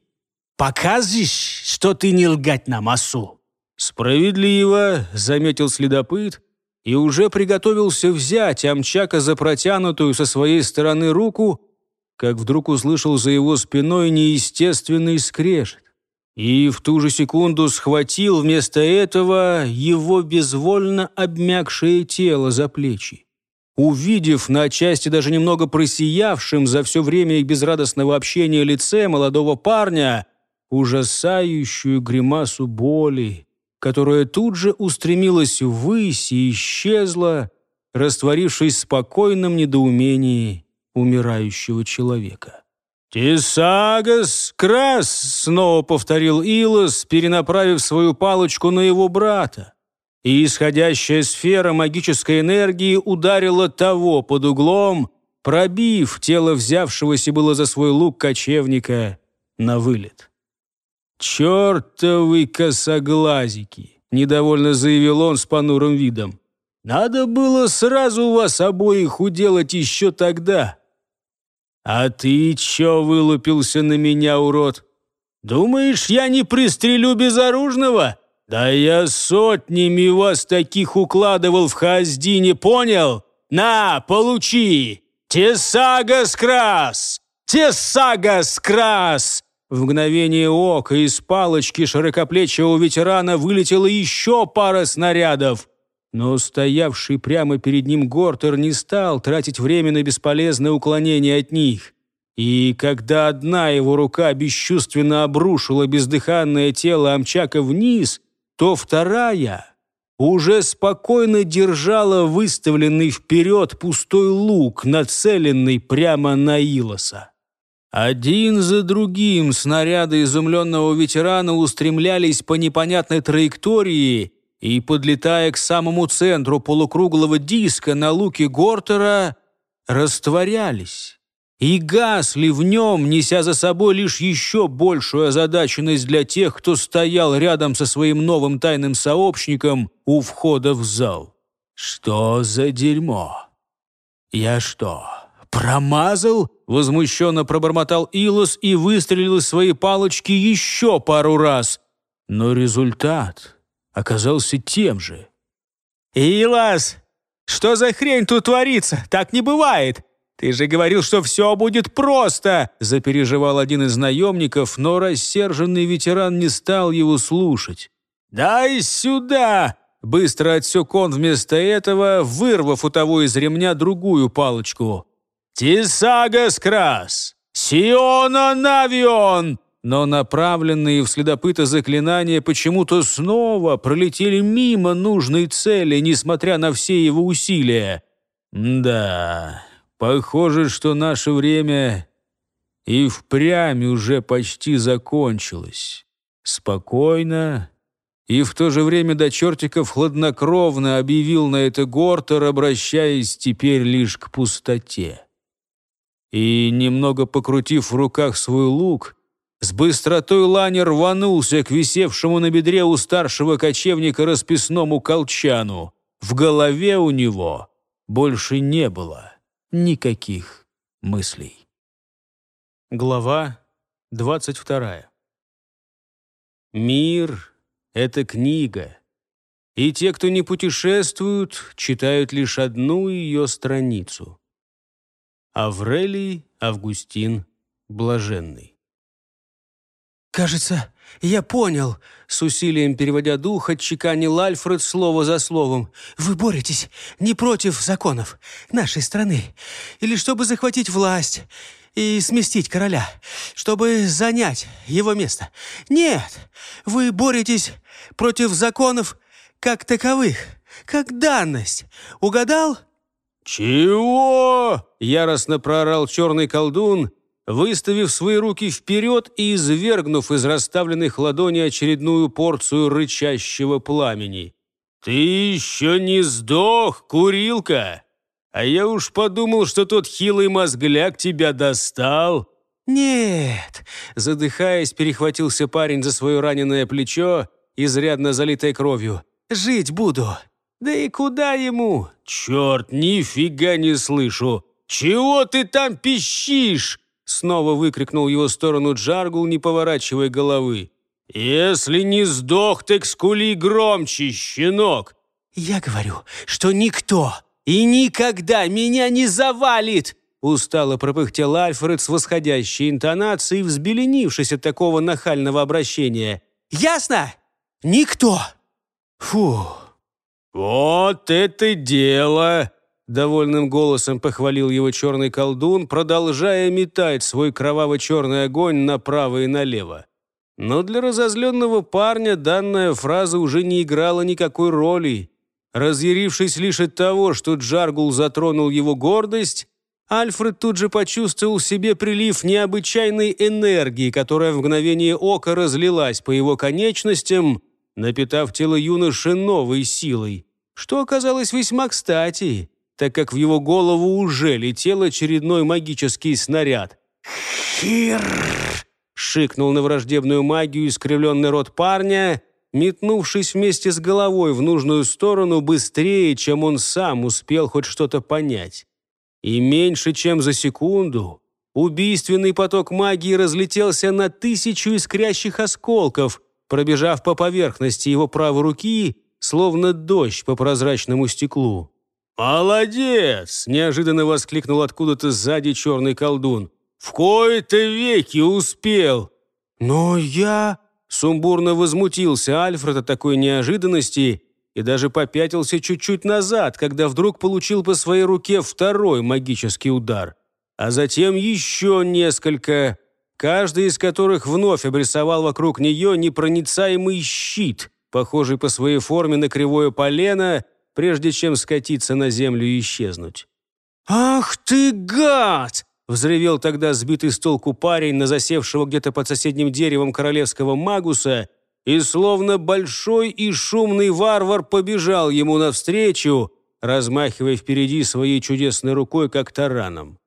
Покажешь, что ты не лгать нам, осу?» «Справедливо», — заметил следопыт, и уже приготовился взять Амчака за протянутую со своей стороны руку, как вдруг услышал за его спиной неестественный скрежет. И в ту же секунду схватил вместо этого его безвольно обмякшее тело за плечи. Увидев на части даже немного просиявшим за все время их безрадостного общения лице молодого парня ужасающую гримасу боли, которая тут же устремилась ввысь и исчезла, растворившись в спокойном недоумении умирающего человека. «Тисагас крас!» — снова повторил Илос, перенаправив свою палочку на его брата. И исходящая сфера магической энергии ударила того под углом, пробив тело взявшегося было за свой лук кочевника на вылет. «Чертовы косоглазики!» — недовольно заявил он с понурым видом. «Надо было сразу вас обоих уделать еще тогда!» «А ты чё вылупился на меня, урод? Думаешь, я не пристрелю безоружного? Да я сотнями вас таких укладывал в хаздине, понял? На, получи! Тесага скрас! Тесага скрас!» В мгновение ока из палочки широкоплечего ветерана вылетела еще пара снарядов. Но стоявший прямо перед ним Гортер не стал тратить время на бесполезное уклонение от них. И когда одна его рука бесчувственно обрушила бездыханное тело Амчака вниз, то вторая уже спокойно держала выставленный вперед пустой лук, нацеленный прямо на Илоса. Один за другим снаряды изумленного ветерана устремлялись по непонятной траектории, и, подлетая к самому центру полукруглого диска на луке Гортера, растворялись и гасли в нем, неся за собой лишь еще большую озадаченность для тех, кто стоял рядом со своим новым тайным сообщником у входа в зал. «Что за дерьмо? Я что, промазал?» Возмущенно пробормотал Илос и выстрелил из своей палочки еще пару раз. Но результат оказался тем же. «Илас, что за хрень тут творится? Так не бывает! Ты же говорил, что все будет просто!» запереживал один из наемников, но рассерженный ветеран не стал его слушать. «Дай сюда!» Быстро отсек он вместо этого, вырвав у того из ремня другую палочку. «Тисага скрас! Сиона навион!» но направленные в следопыта заклинания почему-то снова пролетели мимо нужной цели, несмотря на все его усилия. Да, похоже, что наше время и впрямь уже почти закончилось. Спокойно и в то же время до чертиков хладнокровно объявил на это Гортер, обращаясь теперь лишь к пустоте. И, немного покрутив в руках свой лук, с быстротой ланер рванулся к висевшему на бедре у старшего кочевника расписному колчану. В голове у него больше не было никаких мыслей. Глава 22 Мир — это книга. И те, кто не путешествуют, читают лишь одну ее страницу. Аврелий Августин Блаженный «Кажется, я понял», — с усилием переводя дух, отчеканил Альфред слово за словом. «Вы боретесь не против законов нашей страны, или чтобы захватить власть и сместить короля, чтобы занять его место. Нет, вы боретесь против законов как таковых, как данность. Угадал?» «Чего?» — яростно проорал черный колдун, выставив свои руки вперед и извергнув из расставленных ладоней очередную порцию рычащего пламени. «Ты еще не сдох, курилка! А я уж подумал, что тот хилый мозгляк тебя достал!» «Нет!» – задыхаясь, перехватился парень за свое раненое плечо, изрядно залитое кровью. «Жить буду!» «Да и куда ему?» «Черт, нифига не слышу!» «Чего ты там пищишь?» Снова выкрикнул его сторону Джаргул, не поворачивая головы. «Если не сдох, так скули громче, щенок!» «Я говорю, что никто и никогда меня не завалит!» Устало пропыхтел Альфред с восходящей интонацией, взбеленившись от такого нахального обращения. «Ясно? Никто!» «Фу!» «Вот это дело!» довольным голосом похвалил его черный колдун, продолжая метать свой кроваво-черный огонь направо и налево. Но для разозленного парня данная фраза уже не играла никакой роли. Разъярившись лишь от того, что Джаргул затронул его гордость, Альфред тут же почувствовал в себе прилив необычайной энергии, которая в мгновение ока разлилась по его конечностям, напитав тело юноши новой силой, что оказалось весьма кстати так как в его голову уже летел очередной магический снаряд. «Хир!» — шикнул на враждебную магию искривленный рот парня, метнувшись вместе с головой в нужную сторону быстрее, чем он сам успел хоть что-то понять. И меньше чем за секунду убийственный поток магии разлетелся на тысячу искрящих осколков, пробежав по поверхности его правой руки, словно дождь по прозрачному стеклу. «Молодец!» – неожиданно воскликнул откуда-то сзади черный колдун. «В кои-то веки успел!» «Но я...» – сумбурно возмутился Альфред от такой неожиданности и даже попятился чуть-чуть назад, когда вдруг получил по своей руке второй магический удар, а затем еще несколько, каждый из которых вновь обрисовал вокруг нее непроницаемый щит, похожий по своей форме на кривое полено – прежде чем скатиться на землю и исчезнуть. «Ах ты, гад!» — взревел тогда сбитый с толку парень на засевшего где-то под соседним деревом королевского магуса, и словно большой и шумный варвар побежал ему навстречу, размахивая впереди своей чудесной рукой, как тараном.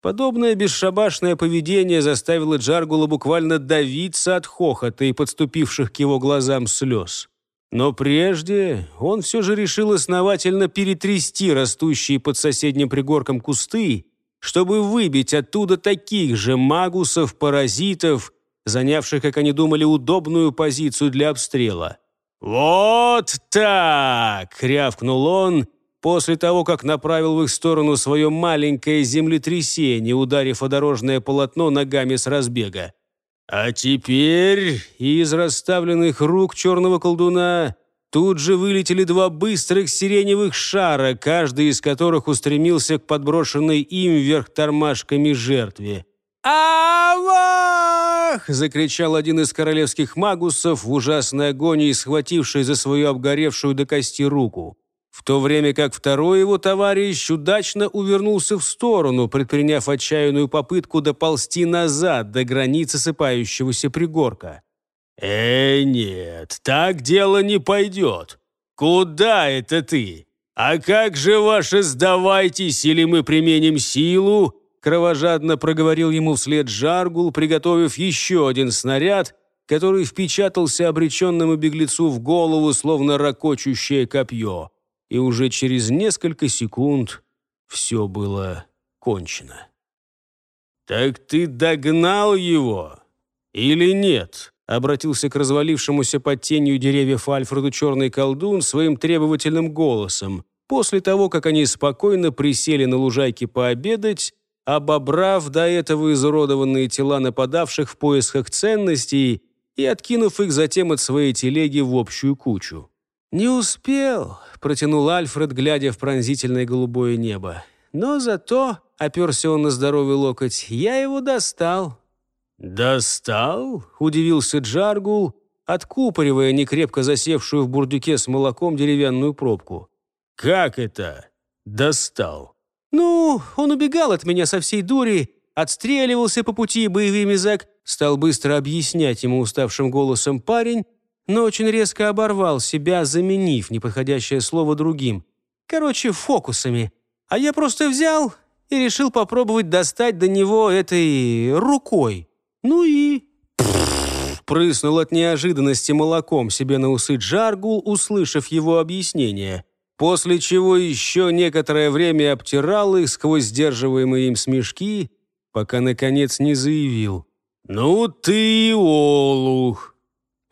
Подобное бесшабашное поведение заставило Джаргула буквально давиться от хохота и подступивших к его глазам слез. Но прежде он все же решил основательно перетрясти растущие под соседним пригорком кусты, чтобы выбить оттуда таких же магусов, паразитов, занявших, как они думали, удобную позицию для обстрела. «Вот так!» — рявкнул он после того, как направил в их сторону свое маленькое землетрясение, ударив о дорожное полотно ногами с разбега. А теперь из расставленных рук черного колдуна тут же вылетели два быстрых сиреневых шара, каждый из которых устремился к подброшенной им вверх тормашками жертве. «Авах!» – закричал один из королевских магусов в ужасной агонии, схвативший за свою обгоревшую до кости руку в то время как второй его товарищ удачно увернулся в сторону, предприняв отчаянную попытку доползти назад до границы сыпающегося пригорка. «Э, нет, так дело не пойдет. Куда это ты? А как же ваше сдавайтесь, или мы применим силу?» Кровожадно проговорил ему вслед Жаргул, приготовив еще один снаряд, который впечатался обреченному беглецу в голову, словно ракочущее копье и уже через несколько секунд все было кончено. «Так ты догнал его или нет?» обратился к развалившемуся под тенью деревьев Альфреду черный колдун своим требовательным голосом, после того, как они спокойно присели на лужайке пообедать, обобрав до этого изуродованные тела нападавших в поисках ценностей и откинув их затем от своей телеги в общую кучу. «Не успел», — протянул Альфред, глядя в пронзительное голубое небо. «Но зато», — оперся он на здоровый локоть, — «я его достал». «Достал?» — удивился Джаргул, откупоривая некрепко засевшую в бурдюке с молоком деревянную пробку. «Как это? Достал?» «Ну, он убегал от меня со всей дури, отстреливался по пути боевыми зэк, стал быстро объяснять ему уставшим голосом парень, но очень резко оборвал себя, заменив неподходящее слово другим. Короче, фокусами. А я просто взял и решил попробовать достать до него этой рукой. Ну и... Прыснул от неожиданности молоком себе на усы Джаргул, услышав его объяснение. После чего еще некоторое время обтирал их сквозь сдерживаемые им смешки, пока, наконец, не заявил. «Ну ты и олух!»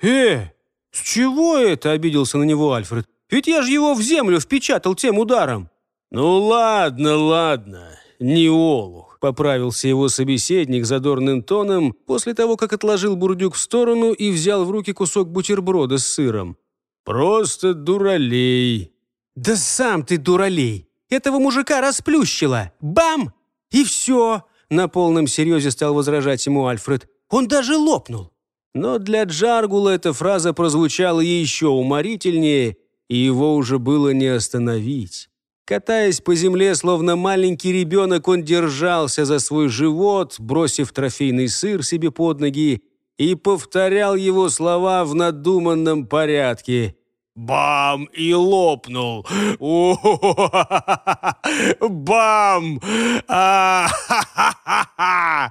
«Э, «С чего это?» – обиделся на него Альфред. «Ведь я же его в землю впечатал тем ударом». «Ну ладно, ладно, не олух», – поправился его собеседник задорным тоном после того, как отложил бурдюк в сторону и взял в руки кусок бутерброда с сыром. «Просто дуралей». «Да сам ты дуралей! Этого мужика расплющило! Бам! И все!» На полном серьезе стал возражать ему Альфред. «Он даже лопнул! Но для Джаргула эта фраза прозвучала еще уморительнее, и его уже было не остановить. Катаясь по земле, словно маленький ребенок, он держался за свой живот, бросив трофейный сыр себе под ноги, и повторял его слова в надуманном порядке. «Бам!» и лопнул. У -ху -ху -ху «Бам! А -ха -ха -ха!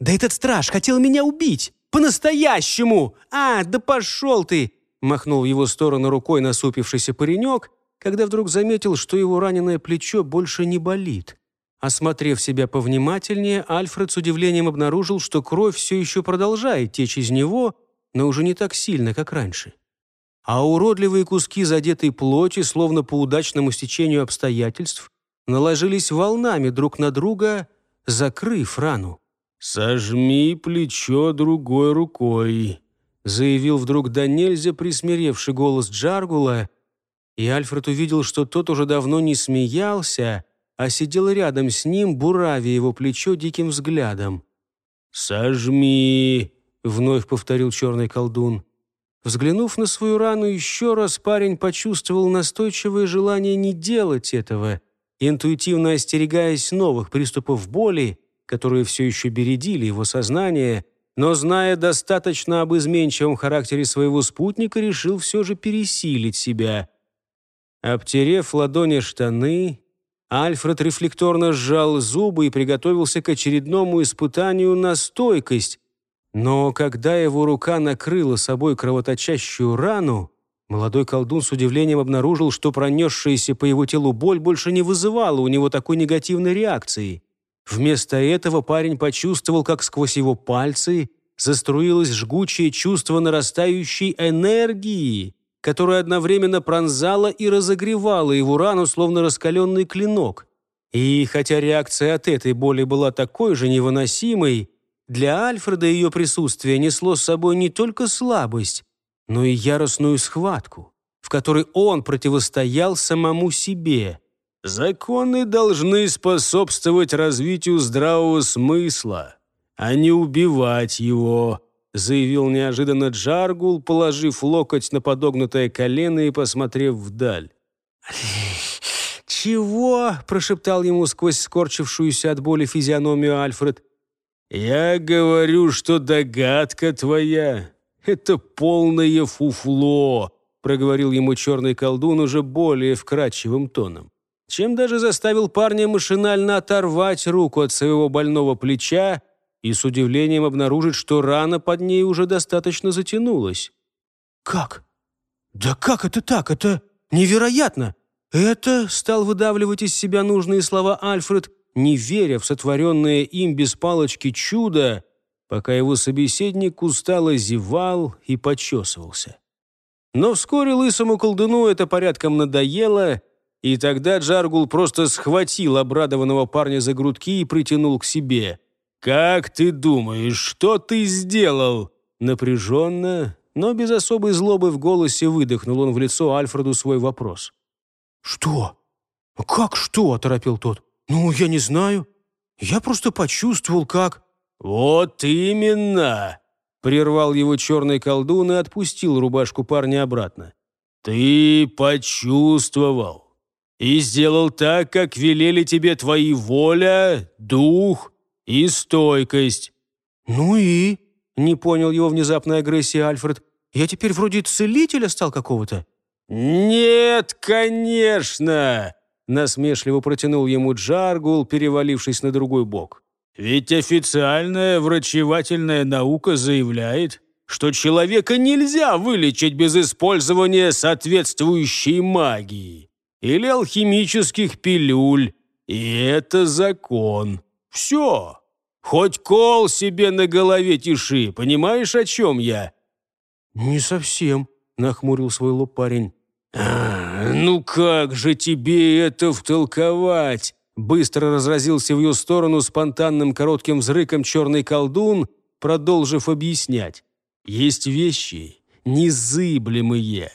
Да этот страж хотел меня убить!» По-настоящему! А, да пошел ты!» Махнул в его сторону рукой насупившийся паренек, когда вдруг заметил, что его раненое плечо больше не болит. Осмотрев себя повнимательнее, Альфред с удивлением обнаружил, что кровь все еще продолжает течь из него, но уже не так сильно, как раньше. А уродливые куски задетой плоти, словно по удачному стечению обстоятельств, наложились волнами друг на друга, закрыв рану. «Сожми плечо другой рукой», — заявил вдруг да нельзя присмиревший голос Джаргула, и Альфред увидел, что тот уже давно не смеялся, а сидел рядом с ним, буравя его плечо диким взглядом. «Сожми», — вновь повторил черный колдун. Взглянув на свою рану еще раз, парень почувствовал настойчивое желание не делать этого. Интуитивно остерегаясь новых приступов боли, которые все еще бередили его сознание, но, зная достаточно об изменчивом характере своего спутника, решил все же пересилить себя. Обтерев ладони штаны, Альфред рефлекторно сжал зубы и приготовился к очередному испытанию на стойкость, но когда его рука накрыла собой кровоточащую рану, молодой колдун с удивлением обнаружил, что пронесшаяся по его телу боль больше не вызывала у него такой негативной реакции. Вместо этого парень почувствовал, как сквозь его пальцы заструилось жгучее чувство нарастающей энергии, которая одновременно пронзала и разогревала его рану, словно раскаленный клинок. И хотя реакция от этой боли была такой же невыносимой, для Альфреда ее присутствие несло с собой не только слабость, но и яростную схватку, в которой он противостоял самому себе – Законы должны способствовать развитию здравого смысла, а не убивать его», — заявил неожиданно Джаргул, положив локоть на подогнутое колено и посмотрев вдаль. «Чего?» — прошептал ему сквозь скорчившуюся от боли физиономию Альфред. «Я говорю, что догадка твоя — это полное фуфло», — проговорил ему черный колдун уже более вкрадчивым тоном чем даже заставил парня машинально оторвать руку от своего больного плеча и с удивлением обнаружить, что рана под ней уже достаточно затянулась. «Как? Да как это так? Это невероятно!» «Это...» — стал выдавливать из себя нужные слова Альфред, не веря в сотворенное им без палочки чудо, пока его собеседник устало зевал и почесывался. Но вскоре лысому колдуну это порядком надоело, и тогда Джаргул просто схватил обрадованного парня за грудки и притянул к себе. «Как ты думаешь, что ты сделал?» Напряженно, но без особой злобы в голосе выдохнул он в лицо Альфреду свой вопрос. «Что? Как что?» – оторопил тот. «Ну, я не знаю. Я просто почувствовал, как...» «Вот именно!» – прервал его черный колдун и отпустил рубашку парня обратно. «Ты почувствовал и сделал так, как велели тебе твои воля, дух и стойкость». «Ну и?» — не понял его внезапной агрессии Альфред. «Я теперь вроде целителя стал какого-то». «Нет, конечно!» — насмешливо протянул ему Джаргул, перевалившись на другой бок. «Ведь официальная врачевательная наука заявляет, что человека нельзя вылечить без использования соответствующей магии или алхимических пилюль. И это закон. Все. Хоть кол себе на голове тиши, понимаешь, о чем я?» «Не совсем», — нахмурил свой лоб парень. А, «Ну как же тебе это втолковать?» Быстро разразился в ее сторону спонтанным коротким взрыком черный колдун, продолжив объяснять. «Есть вещи незыблемые,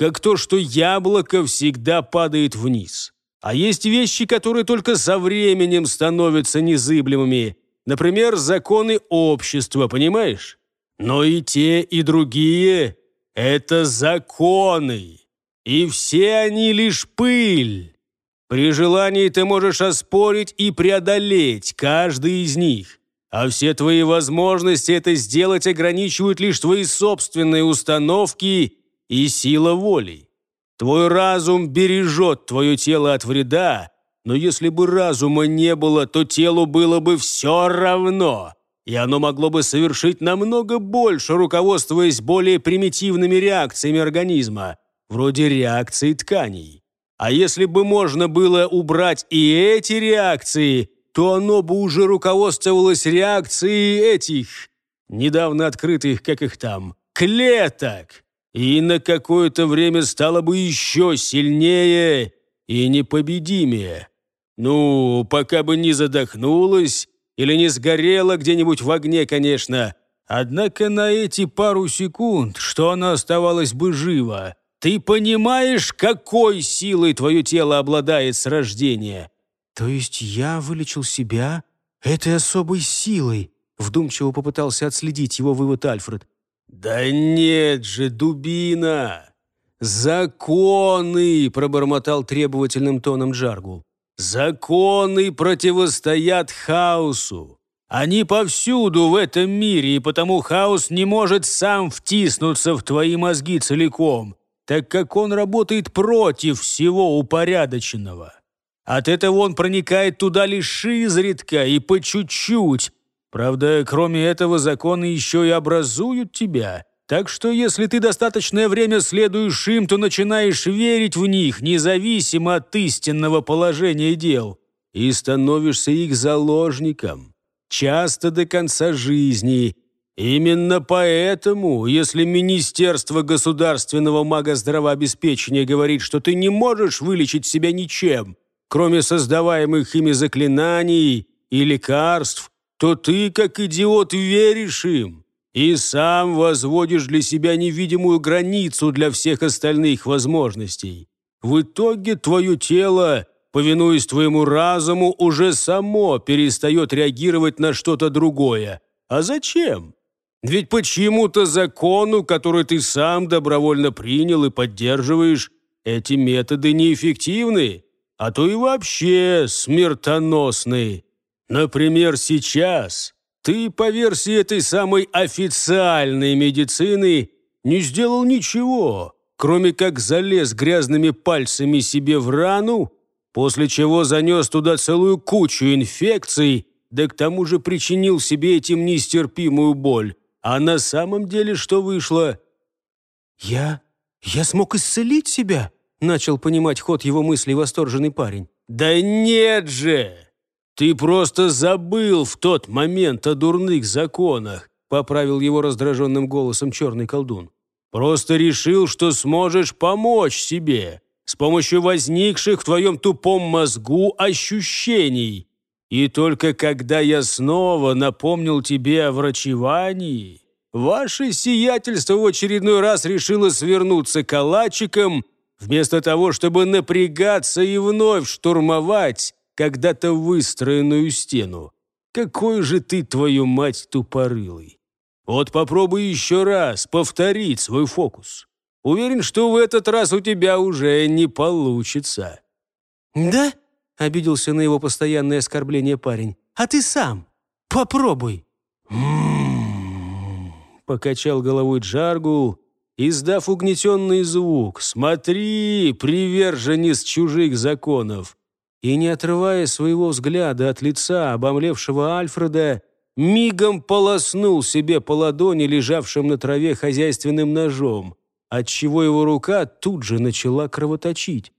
как то, что яблоко всегда падает вниз. А есть вещи, которые только со временем становятся незыблемыми. Например, законы общества, понимаешь? Но и те, и другие – это законы. И все они лишь пыль. При желании ты можешь оспорить и преодолеть каждый из них. А все твои возможности это сделать ограничивают лишь твои собственные установки и сила воли. Твой разум бережет твое тело от вреда, но если бы разума не было, то телу было бы все равно, и оно могло бы совершить намного больше, руководствуясь более примитивными реакциями организма, вроде реакции тканей. А если бы можно было убрать и эти реакции, то оно бы уже руководствовалось реакцией этих, недавно открытых, как их там, клеток и на какое-то время стала бы еще сильнее и непобедимее. Ну, пока бы не задохнулась или не сгорела где-нибудь в огне, конечно. Однако на эти пару секунд, что она оставалась бы жива, ты понимаешь, какой силой твое тело обладает с рождения? То есть я вылечил себя этой особой силой? Вдумчиво попытался отследить его вывод Альфред. «Да нет же, дубина! Законы!» – пробормотал требовательным тоном Джаргул. «Законы противостоят хаосу! Они повсюду в этом мире, и потому хаос не может сам втиснуться в твои мозги целиком, так как он работает против всего упорядоченного. От этого он проникает туда лишь изредка и по чуть-чуть, Правда, кроме этого, законы еще и образуют тебя. Так что, если ты достаточное время следуешь им, то начинаешь верить в них, независимо от истинного положения дел, и становишься их заложником, часто до конца жизни. Именно поэтому, если Министерство государственного магоздравообеспечения говорит, что ты не можешь вылечить себя ничем, кроме создаваемых ими заклинаний и лекарств, то ты, как идиот, веришь им и сам возводишь для себя невидимую границу для всех остальных возможностей. В итоге твое тело, повинуясь твоему разуму, уже само перестает реагировать на что-то другое. А зачем? Ведь почему-то закону, который ты сам добровольно принял и поддерживаешь, эти методы неэффективны, а то и вообще смертоносны. Например, сейчас ты, по версии этой самой официальной медицины, не сделал ничего, кроме как залез грязными пальцами себе в рану, после чего занес туда целую кучу инфекций, да к тому же причинил себе этим нестерпимую боль. А на самом деле что вышло? «Я... я смог исцелить себя?» начал понимать ход его мыслей восторженный парень. «Да нет же! «Ты просто забыл в тот момент о дурных законах», поправил его раздраженным голосом черный колдун. «Просто решил, что сможешь помочь себе с помощью возникших в твоем тупом мозгу ощущений. И только когда я снова напомнил тебе о врачевании, ваше сиятельство в очередной раз решило свернуться калачиком, вместо того, чтобы напрягаться и вновь штурмовать когда-то выстроенную стену. Какой же ты, твою мать, тупорылый! Вот попробуй еще раз повторить свой фокус. Уверен, что в этот раз у тебя уже не получится». «Да?» — обиделся на его постоянное оскорбление парень. «А ты сам? Попробуй!» покачал головой Джаргул, издав угнетенный звук. «Смотри, приверженец чужих законов! и, не отрывая своего взгляда от лица обомлевшего Альфреда, мигом полоснул себе по ладони, лежавшим на траве хозяйственным ножом, отчего его рука тут же начала кровоточить.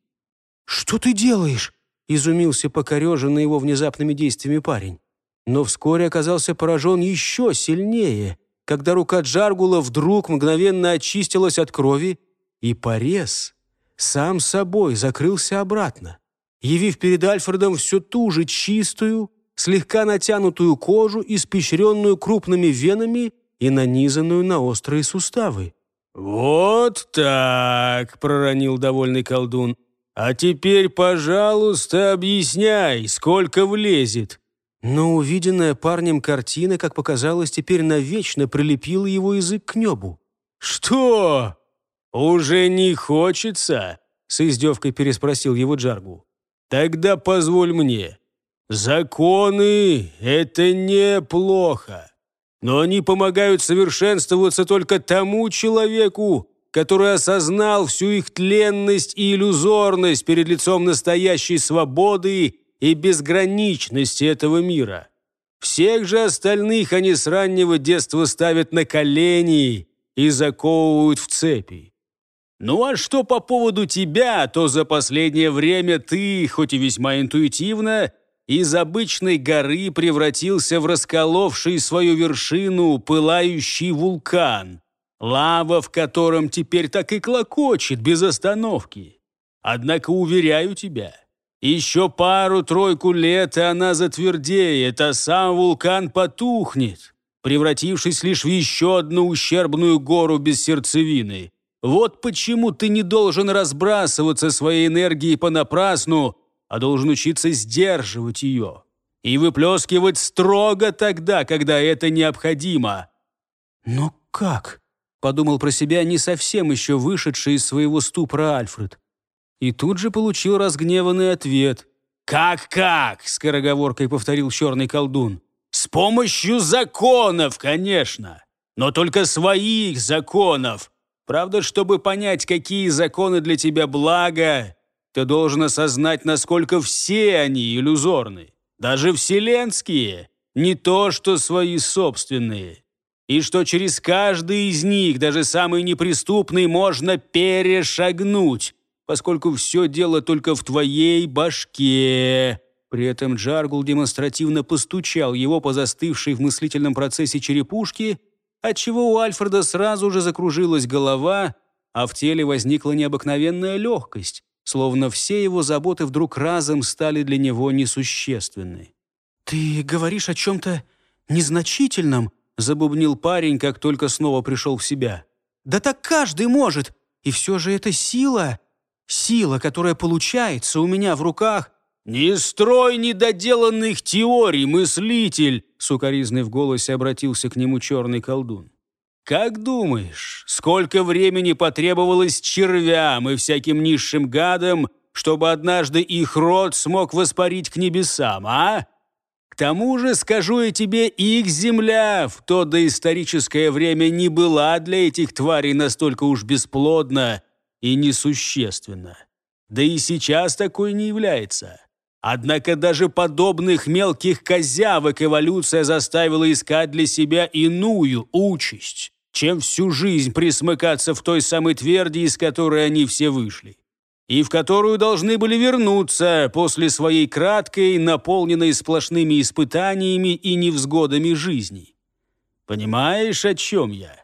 «Что ты делаешь?» — изумился покореженный его внезапными действиями парень. Но вскоре оказался поражен еще сильнее, когда рука Джаргула вдруг мгновенно очистилась от крови, и порез сам собой закрылся обратно явив перед Альфредом все ту же чистую, слегка натянутую кожу, испещренную крупными венами и нанизанную на острые суставы. «Вот так!» — проронил довольный колдун. «А теперь, пожалуйста, объясняй, сколько влезет!» Но увиденная парнем картина, как показалось, теперь навечно прилепила его язык к небу. «Что? Уже не хочется?» — с издевкой переспросил его Джаргу. Тогда позволь мне. Законы — это неплохо, но они помогают совершенствоваться только тому человеку, который осознал всю их тленность и иллюзорность перед лицом настоящей свободы и безграничности этого мира. Всех же остальных они с раннего детства ставят на колени и заковывают в цепи. Ну а что по поводу тебя, то за последнее время ты, хоть и весьма интуитивно, из обычной горы превратился в расколовший свою вершину пылающий вулкан, лава в котором теперь так и клокочет без остановки. Однако, уверяю тебя, еще пару-тройку лет и она затвердеет, а сам вулкан потухнет, превратившись лишь в еще одну ущербную гору без сердцевины – вот почему ты не должен разбрасываться своей энергией понапрасну, а должен учиться сдерживать ее и выплескивать строго тогда, когда это необходимо». «Но как?» — подумал про себя не совсем еще вышедший из своего ступора Альфред. И тут же получил разгневанный ответ. «Как-как?» — скороговоркой повторил черный колдун. «С помощью законов, конечно, но только своих законов, Правда, чтобы понять, какие законы для тебя благо, ты должен осознать, насколько все они иллюзорны. Даже вселенские, не то что свои собственные. И что через каждый из них, даже самый неприступный, можно перешагнуть, поскольку все дело только в твоей башке». При этом Джаргул демонстративно постучал его по застывшей в мыслительном процессе черепушке – отчего у Альфреда сразу же закружилась голова, а в теле возникла необыкновенная легкость, словно все его заботы вдруг разом стали для него несущественны. «Ты говоришь о чем-то незначительном», — забубнил парень, как только снова пришел в себя. «Да так каждый может, и все же это сила, сила, которая получается у меня в руках, «Не строй недоделанных теорий, мыслитель!» Сукаризный в голосе обратился к нему черный колдун. «Как думаешь, сколько времени потребовалось червям и всяким низшим гадам, чтобы однажды их род смог воспарить к небесам, а? К тому же, скажу я тебе, их земля в то доисторическое время не была для этих тварей настолько уж бесплодна и несущественна. Да и сейчас такой не является. Однако даже подобных мелких козявок эволюция заставила искать для себя иную участь, чем всю жизнь присмыкаться в той самой тверди, из которой они все вышли, и в которую должны были вернуться после своей краткой, наполненной сплошными испытаниями и невзгодами жизни. Понимаешь, о чем я?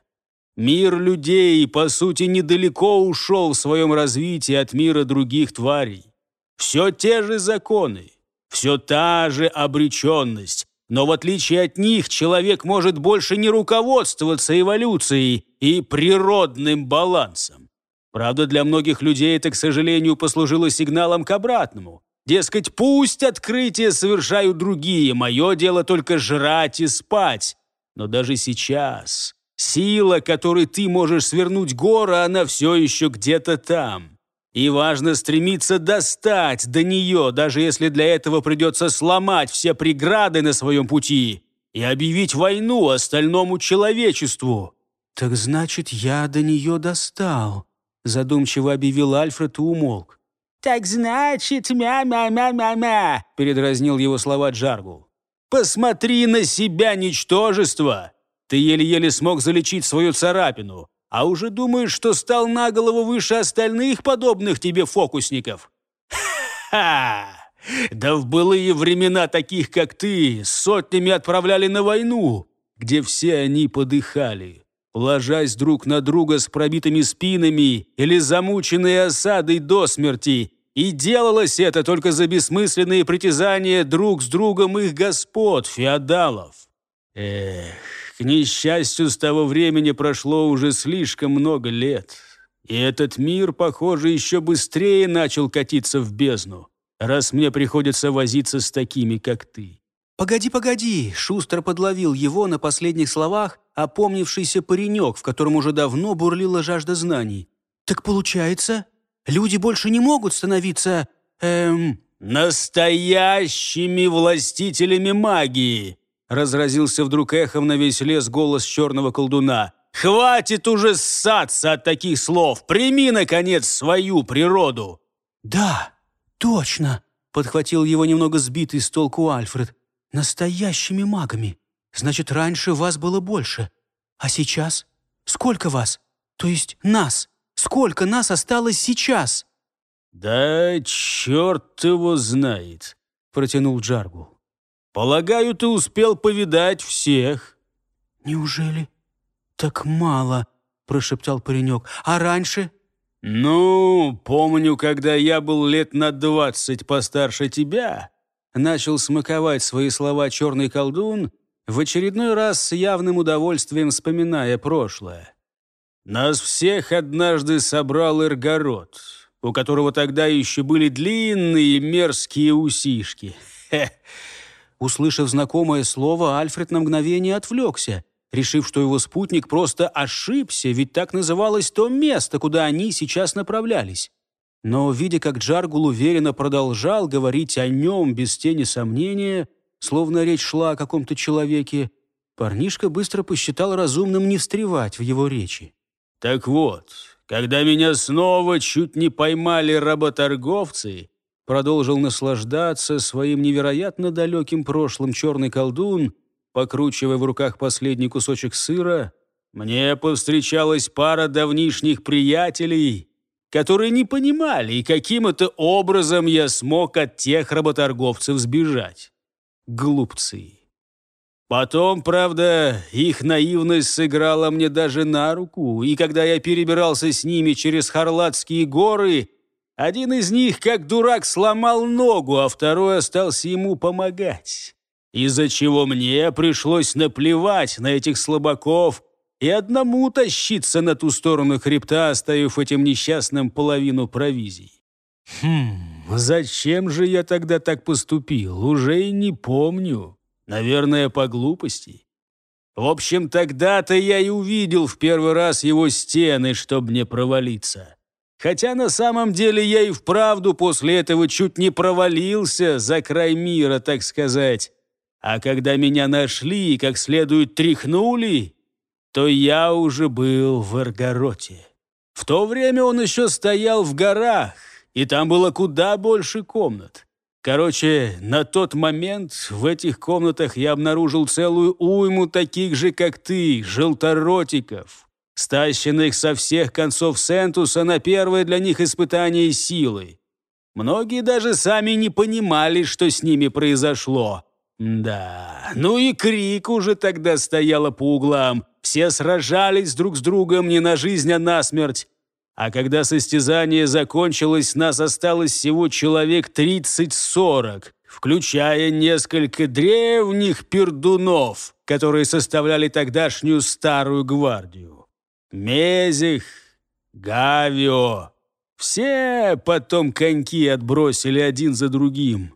Мир людей, по сути, недалеко ушел в своем развитии от мира других тварей. Все те же законы, все та же обреченность. Но в отличие от них, человек может больше не руководствоваться эволюцией и природным балансом. Правда, для многих людей это, к сожалению, послужило сигналом к обратному. Дескать, пусть открытия совершают другие, мое дело только жрать и спать. Но даже сейчас сила, которой ты можешь свернуть горы, она все еще где-то там. И важно стремиться достать до нее, даже если для этого придется сломать все преграды на своем пути и объявить войну остальному человечеству. «Так значит, я до нее достал», — задумчиво объявил Альфред и умолк. «Так значит, мя-мя-мя-мя-мя», — передразнил его слова Джаргул. «Посмотри на себя, ничтожество! Ты еле-еле смог залечить свою царапину, а уже думаешь, что стал на голову выше остальных подобных тебе фокусников? Ха! Да в былые времена таких, как ты, сотнями отправляли на войну, где все они подыхали, ложась друг на друга с пробитыми спинами или замученные осадой до смерти, и делалось это только за бессмысленные притязания друг с другом их господ, феодалов. Эх, к несчастью, с того времени прошло уже слишком много лет. И этот мир, похоже, еще быстрее начал катиться в бездну, раз мне приходится возиться с такими, как ты». «Погоди, погоди!» — Шустро подловил его на последних словах опомнившийся паренек, в котором уже давно бурлила жажда знаний. «Так получается, люди больше не могут становиться... эм...» «Настоящими властителями магии!» Разразился вдруг эхом на весь лес голос черного колдуна. «Хватит уже ссаться от таких слов! Прими, наконец, свою природу!» «Да, точно!» — подхватил его немного сбитый с толку Альфред. «Настоящими магами! Значит, раньше вас было больше. А сейчас? Сколько вас? То есть нас? Сколько нас осталось сейчас?» «Да черт его знает!» — протянул Джаргул. Полагаю, ты успел повидать всех». «Неужели так мало?» – прошептал паренек. «А раньше?» «Ну, помню, когда я был лет на двадцать постарше тебя», начал смаковать свои слова черный колдун, в очередной раз с явным удовольствием вспоминая прошлое. «Нас всех однажды собрал Иргород, у которого тогда еще были длинные мерзкие усишки. Хе. Услышав знакомое слово, Альфред на мгновение отвлекся, решив, что его спутник просто ошибся, ведь так называлось то место, куда они сейчас направлялись. Но, видя, как Джаргул уверенно продолжал говорить о нем без тени сомнения, словно речь шла о каком-то человеке, парнишка быстро посчитал разумным не встревать в его речи. «Так вот, когда меня снова чуть не поймали работорговцы, продолжил наслаждаться своим невероятно далеким прошлым черный колдун, покручивая в руках последний кусочек сыра, мне повстречалась пара давнишних приятелей, которые не понимали, каким это образом я смог от тех работорговцев сбежать. Глупцы. Потом, правда, их наивность сыграла мне даже на руку, и когда я перебирался с ними через Харлатские горы — один из них, как дурак, сломал ногу, а второй остался ему помогать. Из-за чего мне пришлось наплевать на этих слабаков и одному тащиться на ту сторону хребта, оставив этим несчастным половину провизий. Хм, зачем же я тогда так поступил? Уже и не помню. Наверное, по глупости. В общем, тогда-то я и увидел в первый раз его стены, чтобы не провалиться. Хотя на самом деле я и вправду после этого чуть не провалился за край мира, так сказать. А когда меня нашли и как следует тряхнули, то я уже был в Эргороте. В то время он еще стоял в горах, и там было куда больше комнат. Короче, на тот момент в этих комнатах я обнаружил целую уйму таких же, как ты, желторотиков, стащенных со всех концов Сентуса на первое для них испытание силы. Многие даже сами не понимали, что с ними произошло. Да, ну и крик уже тогда стояла по углам. Все сражались друг с другом не на жизнь, а на смерть. А когда состязание закончилось, нас осталось всего человек 30-40, включая несколько древних пердунов, которые составляли тогдашнюю старую гвардию. Мезих, Гавио. Все потом коньки отбросили один за другим.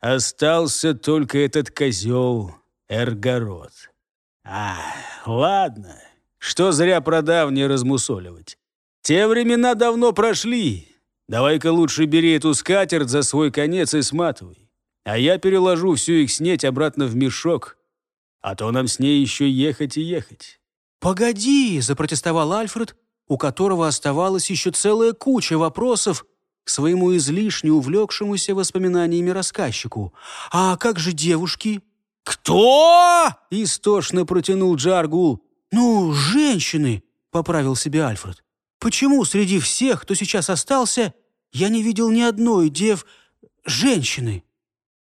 Остался только этот козел Эргород. А, ладно, что зря продав не размусоливать. Те времена давно прошли. Давай-ка лучше бери эту скатерть за свой конец и сматывай. А я переложу всю их снеть обратно в мешок. А то нам с ней еще ехать и ехать. «Погоди!» – запротестовал Альфред, у которого оставалась еще целая куча вопросов к своему излишне увлекшемуся воспоминаниями рассказчику. «А как же девушки?» «Кто?» – истошно протянул Джаргул. «Ну, женщины!» – поправил себе Альфред. «Почему среди всех, кто сейчас остался, я не видел ни одной дев... женщины?»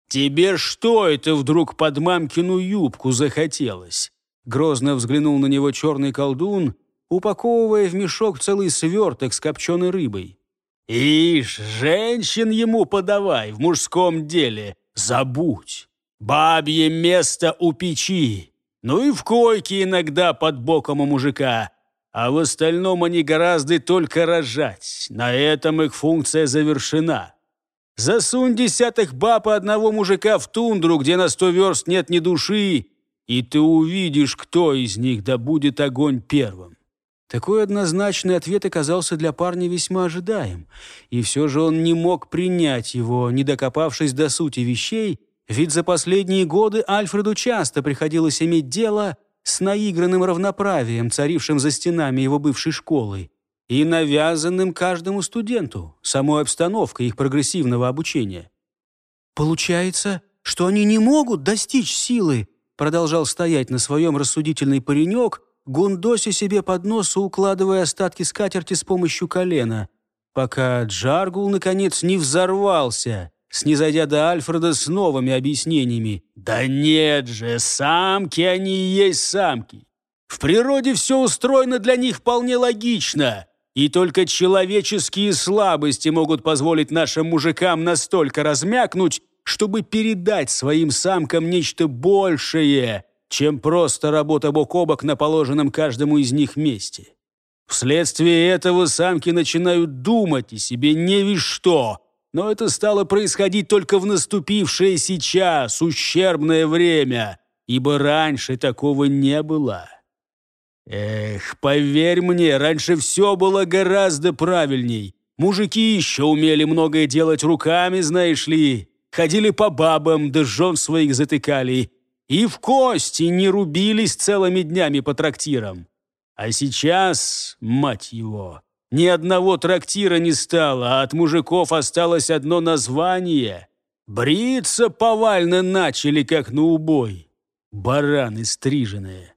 «Тебе что это вдруг под мамкину юбку захотелось?» Грозно взглянул на него черный колдун, упаковывая в мешок целый сверток с копченой рыбой. «Ишь, женщин ему подавай в мужском деле, забудь! Бабье место у печи, ну и в койке иногда под боком у мужика, а в остальном они гораздо только рожать, на этом их функция завершена». Засунь десятых баб и одного мужика в тундру, где на сто верст нет ни души, и ты увидишь, кто из них да будет огонь первым. Такой однозначный ответ оказался для парня весьма ожидаем, и все же он не мог принять его, не докопавшись до сути вещей, ведь за последние годы Альфреду часто приходилось иметь дело с наигранным равноправием, царившим за стенами его бывшей школы, и навязанным каждому студенту, самой обстановкой их прогрессивного обучения. «Получается, что они не могут достичь силы, продолжал стоять на своем рассудительный паренек, гундоси себе под нос, укладывая остатки скатерти с помощью колена, пока Джаргул, наконец, не взорвался, снизойдя до Альфреда с новыми объяснениями. «Да нет же, самки они и есть самки! В природе все устроено для них вполне логично!» И только человеческие слабости могут позволить нашим мужикам настолько размякнуть, чтобы передать своим самкам нечто большее, чем просто работа бок о бок на положенном каждому из них месте. Вследствие этого самки начинают думать о себе не весь что, но это стало происходить только в наступившее сейчас ущербное время, ибо раньше такого не было. Эх, поверь мне, раньше все было гораздо правильней. Мужики еще умели многое делать руками, знаешь ли ходили по бабам, да жен своих затыкали, и в кости не рубились целыми днями по трактирам. А сейчас, мать его, ни одного трактира не стало, а от мужиков осталось одно название. Бриться повально начали, как на убой. Бараны стриженные.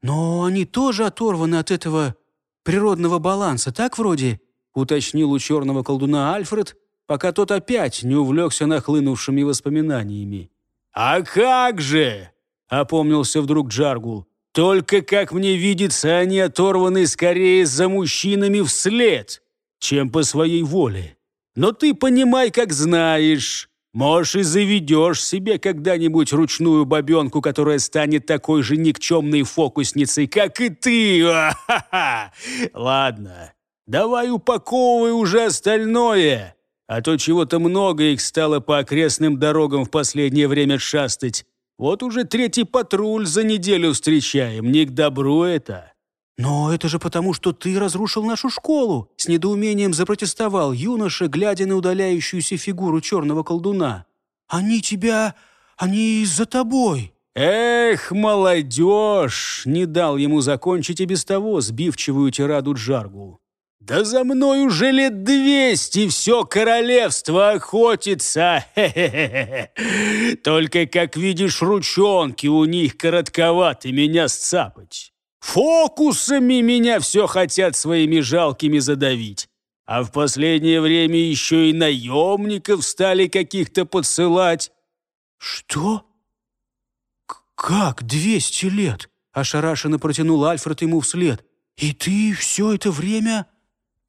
«Но они тоже оторваны от этого природного баланса, так вроде?» — уточнил у черного колдуна Альфред, пока тот опять не увлекся нахлынувшими воспоминаниями. «А как же!» — опомнился вдруг Джаргул. «Только, как мне видится, они оторваны скорее за мужчинами вслед, чем по своей воле. Но ты понимай, как знаешь. Можешь и заведешь себе когда-нибудь ручную бабенку, которая станет такой же никчемной фокусницей, как и ты. [laughs] -ха -ха. Ладно, давай упаковывай уже остальное а то чего-то много их стало по окрестным дорогам в последнее время шастать. Вот уже третий патруль за неделю встречаем, не к добру это». «Но это же потому, что ты разрушил нашу школу!» С недоумением запротестовал юноша, глядя на удаляющуюся фигуру черного колдуна. «Они тебя... они за тобой!» «Эх, молодежь!» — не дал ему закончить и без того сбивчивую тираду Джаргул. Да за мной уже лет двести все королевство охотится. [laughs] Только, как видишь, ручонки у них коротковаты меня сцапать. Фокусами меня все хотят своими жалкими задавить. А в последнее время еще и наемников стали каких-то подсылать. Что? Как двести лет? Ошарашенно протянул Альфред ему вслед. И ты все это время...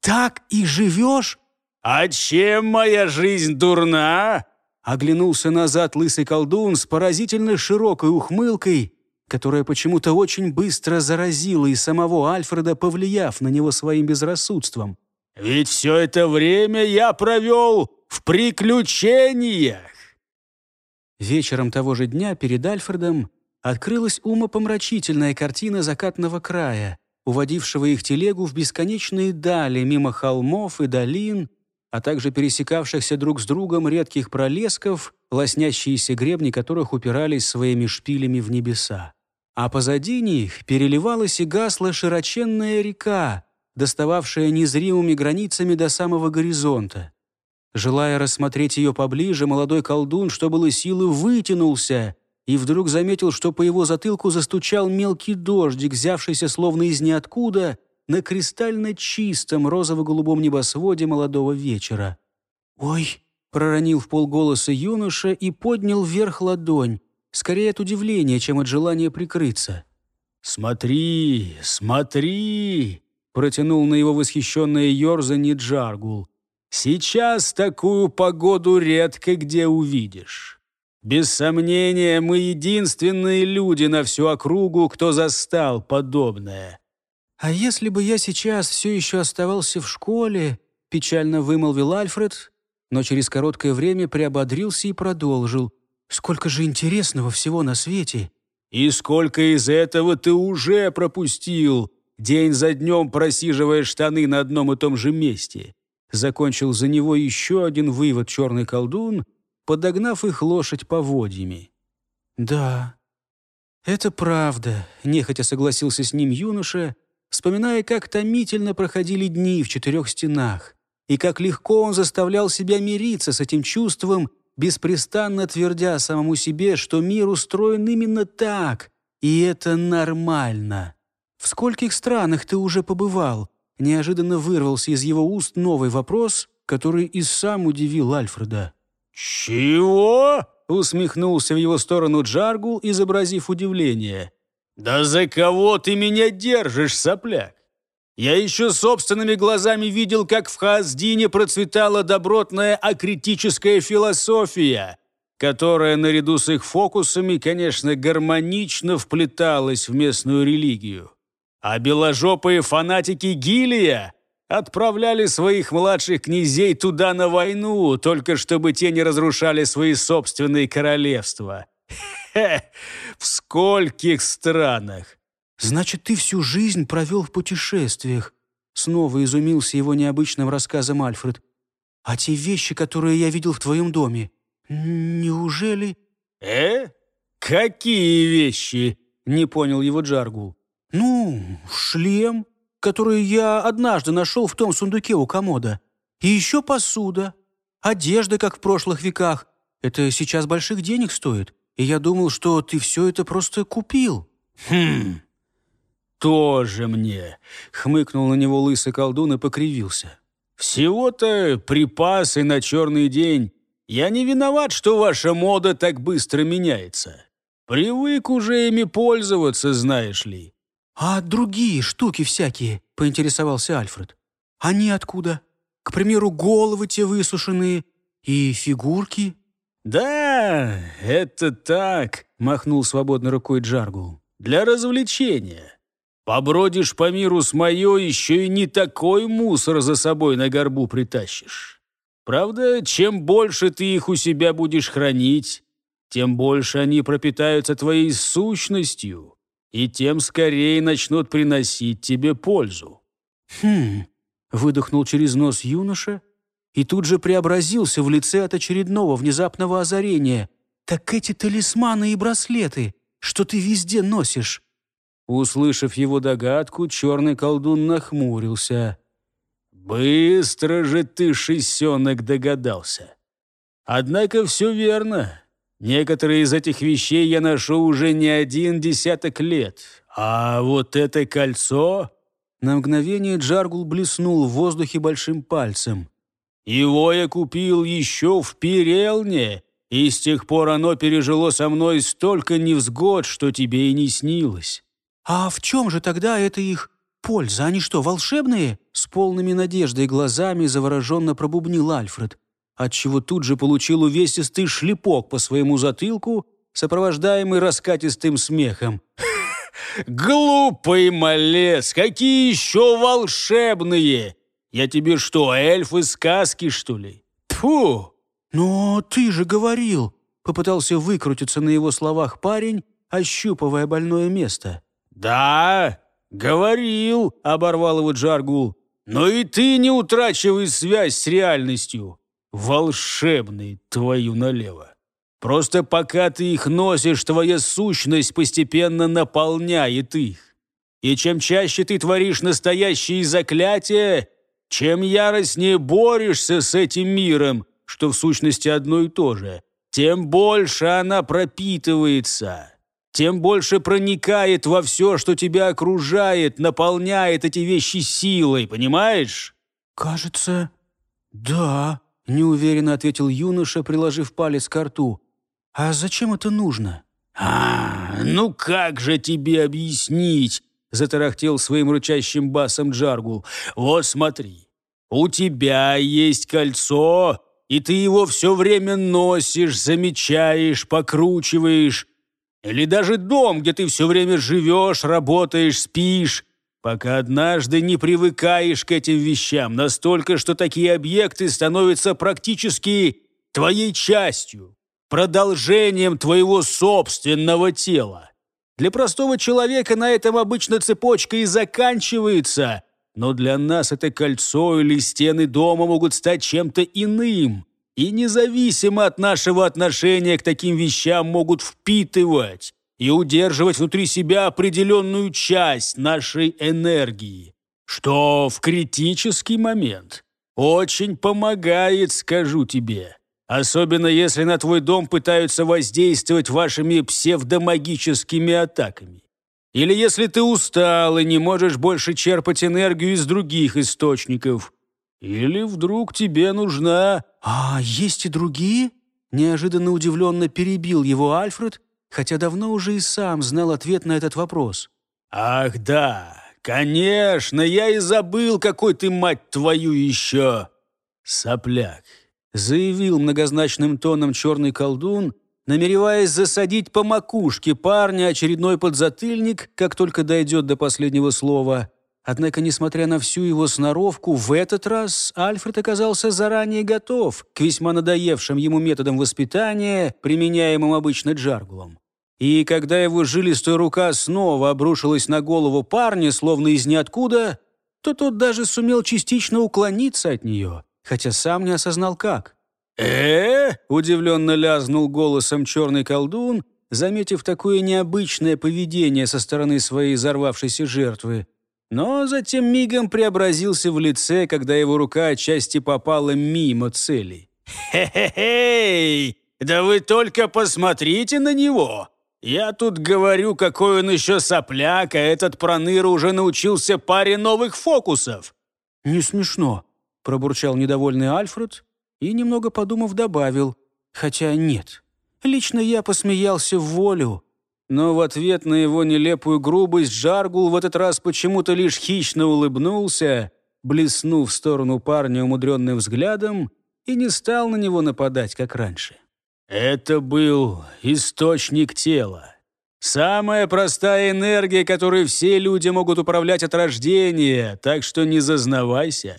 Так и живешь?» «А чем моя жизнь дурна?» Оглянулся назад лысый колдун с поразительно широкой ухмылкой, которая почему-то очень быстро заразила и самого Альфреда, повлияв на него своим безрассудством. «Ведь все это время я провел в приключениях!» Вечером того же дня перед Альфредом открылась умопомрачительная картина закатного края, уводившего их телегу в бесконечные дали мимо холмов и долин, а также пересекавшихся друг с другом редких пролесков, лоснящиеся гребни которых упирались своими шпилями в небеса. А позади них переливалась и гасла широченная река, достававшая незримыми границами до самого горизонта. Желая рассмотреть ее поближе, молодой колдун, что было силы, вытянулся и вдруг заметил, что по его затылку застучал мелкий дождик, взявшийся словно из ниоткуда на кристально чистом розово-голубом небосводе молодого вечера. «Ой!» — проронил в полголоса юноша и поднял вверх ладонь, скорее от удивления, чем от желания прикрыться. «Смотри, смотри!» — протянул на его восхищенное ерзанье Джаргул. «Сейчас такую погоду редко где увидишь. Без сомнения, мы единственные люди на всю округу, кто застал подобное. А если бы я сейчас все еще оставался в школе, печально вымолвил Альфред, но через короткое время приободрился и продолжил. Сколько же интересного всего на свете! И сколько из этого ты уже пропустил! День за днем просиживая штаны на одном и том же месте. Закончил за него еще один вывод черный колдун — подогнав их лошадь поводьями. «Да, это правда», — нехотя согласился с ним юноша, вспоминая, как томительно проходили дни в четырех стенах, и как легко он заставлял себя мириться с этим чувством, беспрестанно твердя самому себе, что мир устроен именно так, и это нормально. «В скольких странах ты уже побывал?» Неожиданно вырвался из его уст новый вопрос, который и сам удивил Альфреда. «Чего?» — усмехнулся в его сторону Джаргул, изобразив удивление. «Да за кого ты меня держишь, сопляк? Я еще собственными глазами видел, как в Хаздине процветала добротная акритическая философия, которая, наряду с их фокусами, конечно, гармонично вплеталась в местную религию. А беложопые фанатики Гилия отправляли своих младших князей туда на войну, только чтобы те не разрушали свои собственные королевства. Хе, в скольких странах! Значит, ты всю жизнь провел в путешествиях. Снова изумился его необычным рассказом Альфред. А те вещи, которые я видел в твоем доме, неужели... Э? Какие вещи? Не понял его Джаргул. Ну, шлем, которую я однажды нашел в том сундуке у комода. И еще посуда, одежда, как в прошлых веках. Это сейчас больших денег стоит. И я думал, что ты все это просто купил». «Хм, тоже мне!» — хмыкнул на него лысый колдун и покривился. «Всего-то припасы на черный день. Я не виноват, что ваша мода так быстро меняется. Привык уже ими пользоваться, знаешь ли. «А другие штуки всякие?» — поинтересовался Альфред. «Они откуда? К примеру, головы те высушенные и фигурки?» «Да, это так», — махнул свободной рукой Джаргул. «Для развлечения. Побродишь по миру с моё, еще и не такой мусор за собой на горбу притащишь. Правда, чем больше ты их у себя будешь хранить, тем больше они пропитаются твоей сущностью, и тем скорее начнут приносить тебе пользу». «Хм...» — выдохнул через нос юноша и тут же преобразился в лице от очередного внезапного озарения. «Так эти талисманы и браслеты, что ты везде носишь!» Услышав его догадку, черный колдун нахмурился. «Быстро же ты, шесенок, догадался!» «Однако все верно. Некоторые из этих вещей я ношу уже не один десяток лет. А вот это кольцо...» На мгновение Джаргул блеснул в воздухе большим пальцем. «Его я купил еще в Перелне, и с тех пор оно пережило со мной столько невзгод, что тебе и не снилось». «А в чем же тогда это их польза? Они что, волшебные?» С полными надеждой глазами завороженно пробубнил Альфред отчего тут же получил увесистый шлепок по своему затылку, сопровождаемый раскатистым смехом. «Глупый малец! Какие еще волшебные! Я тебе что, эльф из сказки, что ли? Тьфу!» «Но ты же говорил!» — попытался выкрутиться на его словах парень, ощупывая больное место. «Да, говорил!» — оборвал его Джаргул. «Но и ты не утрачивай связь с реальностью волшебный, твою налево. Просто пока ты их носишь, твоя сущность постепенно наполняет их. И чем чаще ты творишь настоящие заклятия, чем яростнее борешься с этим миром, что в сущности одно и то же, тем больше она пропитывается, тем больше проникает во все, что тебя окружает, наполняет эти вещи силой, понимаешь? «Кажется, да», — неуверенно ответил юноша, приложив палец к рту. «А зачем это нужно?» «А, ну как же тебе объяснить?» — затарахтел своим рычащим басом Джаргул. «Вот смотри, у тебя есть кольцо, и ты его все время носишь, замечаешь, покручиваешь. Или даже дом, где ты все время живешь, работаешь, спишь пока однажды не привыкаешь к этим вещам настолько, что такие объекты становятся практически твоей частью, продолжением твоего собственного тела. Для простого человека на этом обычно цепочка и заканчивается, но для нас это кольцо или стены дома могут стать чем-то иным, и независимо от нашего отношения к таким вещам могут впитывать, и удерживать внутри себя определенную часть нашей энергии, что в критический момент очень помогает, скажу тебе. Особенно если на твой дом пытаются воздействовать вашими псевдомагическими атаками. Или если ты устал и не можешь больше черпать энергию из других источников. Или вдруг тебе нужна... «А есть и другие?» Неожиданно удивленно перебил его Альфред хотя давно уже и сам знал ответ на этот вопрос. «Ах да, конечно, я и забыл, какой ты, мать твою, еще сопляк!» заявил многозначным тоном черный колдун, намереваясь засадить по макушке парня очередной подзатыльник, как только дойдет до последнего слова. Однако, несмотря на всю его сноровку, в этот раз Альфред оказался заранее готов к весьма надоевшим ему методам воспитания, применяемым обычно Джаргулом. И когда его жилистая рука снова обрушилась на голову парня, словно из ниоткуда, то тот даже сумел частично уклониться от нее, хотя сам не осознал как. э удивленно лязнул голосом черный колдун, заметив такое необычное поведение со стороны своей взорвавшейся жертвы. Но затем мигом преобразился в лице, когда его рука отчасти попала мимо цели. «Хе-хе-хей! Да вы только посмотрите на него!» Я тут говорю, какой он еще сопляк, а этот проныра уже научился паре новых фокусов». «Не смешно», — пробурчал недовольный Альфред и, немного подумав, добавил. «Хотя нет, лично я посмеялся в волю». Но в ответ на его нелепую грубость Жаргул в этот раз почему-то лишь хищно улыбнулся, блеснув в сторону парня умудренным взглядом, и не стал на него нападать, как раньше. Это был источник тела. Самая простая энергия, которой все люди могут управлять от рождения, так что не зазнавайся.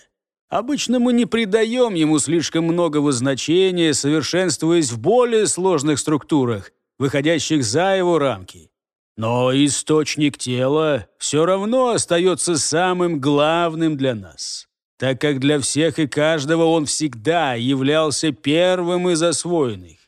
Обычно мы не придаем ему слишком многого значения, совершенствуясь в более сложных структурах, выходящих за его рамки. Но источник тела все равно остается самым главным для нас, так как для всех и каждого он всегда являлся первым из освоенных.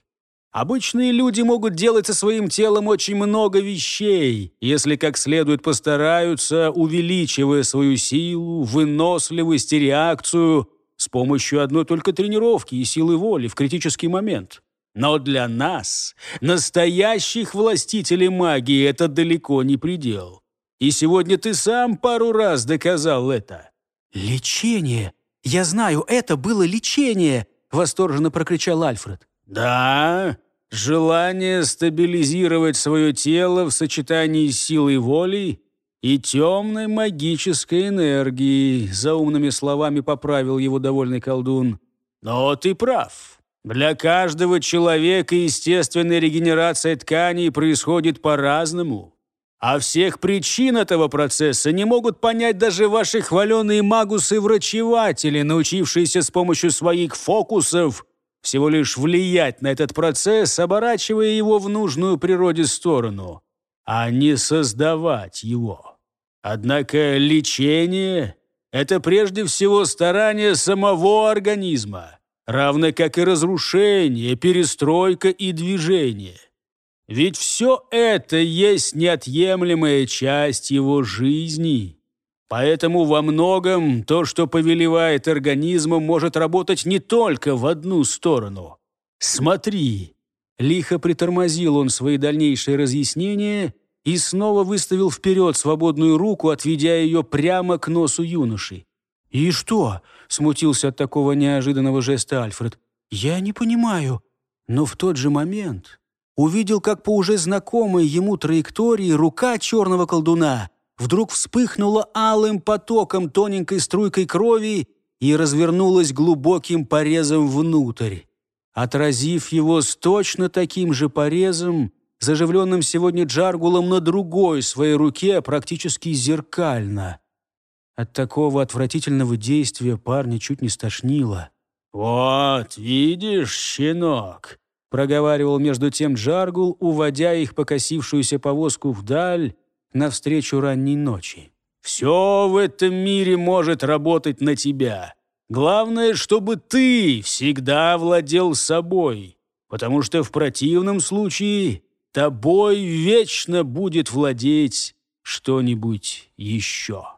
Обычные люди могут делать со своим телом очень много вещей, если как следует постараются, увеличивая свою силу, выносливость и реакцию с помощью одной только тренировки и силы воли в критический момент. Но для нас, настоящих властителей магии, это далеко не предел. И сегодня ты сам пару раз доказал это. «Лечение! Я знаю, это было лечение!» — восторженно прокричал Альфред. «Да, желание стабилизировать свое тело в сочетании с силой воли и темной магической энергией», — заумными словами поправил его довольный колдун. «Но ты прав. Для каждого человека естественная регенерация тканей происходит по-разному. А всех причин этого процесса не могут понять даже ваши хваленые магусы-врачеватели, научившиеся с помощью своих фокусов всего лишь влиять на этот процесс, оборачивая его в нужную природе сторону, а не создавать его. Однако лечение – это прежде всего старание самого организма, равно как и разрушение, перестройка и движение. Ведь все это есть неотъемлемая часть его жизни – Поэтому во многом то, что повелевает организмом, может работать не только в одну сторону. Смотри!» Лихо притормозил он свои дальнейшие разъяснения и снова выставил вперед свободную руку, отведя ее прямо к носу юноши. «И что?» — смутился от такого неожиданного жеста Альфред. «Я не понимаю». Но в тот же момент увидел, как по уже знакомой ему траектории рука черного колдуна — вдруг вспыхнула алым потоком тоненькой струйкой крови и развернулась глубоким порезом внутрь. Отразив его с точно таким же порезом, заживленным сегодня Джаргулом на другой своей руке, практически зеркально. От такого отвратительного действия парня чуть не стошнило. «Вот, видишь, щенок!» — проговаривал между тем Джаргул, уводя их покосившуюся повозку вдаль, навстречу ранней ночи. «Все в этом мире может работать на тебя. Главное, чтобы ты всегда владел собой, потому что в противном случае тобой вечно будет владеть что-нибудь еще».